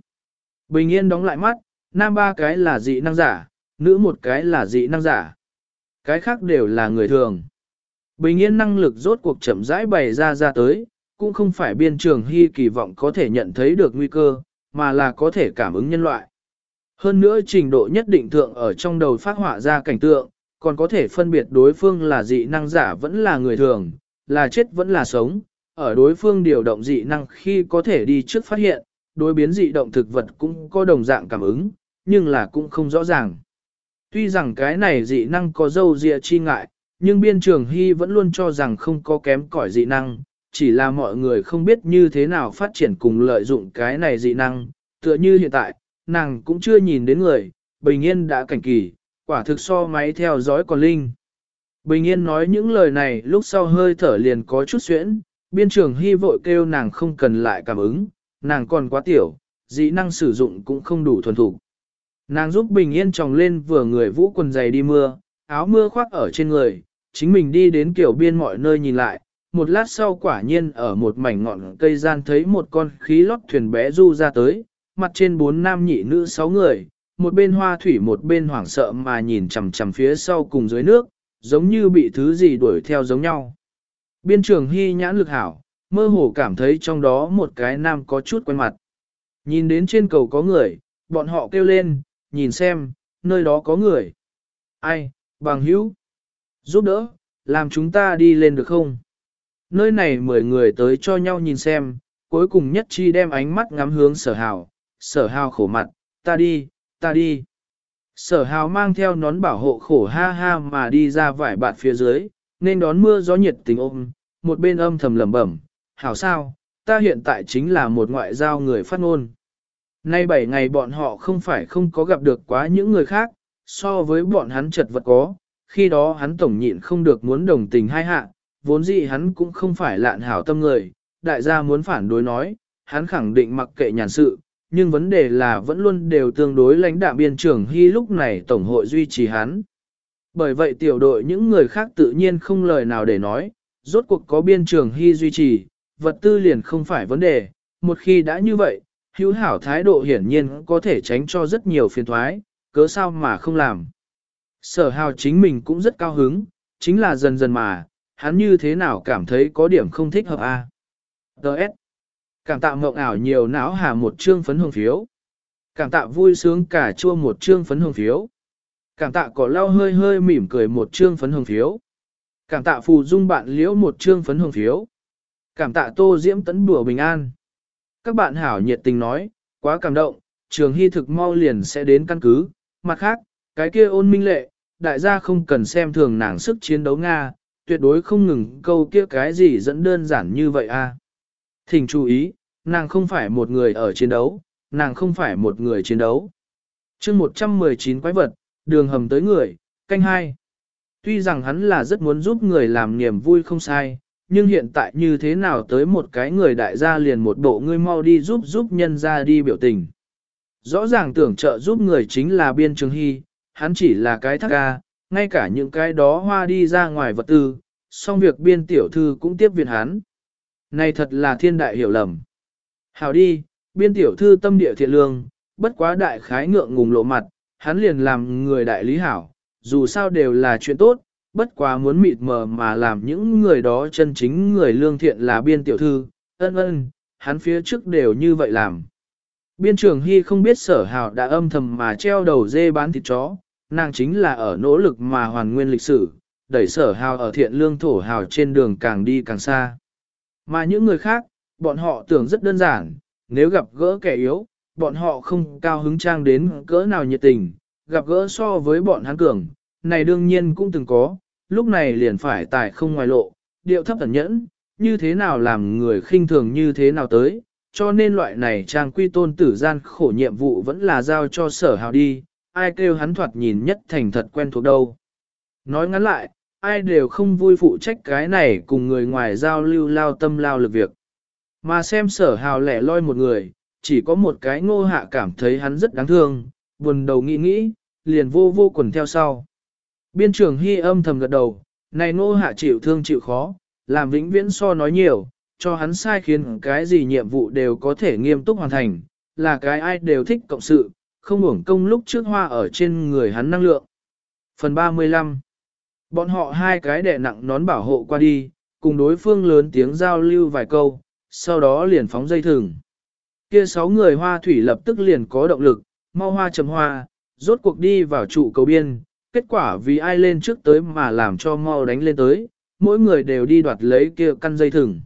Bình yên đóng lại mắt, nam ba cái là dị năng giả, nữ một cái là dị năng giả. Cái khác đều là người thường. Bình yên năng lực rốt cuộc chậm rãi bày ra ra tới, cũng không phải biên trường hy kỳ vọng có thể nhận thấy được nguy cơ, mà là có thể cảm ứng nhân loại. Hơn nữa trình độ nhất định thượng ở trong đầu phát họa ra cảnh tượng, còn có thể phân biệt đối phương là dị năng giả vẫn là người thường, là chết vẫn là sống, ở đối phương điều động dị năng khi có thể đi trước phát hiện, đối biến dị động thực vật cũng có đồng dạng cảm ứng, nhưng là cũng không rõ ràng. Tuy rằng cái này dị năng có dâu dịa chi ngại, nhưng biên trường hy vẫn luôn cho rằng không có kém cỏi dị năng, chỉ là mọi người không biết như thế nào phát triển cùng lợi dụng cái này dị năng, tựa như hiện tại, nàng cũng chưa nhìn đến người, bình yên đã cảnh kỳ, quả thực so máy theo dõi còn linh. Bình yên nói những lời này lúc sau hơi thở liền có chút xuyễn, biên trường hy vội kêu nàng không cần lại cảm ứng, nàng còn quá tiểu, dị năng sử dụng cũng không đủ thuần thủ. Nàng giúp bình yên tròng lên vừa người vũ quần dày đi mưa, áo mưa khoác ở trên người, chính mình đi đến kiểu biên mọi nơi nhìn lại, một lát sau quả nhiên ở một mảnh ngọn cây gian thấy một con khí lót thuyền bé du ra tới, mặt trên bốn nam nhị nữ sáu người, một bên hoa thủy một bên hoảng sợ mà nhìn chằm chằm phía sau cùng dưới nước, giống như bị thứ gì đuổi theo giống nhau. Biên trường hy nhãn lực hảo, mơ hồ cảm thấy trong đó một cái nam có chút quen mặt. Nhìn đến trên cầu có người, bọn họ kêu lên, nhìn xem, nơi đó có người. Ai, bằng hữu, giúp đỡ, làm chúng ta đi lên được không? Nơi này mười người tới cho nhau nhìn xem, cuối cùng nhất chi đem ánh mắt ngắm hướng sở hảo sở hào khổ mặt, ta đi, ta đi. Sở hào mang theo nón bảo hộ khổ ha ha mà đi ra vải bạt phía dưới, nên đón mưa gió nhiệt tình ôm, một bên âm thầm lẩm bẩm, hảo sao, ta hiện tại chính là một ngoại giao người phát ngôn. Nay bảy ngày bọn họ không phải không có gặp được quá những người khác, so với bọn hắn chật vật có, khi đó hắn tổng nhịn không được muốn đồng tình hai hạ, vốn dĩ hắn cũng không phải lạn hảo tâm người, đại gia muốn phản đối nói, hắn khẳng định mặc kệ nhàn sự, nhưng vấn đề là vẫn luôn đều tương đối lãnh đạo biên trưởng hy lúc này tổng hội duy trì hắn. Bởi vậy tiểu đội những người khác tự nhiên không lời nào để nói, rốt cuộc có biên trưởng hy duy trì, vật tư liền không phải vấn đề, một khi đã như vậy, hữu hảo thái độ hiển nhiên có thể tránh cho rất nhiều phiền thoái, cớ sao mà không làm. Sở hào chính mình cũng rất cao hứng, chính là dần dần mà, hắn như thế nào cảm thấy có điểm không thích hợp a. À? Đợt. Cảm tạ mộng ảo nhiều não hà một chương phấn hồng phiếu. Cảm tạ vui sướng cả chua một chương phấn hồng phiếu. Cảm tạ cỏ lau hơi hơi mỉm cười một chương phấn hồng phiếu. Cảm tạ phù dung bạn liễu một chương phấn hồng phiếu. Cảm tạ tô diễm tấn bùa bình an. Các bạn hảo nhiệt tình nói, quá cảm động, trường hy thực mau liền sẽ đến căn cứ. Mặt khác, cái kia ôn minh lệ, đại gia không cần xem thường nàng sức chiến đấu Nga, tuyệt đối không ngừng câu kia cái gì dẫn đơn giản như vậy a. Thỉnh chú ý, nàng không phải một người ở chiến đấu, nàng không phải một người chiến đấu. chương 119 quái vật, đường hầm tới người, canh hai. Tuy rằng hắn là rất muốn giúp người làm niềm vui không sai, nhưng hiện tại như thế nào tới một cái người đại gia liền một bộ ngươi mau đi giúp giúp nhân ra đi biểu tình. Rõ ràng tưởng trợ giúp người chính là biên trường hy, hắn chỉ là cái thắc ca, ngay cả những cái đó hoa đi ra ngoài vật tư, song việc biên tiểu thư cũng tiếp viện hắn. Này thật là thiên đại hiểu lầm. Hảo đi, biên tiểu thư tâm địa thiện lương, bất quá đại khái ngượng ngùng lộ mặt, hắn liền làm người đại lý hảo, dù sao đều là chuyện tốt, bất quá muốn mịt mờ mà làm những người đó chân chính người lương thiện là biên tiểu thư, ân ân, hắn phía trước đều như vậy làm. Biên trưởng Hy không biết sở hào đã âm thầm mà treo đầu dê bán thịt chó, nàng chính là ở nỗ lực mà hoàn nguyên lịch sử, đẩy sở hào ở thiện lương thổ hào trên đường càng đi càng xa. Mà những người khác, bọn họ tưởng rất đơn giản, nếu gặp gỡ kẻ yếu, bọn họ không cao hứng trang đến cỡ nào nhiệt tình, gặp gỡ so với bọn hắn cường, này đương nhiên cũng từng có, lúc này liền phải tài không ngoài lộ, điệu thấp ẩn nhẫn, như thế nào làm người khinh thường như thế nào tới, cho nên loại này trang quy tôn tử gian khổ nhiệm vụ vẫn là giao cho sở hào đi, ai kêu hắn thoạt nhìn nhất thành thật quen thuộc đâu. Nói ngắn lại, ai đều không vui phụ trách cái này cùng người ngoài giao lưu lao tâm lao lực việc. Mà xem sở hào lẻ loi một người, chỉ có một cái ngô hạ cảm thấy hắn rất đáng thương, buồn đầu nghĩ nghĩ, liền vô vô quần theo sau. Biên trưởng hy âm thầm gật đầu, này ngô hạ chịu thương chịu khó, làm vĩnh viễn so nói nhiều, cho hắn sai khiến cái gì nhiệm vụ đều có thể nghiêm túc hoàn thành, là cái ai đều thích cộng sự, không uổng công lúc trước hoa ở trên người hắn năng lượng. Phần 35 Bọn họ hai cái đẻ nặng nón bảo hộ qua đi, cùng đối phương lớn tiếng giao lưu vài câu, sau đó liền phóng dây thừng. Kia sáu người hoa thủy lập tức liền có động lực, mau hoa chấm hoa, rốt cuộc đi vào trụ cầu biên, kết quả vì ai lên trước tới mà làm cho mau đánh lên tới, mỗi người đều đi đoạt lấy kia căn dây thừng.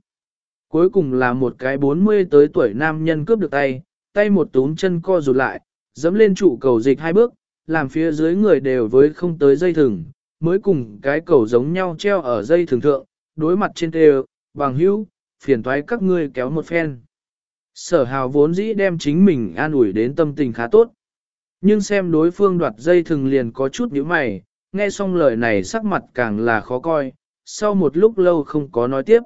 Cuối cùng là một cái 40 tới tuổi nam nhân cướp được tay, tay một túm chân co rụt lại, dẫm lên trụ cầu dịch hai bước, làm phía dưới người đều với không tới dây thừng, mới cùng cái cầu giống nhau treo ở dây thừng thượng, đối mặt trên tê bằng hữu, phiền toái các ngươi kéo một phen. Sở hào vốn dĩ đem chính mình an ủi đến tâm tình khá tốt. Nhưng xem đối phương đoạt dây thừng liền có chút nhíu mày, nghe xong lời này sắc mặt càng là khó coi, sau một lúc lâu không có nói tiếp.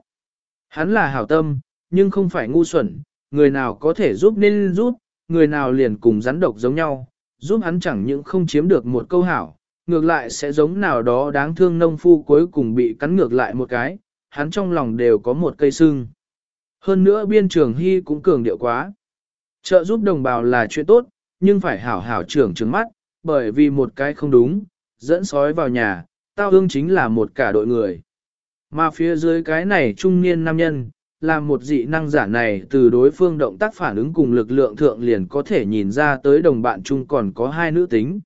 Hắn là hảo tâm, nhưng không phải ngu xuẩn, người nào có thể giúp nên giúp, người nào liền cùng rắn độc giống nhau, giúp hắn chẳng những không chiếm được một câu hảo, ngược lại sẽ giống nào đó đáng thương nông phu cuối cùng bị cắn ngược lại một cái, hắn trong lòng đều có một cây sưng. Hơn nữa biên trường hy cũng cường điệu quá. Trợ giúp đồng bào là chuyện tốt, nhưng phải hảo hảo trưởng trứng mắt, bởi vì một cái không đúng, dẫn sói vào nhà, tao hương chính là một cả đội người. Mà phía dưới cái này trung niên nam nhân, là một dị năng giả này từ đối phương động tác phản ứng cùng lực lượng thượng liền có thể nhìn ra tới đồng bạn chung còn có hai nữ tính.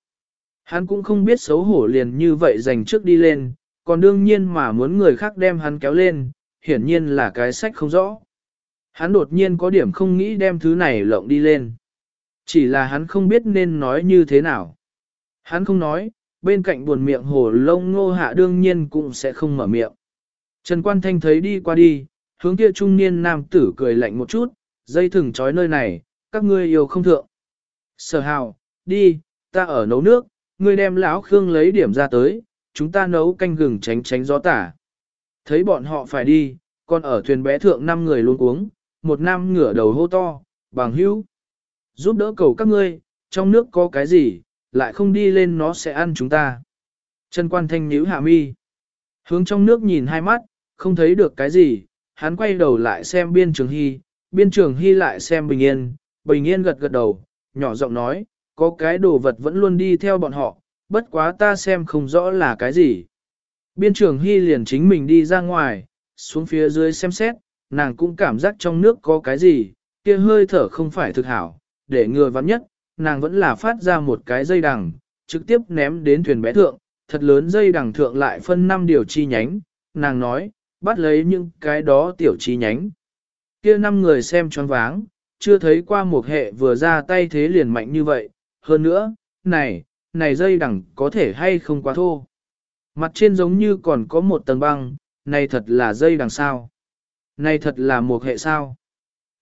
Hắn cũng không biết xấu hổ liền như vậy dành trước đi lên, còn đương nhiên mà muốn người khác đem hắn kéo lên, hiển nhiên là cái sách không rõ. Hắn đột nhiên có điểm không nghĩ đem thứ này lộng đi lên. Chỉ là hắn không biết nên nói như thế nào. Hắn không nói, bên cạnh buồn miệng hồ lông ngô hạ đương nhiên cũng sẽ không mở miệng. Trần Quan Thanh thấy đi qua đi, hướng kia trung niên nam tử cười lạnh một chút, dây thừng trói nơi này, các ngươi yêu không thượng. Sở hào, đi, ta ở nấu nước, ngươi đem lão Khương lấy điểm ra tới, chúng ta nấu canh gừng tránh tránh gió tả. Thấy bọn họ phải đi, còn ở thuyền bé thượng năm người luôn uống, một nam ngửa đầu hô to, bằng hữu. Giúp đỡ cầu các ngươi, trong nước có cái gì, lại không đi lên nó sẽ ăn chúng ta. Trần quan thanh nhíu hạ mi. Hướng trong nước nhìn hai mắt, không thấy được cái gì, hắn quay đầu lại xem biên trường hy, biên trường hy lại xem bình yên, bình yên gật gật đầu, nhỏ giọng nói, có cái đồ vật vẫn luôn đi theo bọn họ, bất quá ta xem không rõ là cái gì. Biên trường hy liền chính mình đi ra ngoài, xuống phía dưới xem xét, nàng cũng cảm giác trong nước có cái gì, kia hơi thở không phải thực hảo, để ngừa vắng nhất, nàng vẫn là phát ra một cái dây đằng, trực tiếp ném đến thuyền bé thượng, thật lớn dây đằng thượng lại phân 5 điều chi nhánh, nàng nói, bắt lấy những cái đó tiểu chi nhánh. Kia năm người xem choáng váng, chưa thấy qua một hệ vừa ra tay thế liền mạnh như vậy, hơn nữa, này, này dây đằng có thể hay không quá thô. Mặt trên giống như còn có một tầng băng, này thật là dây đằng sao. Này thật là một hệ sao.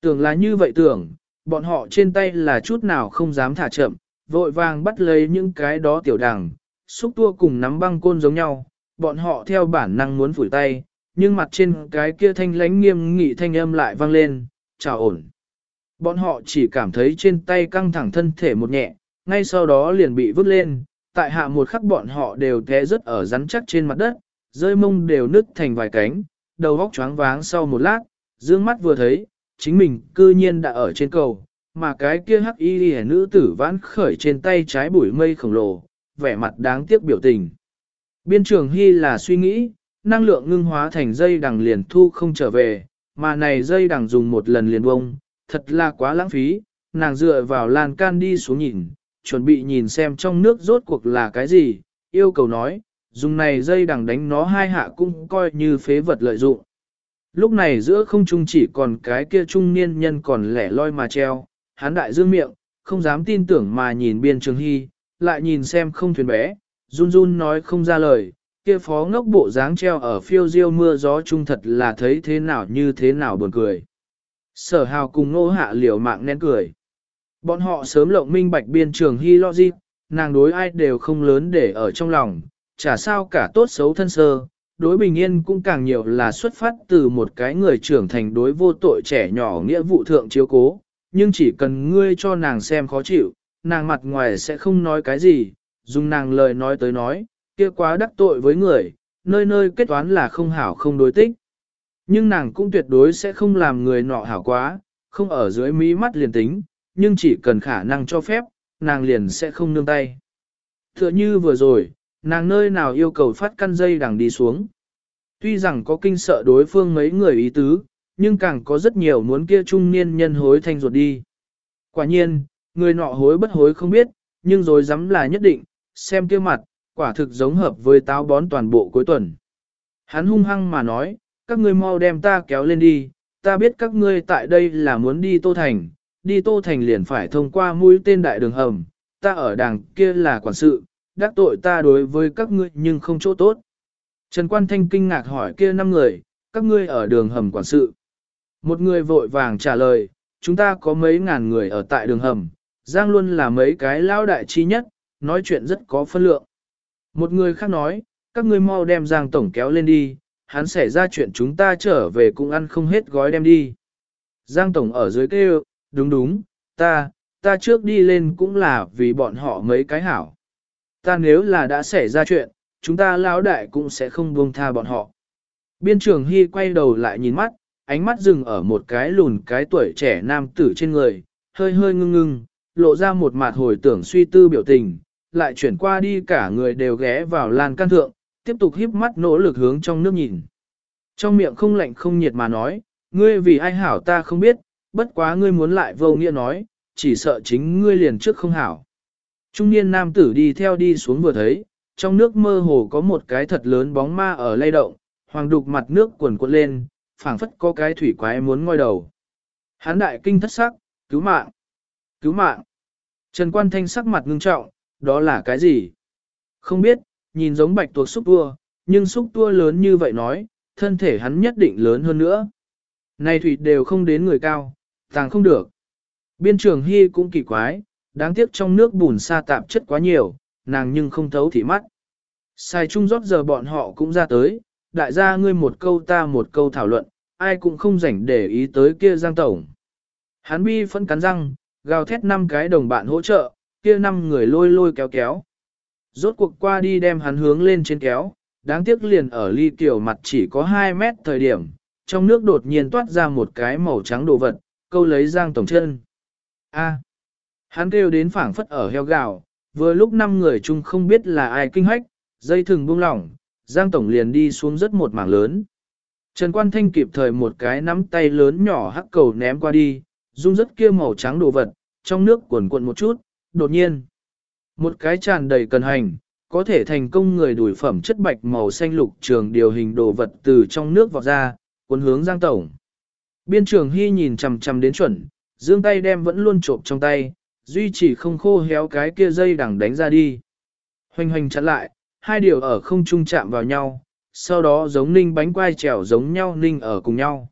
Tưởng là như vậy tưởng, bọn họ trên tay là chút nào không dám thả chậm, vội vàng bắt lấy những cái đó tiểu đằng, xúc tua cùng nắm băng côn giống nhau, bọn họ theo bản năng muốn phủi tay, nhưng mặt trên cái kia thanh lánh nghiêm nghị thanh âm lại vang lên, chào ổn. Bọn họ chỉ cảm thấy trên tay căng thẳng thân thể một nhẹ, ngay sau đó liền bị vứt lên, tại hạ một khắc bọn họ đều té rớt ở rắn chắc trên mặt đất, rơi mông đều nứt thành vài cánh, đầu góc choáng váng sau một lát, dương mắt vừa thấy, chính mình cư nhiên đã ở trên cầu, mà cái kia hắc y hẻ nữ tử vãn khởi trên tay trái bụi mây khổng lồ, vẻ mặt đáng tiếc biểu tình. Biên trường hy là suy nghĩ, năng lượng ngưng hóa thành dây đằng liền thu không trở về, mà này dây đằng dùng một lần liền bông, thật là quá lãng phí, nàng dựa vào lan can đi xuống nhìn, chuẩn bị nhìn xem trong nước rốt cuộc là cái gì, yêu cầu nói, dùng này dây đằng đánh nó hai hạ cũng coi như phế vật lợi dụng. Lúc này giữa không trung chỉ còn cái kia trung niên nhân còn lẻ loi mà treo, hán đại dương miệng, không dám tin tưởng mà nhìn biên trường hy, lại nhìn xem không thuyền bé, run run nói không ra lời, kia phó ngốc bộ dáng treo ở phiêu diêu mưa gió trung thật là thấy thế nào như thế nào buồn cười. Sở hào cùng nô hạ liều mạng nén cười. Bọn họ sớm lộng minh bạch biên trường hy logic, nàng đối ai đều không lớn để ở trong lòng, chả sao cả tốt xấu thân sơ, đối bình yên cũng càng nhiều là xuất phát từ một cái người trưởng thành đối vô tội trẻ nhỏ nghĩa vụ thượng chiếu cố, nhưng chỉ cần ngươi cho nàng xem khó chịu, nàng mặt ngoài sẽ không nói cái gì, dùng nàng lời nói tới nói, kia quá đắc tội với người, nơi nơi kết toán là không hảo không đối tích. Nhưng nàng cũng tuyệt đối sẽ không làm người nọ hảo quá, không ở dưới mí mắt liền tính, nhưng chỉ cần khả năng cho phép, nàng liền sẽ không nương tay. Tựa như vừa rồi, nàng nơi nào yêu cầu phát căn dây đằng đi xuống. Tuy rằng có kinh sợ đối phương mấy người ý tứ, nhưng càng có rất nhiều muốn kia trung niên nhân hối thanh ruột đi. Quả nhiên, người nọ hối bất hối không biết, nhưng rồi dám là nhất định, xem kia mặt, quả thực giống hợp với táo bón toàn bộ cuối tuần. Hắn hung hăng mà nói, các ngươi mau đem ta kéo lên đi, ta biết các ngươi tại đây là muốn đi Tô Thành, đi Tô Thành liền phải thông qua mũi tên đại đường hầm, ta ở đằng kia là quản sự, đắc tội ta đối với các ngươi nhưng không chỗ tốt. Trần Quan Thanh kinh ngạc hỏi kia năm người, các ngươi ở đường hầm quản sự. Một người vội vàng trả lời, chúng ta có mấy ngàn người ở tại đường hầm, Giang luôn là mấy cái lao đại chi nhất, nói chuyện rất có phân lượng. Một người khác nói, các ngươi mau đem Giang Tổng kéo lên đi, hắn xảy ra chuyện chúng ta trở về cũng ăn không hết gói đem đi. Giang Tổng ở dưới kêu, đúng đúng, ta, ta trước đi lên cũng là vì bọn họ mấy cái hảo. Ta nếu là đã xảy ra chuyện, chúng ta lão đại cũng sẽ không buông tha bọn họ. Biên trường Hy quay đầu lại nhìn mắt, ánh mắt dừng ở một cái lùn cái tuổi trẻ nam tử trên người, hơi hơi ngưng ngưng, lộ ra một mặt hồi tưởng suy tư biểu tình, lại chuyển qua đi cả người đều ghé vào lan can thượng, tiếp tục híp mắt nỗ lực hướng trong nước nhìn. Trong miệng không lạnh không nhiệt mà nói, ngươi vì ai hảo ta không biết, bất quá ngươi muốn lại vô nghĩa nói, chỉ sợ chính ngươi liền trước không hảo. Trung niên nam tử đi theo đi xuống vừa thấy, trong nước mơ hồ có một cái thật lớn bóng ma ở lay động, hoàng đục mặt nước cuồn cuộn lên, phảng phất có cái thủy quái muốn ngoi đầu. Hán đại kinh thất sắc, cứu mạng, cứu mạng. Trần Quan Thanh sắc mặt ngưng trọng, đó là cái gì? Không biết, nhìn giống bạch tuộc xúc tua, nhưng xúc tua lớn như vậy nói, thân thể hắn nhất định lớn hơn nữa. Này thủy đều không đến người cao, tàng không được. Biên trường Hy cũng kỳ quái, đáng tiếc trong nước bùn sa tạp chất quá nhiều, nàng nhưng không thấu thị mắt. Sai chung rót giờ bọn họ cũng ra tới, đại gia ngươi một câu ta một câu thảo luận, ai cũng không rảnh để ý tới kia giang tổng. Hắn bi phân cắn răng, gào thét năm cái đồng bạn hỗ trợ, kia năm người lôi lôi kéo kéo. Rốt cuộc qua đi đem hắn hướng lên trên kéo, đáng tiếc liền ở ly tiểu mặt chỉ có 2 mét thời điểm, trong nước đột nhiên toát ra một cái màu trắng đồ vật, câu lấy giang tổng chân. A. hắn kêu đến phảng phất ở heo gạo, vừa lúc năm người chung không biết là ai kinh hách, dây thừng buông lỏng, giang tổng liền đi xuống rất một mảng lớn. Trần Quan Thanh kịp thời một cái nắm tay lớn nhỏ hắc cầu ném qua đi, rung rất kia màu trắng đồ vật, trong nước cuộn cuộn một chút, đột nhiên. Một cái tràn đầy cần hành, có thể thành công người đuổi phẩm chất bạch màu xanh lục trường điều hình đồ vật từ trong nước vọt ra, cuốn hướng Giang Tổng. Biên trường Hy nhìn chằm chằm đến chuẩn, dương tay đem vẫn luôn trộm trong tay, duy chỉ không khô héo cái kia dây đằng đánh ra đi. Hoành hoành chặn lại, hai điều ở không trung chạm vào nhau, sau đó giống ninh bánh quai trèo giống nhau ninh ở cùng nhau.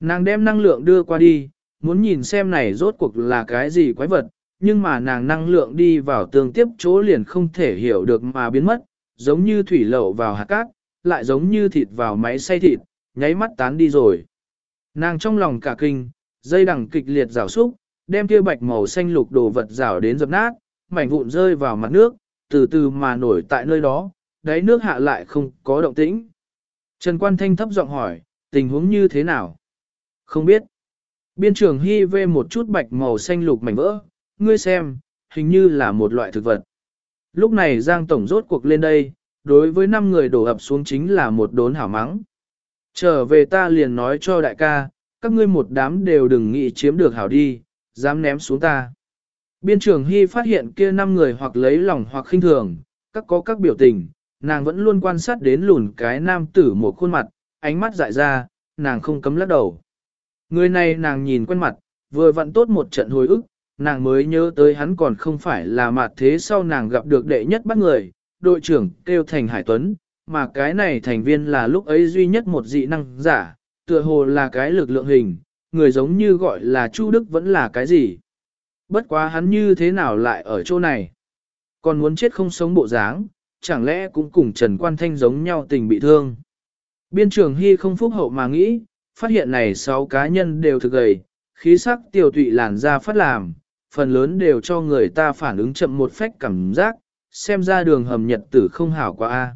Nàng đem năng lượng đưa qua đi, muốn nhìn xem này rốt cuộc là cái gì quái vật, nhưng mà nàng năng lượng đi vào tương tiếp chỗ liền không thể hiểu được mà biến mất, giống như thủy lậu vào hạt cát, lại giống như thịt vào máy xay thịt, nháy mắt tán đi rồi. Nàng trong lòng cả kinh, dây đằng kịch liệt rào xúc, đem kia bạch màu xanh lục đồ vật rào đến dập nát, mảnh vụn rơi vào mặt nước, từ từ mà nổi tại nơi đó, đáy nước hạ lại không có động tĩnh. Trần Quan Thanh thấp giọng hỏi, tình huống như thế nào? Không biết. Biên trường hy vê một chút bạch màu xanh lục mảnh vỡ, ngươi xem, hình như là một loại thực vật. Lúc này Giang Tổng rốt cuộc lên đây, đối với năm người đổ ập xuống chính là một đốn hảo mắng. Trở về ta liền nói cho đại ca, các ngươi một đám đều đừng nghĩ chiếm được hảo đi, dám ném xuống ta. Biên trưởng Hy phát hiện kia năm người hoặc lấy lòng hoặc khinh thường, các có các biểu tình, nàng vẫn luôn quan sát đến lùn cái nam tử một khuôn mặt, ánh mắt dại ra, nàng không cấm lắc đầu. Người này nàng nhìn quen mặt, vừa vặn tốt một trận hồi ức, nàng mới nhớ tới hắn còn không phải là mặt thế sau nàng gặp được đệ nhất bắt người, đội trưởng kêu thành Hải Tuấn, mà cái này thành viên là lúc ấy duy nhất một dị năng giả, tựa hồ là cái lực lượng hình, người giống như gọi là Chu Đức vẫn là cái gì. Bất quá hắn như thế nào lại ở chỗ này? Còn muốn chết không sống bộ dáng, chẳng lẽ cũng cùng Trần Quan Thanh giống nhau tình bị thương? Biên trưởng Hy không phúc hậu mà nghĩ, phát hiện này sáu cá nhân đều thực gầy, khí sắc tiểu tụy làn da phát làm, phần lớn đều cho người ta phản ứng chậm một phách cảm giác, xem ra đường hầm nhật tử không hảo quá a.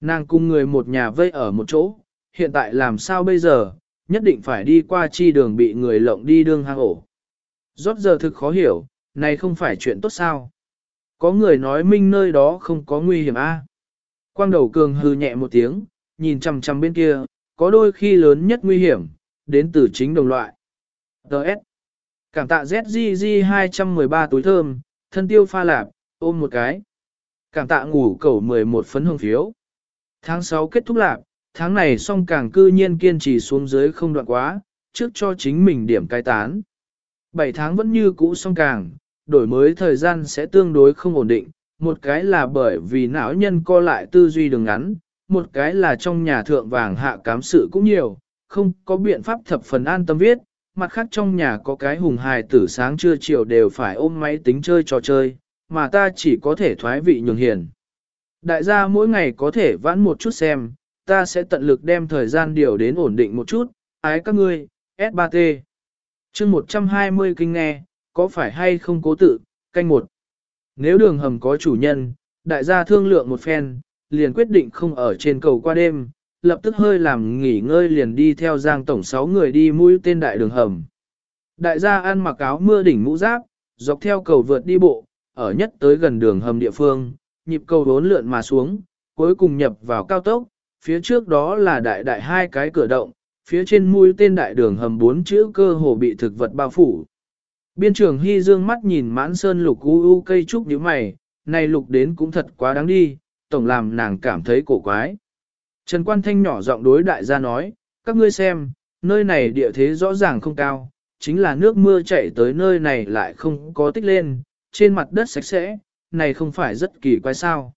Nàng cùng người một nhà vây ở một chỗ, hiện tại làm sao bây giờ, nhất định phải đi qua chi đường bị người lộng đi đương hang ổ. Rốt giờ thực khó hiểu, này không phải chuyện tốt sao. Có người nói minh nơi đó không có nguy hiểm a. À? Quang đầu cường hư nhẹ một tiếng, nhìn chằm chằm bên kia, có đôi khi lớn nhất nguy hiểm, đến từ chính đồng loại. Đợt. Cảm tạ ZZZ 213 túi thơm, thân tiêu pha lạp, ôm một cái. Cảm tạ ngủ cầu 11 phấn hương phiếu. Tháng 6 kết thúc lạc, tháng này song càng cư nhiên kiên trì xuống dưới không đoạn quá, trước cho chính mình điểm cai tán. 7 tháng vẫn như cũ song càng, đổi mới thời gian sẽ tương đối không ổn định, một cái là bởi vì não nhân co lại tư duy đường ngắn, một cái là trong nhà thượng vàng hạ cám sự cũng nhiều, không có biện pháp thập phần an tâm viết, mặt khác trong nhà có cái hùng hài tử sáng trưa chiều đều phải ôm máy tính chơi trò chơi, mà ta chỉ có thể thoái vị nhường hiền. Đại gia mỗi ngày có thể vãn một chút xem, ta sẽ tận lực đem thời gian điều đến ổn định một chút, ái các ngươi, S3T. chương 120 kinh nghe, có phải hay không cố tự, canh một. Nếu đường hầm có chủ nhân, đại gia thương lượng một phen, liền quyết định không ở trên cầu qua đêm, lập tức hơi làm nghỉ ngơi liền đi theo giang tổng 6 người đi mũi tên đại đường hầm. Đại gia ăn mặc áo mưa đỉnh mũ giáp, dọc theo cầu vượt đi bộ, ở nhất tới gần đường hầm địa phương, nhịp cầu vốn lượn mà xuống, cuối cùng nhập vào cao tốc, phía trước đó là đại đại hai cái cửa động, phía trên mũi tên đại đường hầm bốn chữ cơ hồ bị thực vật bao phủ. Biên trưởng Hy dương mắt nhìn mãn sơn lục u u cây trúc như mày, này lục đến cũng thật quá đáng đi, tổng làm nàng cảm thấy cổ quái. Trần Quan Thanh nhỏ giọng đối đại gia nói, các ngươi xem, nơi này địa thế rõ ràng không cao, chính là nước mưa chảy tới nơi này lại không có tích lên, trên mặt đất sạch sẽ, này không phải rất kỳ quái sao.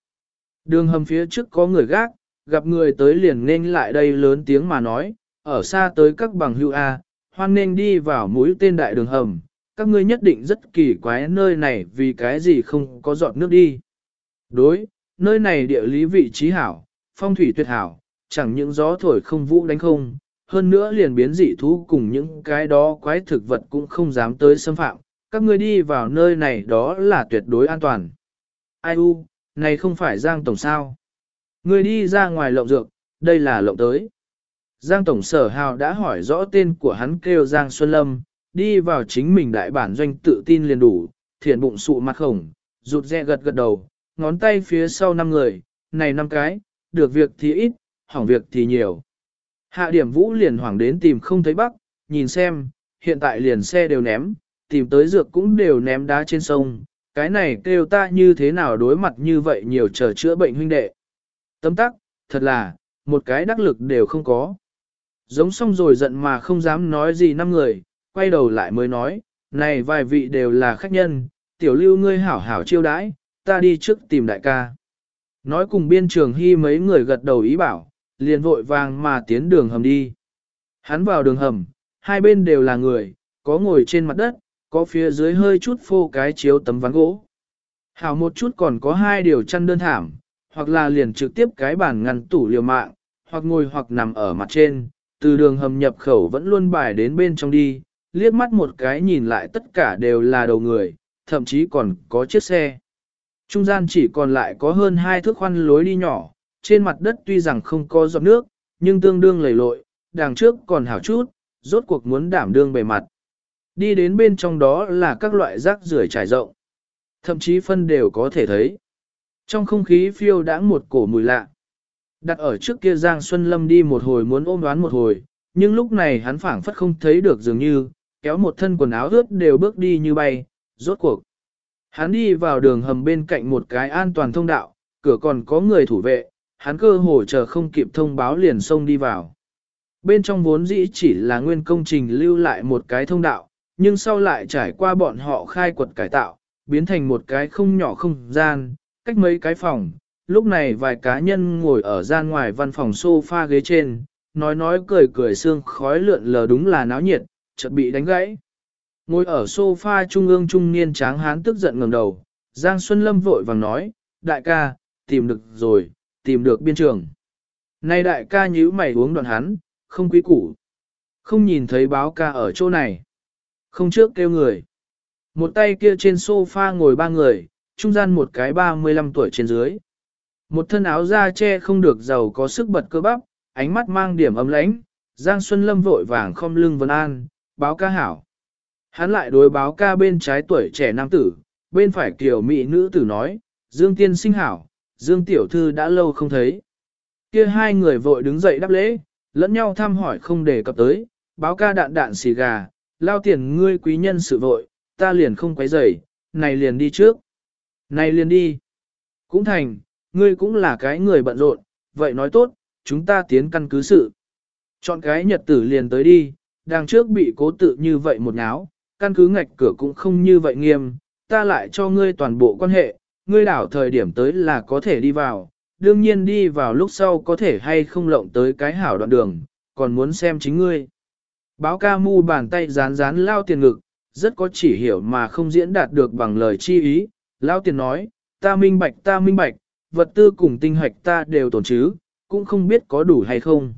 Đường hầm phía trước có người gác, gặp người tới liền nên lại đây lớn tiếng mà nói, ở xa tới các bằng hữu A, hoan nên đi vào mũi tên đại đường hầm, các ngươi nhất định rất kỳ quái nơi này vì cái gì không có giọt nước đi. Đối, nơi này địa lý vị trí hảo, phong thủy tuyệt hảo, chẳng những gió thổi không vũ đánh không, hơn nữa liền biến dị thú cùng những cái đó quái thực vật cũng không dám tới xâm phạm, các ngươi đi vào nơi này đó là tuyệt đối an toàn. Ai u, này không phải Giang Tổng sao? Người đi ra ngoài lộng dược, đây là lộng tới. Giang Tổng sở hào đã hỏi rõ tên của hắn kêu Giang Xuân Lâm, đi vào chính mình đại bản doanh tự tin liền đủ, thiện bụng sụ mặt khổng, rụt rè gật gật đầu, ngón tay phía sau năm người, này năm cái, được việc thì ít, hỏng việc thì nhiều. Hạ điểm vũ liền hoảng đến tìm không thấy bắc, nhìn xem, hiện tại liền xe đều ném, tìm tới dược cũng đều ném đá trên sông, cái này kêu ta như thế nào đối mặt như vậy nhiều chờ chữa bệnh huynh đệ. Tấm tắc, thật là, một cái đắc lực đều không có. Giống xong rồi giận mà không dám nói gì năm người, quay đầu lại mới nói, này vài vị đều là khách nhân, tiểu lưu ngươi hảo hảo chiêu đãi, ta đi trước tìm đại ca. Nói cùng biên trường hy mấy người gật đầu ý bảo, liền vội vàng mà tiến đường hầm đi. Hắn vào đường hầm, hai bên đều là người, có ngồi trên mặt đất, có phía dưới hơi chút phô cái chiếu tấm ván gỗ. Hảo một chút còn có hai điều chăn đơn thảm, hoặc là liền trực tiếp cái bàn ngăn tủ liều mạng, hoặc ngồi hoặc nằm ở mặt trên, từ đường hầm nhập khẩu vẫn luôn bài đến bên trong đi, liếc mắt một cái nhìn lại tất cả đều là đầu người, thậm chí còn có chiếc xe. Trung gian chỉ còn lại có hơn hai thước khoăn lối đi nhỏ, trên mặt đất tuy rằng không có giọt nước, nhưng tương đương lầy lội, đằng trước còn hảo chút, rốt cuộc muốn đảm đương bề mặt. Đi đến bên trong đó là các loại rác rưởi trải rộng. Thậm chí phân đều có thể thấy. Trong không khí phiêu đãng một cổ mùi lạ. Đặt ở trước kia Giang Xuân Lâm đi một hồi muốn ôm đoán một hồi, nhưng lúc này hắn phảng phất không thấy được dường như, kéo một thân quần áo ướt đều bước đi như bay, rốt cuộc. Hắn đi vào đường hầm bên cạnh một cái an toàn thông đạo, cửa còn có người thủ vệ, hắn cơ hồ chờ không kịp thông báo liền xông đi vào. Bên trong vốn dĩ chỉ là nguyên công trình lưu lại một cái thông đạo, nhưng sau lại trải qua bọn họ khai quật cải tạo, biến thành một cái không nhỏ không gian, cách mấy cái phòng. Lúc này vài cá nhân ngồi ở gian ngoài văn phòng sofa ghế trên, nói nói cười cười xương khói lượn lờ đúng là náo nhiệt, chợt bị đánh gãy. Ngồi ở sofa trung ương trung niên tráng hán tức giận ngẩng đầu, Giang Xuân Lâm vội vàng nói, đại ca, tìm được rồi, tìm được biên trường. Nay đại ca nhíu mày uống đoạn hắn, không quý củ. Không nhìn thấy báo ca ở chỗ này. Không trước kêu người. Một tay kia trên sofa ngồi ba người, trung gian một cái 35 tuổi trên dưới. Một thân áo da che không được giàu có sức bật cơ bắp, ánh mắt mang điểm ấm lãnh. Giang Xuân Lâm vội vàng không lưng vân an, báo ca hảo. Hắn lại đối báo ca bên trái tuổi trẻ nam tử, bên phải kiểu mỹ nữ tử nói, Dương Tiên sinh hảo, Dương Tiểu Thư đã lâu không thấy. Kia hai người vội đứng dậy đáp lễ, lẫn nhau thăm hỏi không đề cập tới, báo ca đạn đạn xì gà, lao tiền ngươi quý nhân sự vội, ta liền không quấy rầy, này liền đi trước. Này liền đi. Cũng thành, ngươi cũng là cái người bận rộn, vậy nói tốt, chúng ta tiến căn cứ sự. Chọn cái nhật tử liền tới đi, đằng trước bị cố tự như vậy một náo, căn cứ ngạch cửa cũng không như vậy nghiêm, ta lại cho ngươi toàn bộ quan hệ, ngươi đảo thời điểm tới là có thể đi vào, đương nhiên đi vào lúc sau có thể hay không lộng tới cái hảo đoạn đường, còn muốn xem chính ngươi. Báo ca mu bàn tay rán rán lao tiền ngực, rất có chỉ hiểu mà không diễn đạt được bằng lời chi ý, lao tiền nói, ta minh bạch ta minh bạch, vật tư cùng tinh hoạch ta đều tổn chứ, cũng không biết có đủ hay không.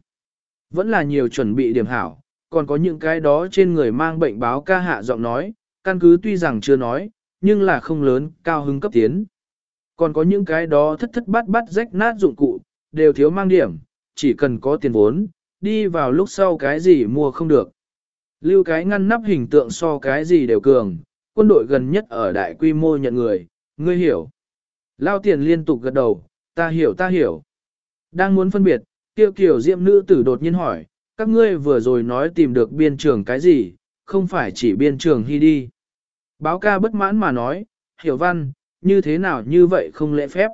Vẫn là nhiều chuẩn bị điểm hảo, còn có những cái đó trên người mang bệnh báo ca hạ giọng nói, căn cứ tuy rằng chưa nói, nhưng là không lớn, cao hứng cấp tiến. Còn có những cái đó thất thất bát bát rách nát dụng cụ, đều thiếu mang điểm, chỉ cần có tiền vốn, đi vào lúc sau cái gì mua không được. Lưu cái ngăn nắp hình tượng so cái gì đều cường, quân đội gần nhất ở đại quy mô nhận người, ngươi hiểu. Lao tiền liên tục gật đầu, ta hiểu ta hiểu. Đang muốn phân biệt, tiêu kiểu diệm nữ tử đột nhiên hỏi, các ngươi vừa rồi nói tìm được biên trường cái gì, không phải chỉ biên trường hy đi. Báo ca bất mãn mà nói, hiểu văn, như thế nào như vậy không lễ phép.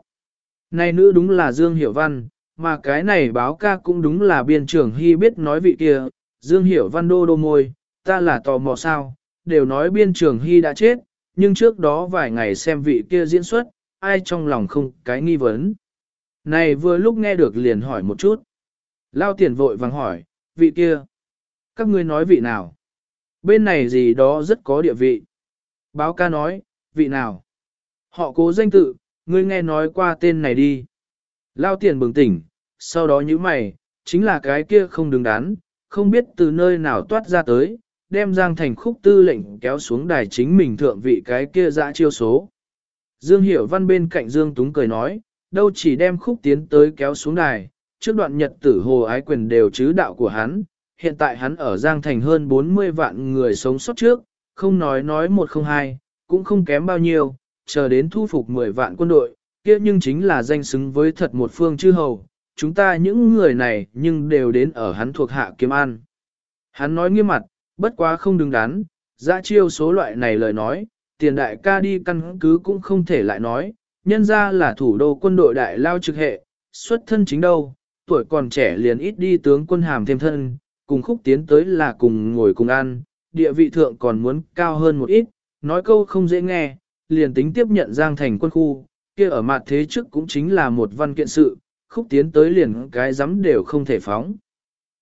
Này nữ đúng là Dương Hiểu Văn, mà cái này báo ca cũng đúng là biên trưởng hy biết nói vị kia, Dương Hiểu Văn đô đô môi, ta là tò mò sao, đều nói biên trưởng hy đã chết, nhưng trước đó vài ngày xem vị kia diễn xuất, ai trong lòng không cái nghi vấn. Này vừa lúc nghe được liền hỏi một chút. Lao tiền vội vàng hỏi, vị kia, các ngươi nói vị nào? Bên này gì đó rất có địa vị. Báo ca nói, vị nào? Họ cố danh tự, ngươi nghe nói qua tên này đi. Lao tiền bừng tỉnh, sau đó như mày, chính là cái kia không đứng đắn, không biết từ nơi nào toát ra tới, đem Giang Thành khúc tư lệnh kéo xuống đài chính mình thượng vị cái kia dã chiêu số. Dương Hiểu Văn bên cạnh Dương Túng cười nói, đâu chỉ đem khúc tiến tới kéo xuống đài, trước đoạn nhật tử hồ ái quyền đều chứ đạo của hắn, hiện tại hắn ở Giang Thành hơn 40 vạn người sống sót trước, không nói nói một không hai, cũng không kém bao nhiêu, chờ đến thu phục 10 vạn quân đội, kia nhưng chính là danh xứng với thật một phương chư hầu, chúng ta những người này nhưng đều đến ở hắn thuộc hạ kiếm an. Hắn nói nghiêm mặt, bất quá không đứng đắn, ra chiêu số loại này lời nói, tiền đại ca đi căn cứ cũng không thể lại nói, nhân ra là thủ đô quân đội đại lao trực hệ, xuất thân chính đâu, tuổi còn trẻ liền ít đi tướng quân hàm thêm thân, cùng khúc tiến tới là cùng ngồi cùng ăn, địa vị thượng còn muốn cao hơn một ít, nói câu không dễ nghe, liền tính tiếp nhận Giang Thành quân khu, kia ở mặt thế trước cũng chính là một văn kiện sự, khúc tiến tới liền cái giấm đều không thể phóng.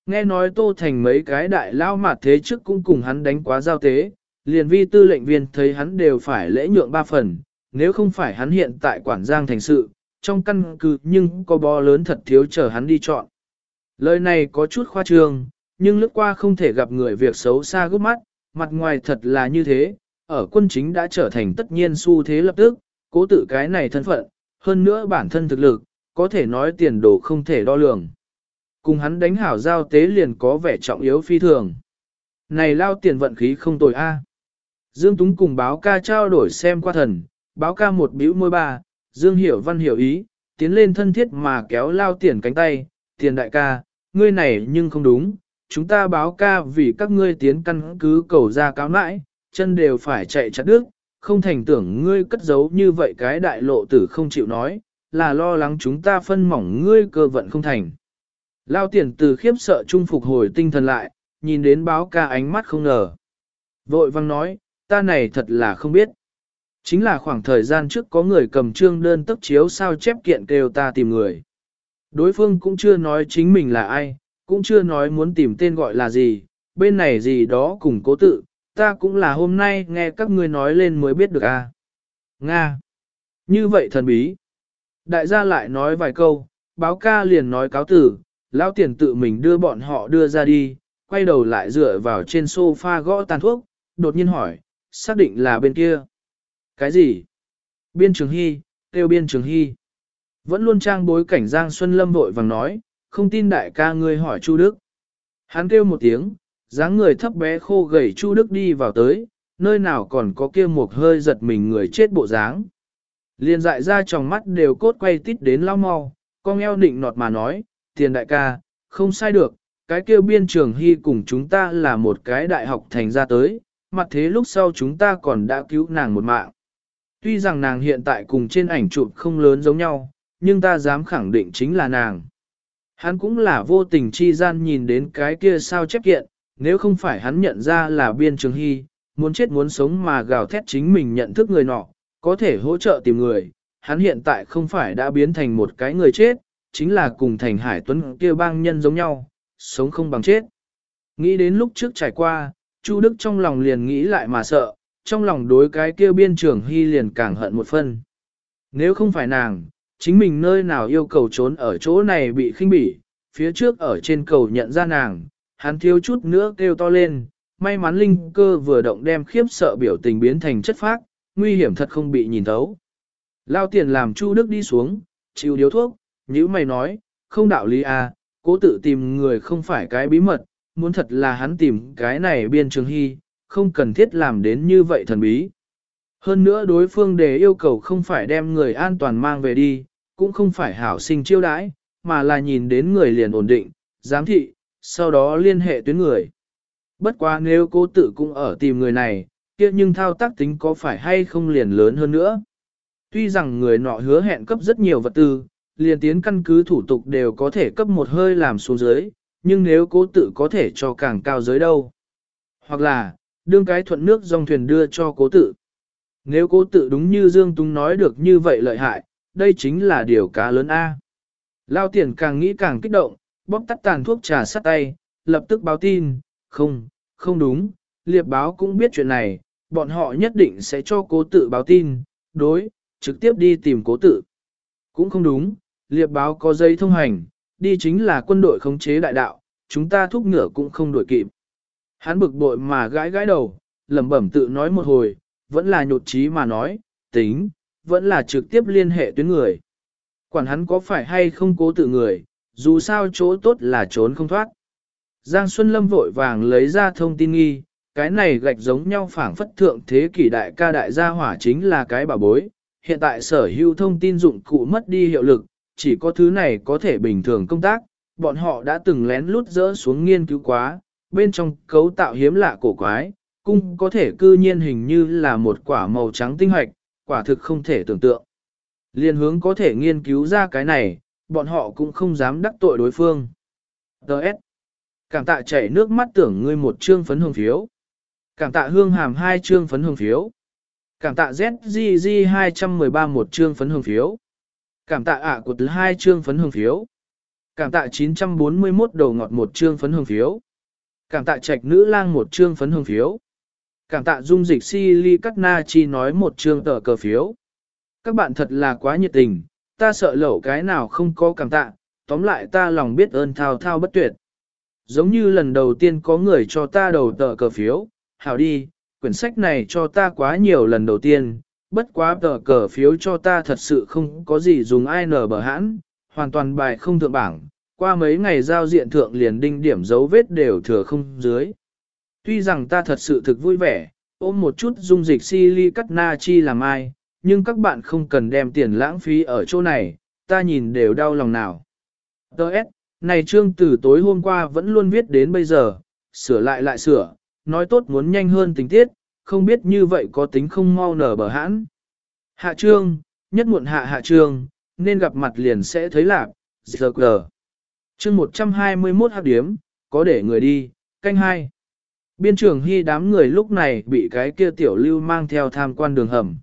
Nghe nói Tô Thành mấy cái đại lao mặt thế trước cũng cùng hắn đánh quá giao tế, liền vi tư lệnh viên thấy hắn đều phải lễ nhượng ba phần, nếu không phải hắn hiện tại quản giang thành sự, trong căn cứ nhưng có bò lớn thật thiếu chờ hắn đi chọn. Lời này có chút khoa trương, nhưng lướt qua không thể gặp người việc xấu xa gấp mắt, mặt ngoài thật là như thế, ở quân chính đã trở thành tất nhiên xu thế lập tức, cố tự cái này thân phận, hơn nữa bản thân thực lực, có thể nói tiền đồ không thể đo lường. Cùng hắn đánh hảo giao tế liền có vẻ trọng yếu phi thường. Này lao tiền vận khí không tồi a. Dương Túng cùng báo ca trao đổi xem qua thần, báo ca một bĩu môi ba, Dương hiểu văn hiểu ý, tiến lên thân thiết mà kéo lao tiền cánh tay, tiền đại ca, ngươi này nhưng không đúng, chúng ta báo ca vì các ngươi tiến căn cứ cầu ra cáo nãi, chân đều phải chạy chặt đứt, không thành tưởng ngươi cất giấu như vậy cái đại lộ tử không chịu nói, là lo lắng chúng ta phân mỏng ngươi cơ vận không thành. Lao tiền từ khiếp sợ trung phục hồi tinh thần lại, nhìn đến báo ca ánh mắt không ngờ. Vội văng nói, ta này thật là không biết. Chính là khoảng thời gian trước có người cầm trương đơn tấp chiếu sao chép kiện kêu ta tìm người. Đối phương cũng chưa nói chính mình là ai, cũng chưa nói muốn tìm tên gọi là gì, bên này gì đó cùng cố tự, ta cũng là hôm nay nghe các ngươi nói lên mới biết được a. À? Nga. Như vậy thần bí. Đại gia lại nói vài câu, báo ca liền nói cáo tử, lão tiền tự mình đưa bọn họ đưa ra đi, quay đầu lại dựa vào trên sofa gõ tàn thuốc, đột nhiên hỏi, xác định là bên kia. Cái gì? Biên trường hy, kêu biên trường hy. Vẫn luôn trang bối cảnh Giang Xuân Lâm vội vàng nói, không tin đại ca ngươi hỏi Chu Đức. Hắn kêu một tiếng, dáng người thấp bé khô gầy Chu Đức đi vào tới, nơi nào còn có kia một hơi giật mình người chết bộ dáng. Liền dại ra trong mắt đều cốt quay tít đến lao mau, con eo định nọt mà nói, tiền đại ca, không sai được, cái kêu biên trường hy cùng chúng ta là một cái đại học thành ra tới, mặt thế lúc sau chúng ta còn đã cứu nàng một mạng. Tuy rằng nàng hiện tại cùng trên ảnh chụp không lớn giống nhau, nhưng ta dám khẳng định chính là nàng. Hắn cũng là vô tình chi gian nhìn đến cái kia sao chép kiện, nếu không phải hắn nhận ra là biên trường hy, muốn chết muốn sống mà gào thét chính mình nhận thức người nọ, có thể hỗ trợ tìm người, hắn hiện tại không phải đã biến thành một cái người chết, chính là cùng thành hải tuấn kia bang nhân giống nhau, sống không bằng chết. Nghĩ đến lúc trước trải qua, Chu Đức trong lòng liền nghĩ lại mà sợ, trong lòng đối cái kia biên trưởng hy liền càng hận một phân. Nếu không phải nàng, chính mình nơi nào yêu cầu trốn ở chỗ này bị khinh bỉ, phía trước ở trên cầu nhận ra nàng, hắn thiếu chút nữa kêu to lên, may mắn linh cơ vừa động đem khiếp sợ biểu tình biến thành chất phác, nguy hiểm thật không bị nhìn thấu. Lao tiền làm Chu Đức đi xuống, chịu điếu thuốc, như mày nói, không đạo lý à, cố tự tìm người không phải cái bí mật, muốn thật là hắn tìm cái này biên trường hy, không cần thiết làm đến như vậy thần bí. Hơn nữa đối phương đề yêu cầu không phải đem người an toàn mang về đi, cũng không phải hảo sinh chiêu đãi, mà là nhìn đến người liền ổn định, giám thị, sau đó liên hệ tuyến người. Bất quá nếu cố tự cũng ở tìm người này, kia nhưng thao tác tính có phải hay không liền lớn hơn nữa. Tuy rằng người nọ hứa hẹn cấp rất nhiều vật tư, liền tiến căn cứ thủ tục đều có thể cấp một hơi làm xuống dưới, nhưng nếu cố tự có thể cho càng cao giới đâu. Hoặc là, đương cái thuận nước dòng thuyền đưa cho cố tự. Nếu cố tự đúng như Dương Túng nói được như vậy lợi hại, đây chính là điều cá lớn A. Lao tiền càng nghĩ càng kích động, bóp tắt tàn thuốc trà sắt tay, lập tức báo tin, không, không đúng, liệp báo cũng biết chuyện này, bọn họ nhất định sẽ cho cố tự báo tin, đối, trực tiếp đi tìm cố tự. Cũng không đúng, liệp báo có dây thông hành, đi chính là quân đội khống chế đại đạo, chúng ta thúc ngựa cũng không đuổi kịp. Hắn bực bội mà gãi gãi đầu, lẩm bẩm tự nói một hồi, vẫn là nhột trí mà nói, tính, vẫn là trực tiếp liên hệ tuyến người. Quản hắn có phải hay không cố tự người, dù sao chỗ tốt là trốn không thoát. Giang Xuân Lâm vội vàng lấy ra thông tin nghi, cái này gạch giống nhau phảng phất thượng thế kỷ đại ca đại gia hỏa chính là cái bà bối. Hiện tại sở hữu thông tin dụng cụ mất đi hiệu lực, chỉ có thứ này có thể bình thường công tác, bọn họ đã từng lén lút dỡ xuống nghiên cứu quá, bên trong cấu tạo hiếm lạ cổ quái, cung có thể cư nhiên hình như là một quả màu trắng tinh hoạch, quả thực không thể tưởng tượng. Liên hướng có thể nghiên cứu ra cái này, bọn họ cũng không dám đắc tội đối phương. Đợt. Cảm tạ chảy nước mắt tưởng ngươi một chương phấn hồng phiếu. Cảm tạ hương hàm hai chương phấn hương phiếu. Cảm tạ ZZZ 213 một chương phấn hương phiếu. Cảm tạ ạ của thứ hai chương phấn hương phiếu. Cảm tạ 941 đầu ngọt một chương phấn hương phiếu. Cảm tạ trạch nữ lang một chương phấn hương phiếu. Cảm tạ dung dịch si ly cắt na chi nói một chương tờ cờ phiếu. Các bạn thật là quá nhiệt tình, ta sợ lẩu cái nào không có cảm tạ, tóm lại ta lòng biết ơn thao thao bất tuyệt. Giống như lần đầu tiên có người cho ta đầu tờ cờ phiếu, hảo đi, quyển sách này cho ta quá nhiều lần đầu tiên, bất quá tờ cờ phiếu cho ta thật sự không có gì dùng ai nở bờ hãn, hoàn toàn bài không thượng bảng, qua mấy ngày giao diện thượng liền đinh điểm dấu vết đều thừa không dưới. Tuy rằng ta thật sự thực vui vẻ, ôm một chút dung dịch si cắt na chi làm ai, nhưng các bạn không cần đem tiền lãng phí ở chỗ này, ta nhìn đều đau lòng nào. Đợt, này trương từ tối hôm qua vẫn luôn viết đến bây giờ, sửa lại lại sửa, nói tốt muốn nhanh hơn tình tiết, không biết như vậy có tính không mau nở bờ hãn. Hạ trương, nhất muộn hạ hạ trương, nên gặp mặt liền sẽ thấy lạc, giờ cờ. Chương 121 hạt điếm, có để người đi, canh hai. Biên trưởng hy đám người lúc này bị cái kia tiểu lưu mang theo tham quan đường hầm.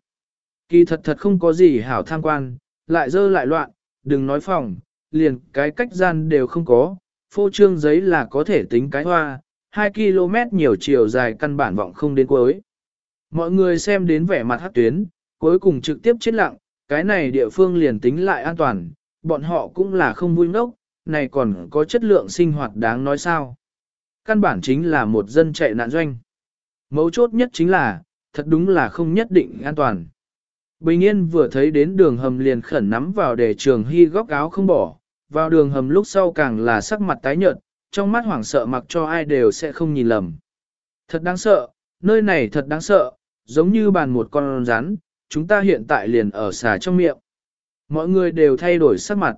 Kỳ thật thật không có gì hảo tham quan, lại dơ lại loạn, đừng nói phòng, liền cái cách gian đều không có, phô trương giấy là có thể tính cái hoa, 2 km nhiều chiều dài căn bản vọng không đến cuối. Mọi người xem đến vẻ mặt hát tuyến, cuối cùng trực tiếp chết lặng, cái này địa phương liền tính lại an toàn, bọn họ cũng là không vui ngốc, này còn có chất lượng sinh hoạt đáng nói sao. Căn bản chính là một dân chạy nạn doanh. Mấu chốt nhất chính là, thật đúng là không nhất định an toàn. Bình yên vừa thấy đến đường hầm liền khẩn nắm vào để trường hy góc áo không bỏ, vào đường hầm lúc sau càng là sắc mặt tái nhợt, trong mắt hoảng sợ mặc cho ai đều sẽ không nhìn lầm. Thật đáng sợ, nơi này thật đáng sợ, giống như bàn một con rắn, chúng ta hiện tại liền ở xà trong miệng. Mọi người đều thay đổi sắc mặt.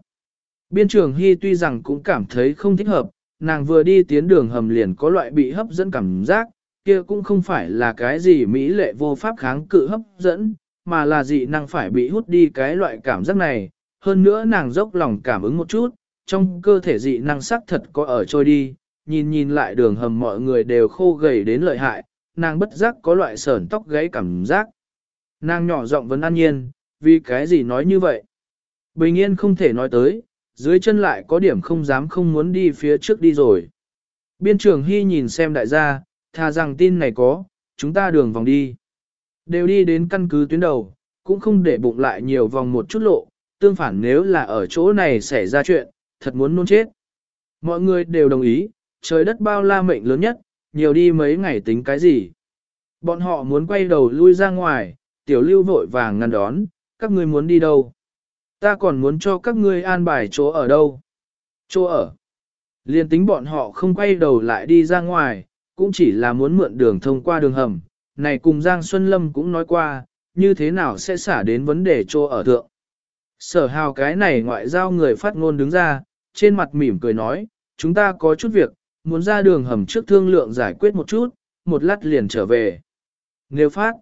Biên trường Hy tuy rằng cũng cảm thấy không thích hợp, nàng vừa đi tiến đường hầm liền có loại bị hấp dẫn cảm giác, kia cũng không phải là cái gì mỹ lệ vô pháp kháng cự hấp dẫn, mà là dị năng phải bị hút đi cái loại cảm giác này, hơn nữa nàng dốc lòng cảm ứng một chút, trong cơ thể dị năng sắc thật có ở trôi đi, nhìn nhìn lại đường hầm mọi người đều khô gầy đến lợi hại, nàng bất giác có loại sởn tóc gáy cảm giác. Nàng nhỏ giọng vấn an nhiên, vì cái gì nói như vậy? Bình yên không thể nói tới, dưới chân lại có điểm không dám không muốn đi phía trước đi rồi. Biên trưởng Hy nhìn xem đại gia, thà rằng tin này có, chúng ta đường vòng đi. Đều đi đến căn cứ tuyến đầu, cũng không để bụng lại nhiều vòng một chút lộ, tương phản nếu là ở chỗ này xảy ra chuyện, thật muốn nôn chết. Mọi người đều đồng ý, trời đất bao la mệnh lớn nhất, nhiều đi mấy ngày tính cái gì. Bọn họ muốn quay đầu lui ra ngoài, tiểu lưu vội vàng ngăn đón, các ngươi muốn đi đâu? Ta còn muốn cho các ngươi an bài chỗ ở đâu? Chỗ ở. Liên tính bọn họ không quay đầu lại đi ra ngoài, cũng chỉ là muốn mượn đường thông qua đường hầm. Này cùng Giang Xuân Lâm cũng nói qua, như thế nào sẽ xả đến vấn đề chỗ ở thượng. Sở hào cái này ngoại giao người phát ngôn đứng ra, trên mặt mỉm cười nói, chúng ta có chút việc, muốn ra đường hầm trước thương lượng giải quyết một chút, một lát liền trở về. Nếu phát,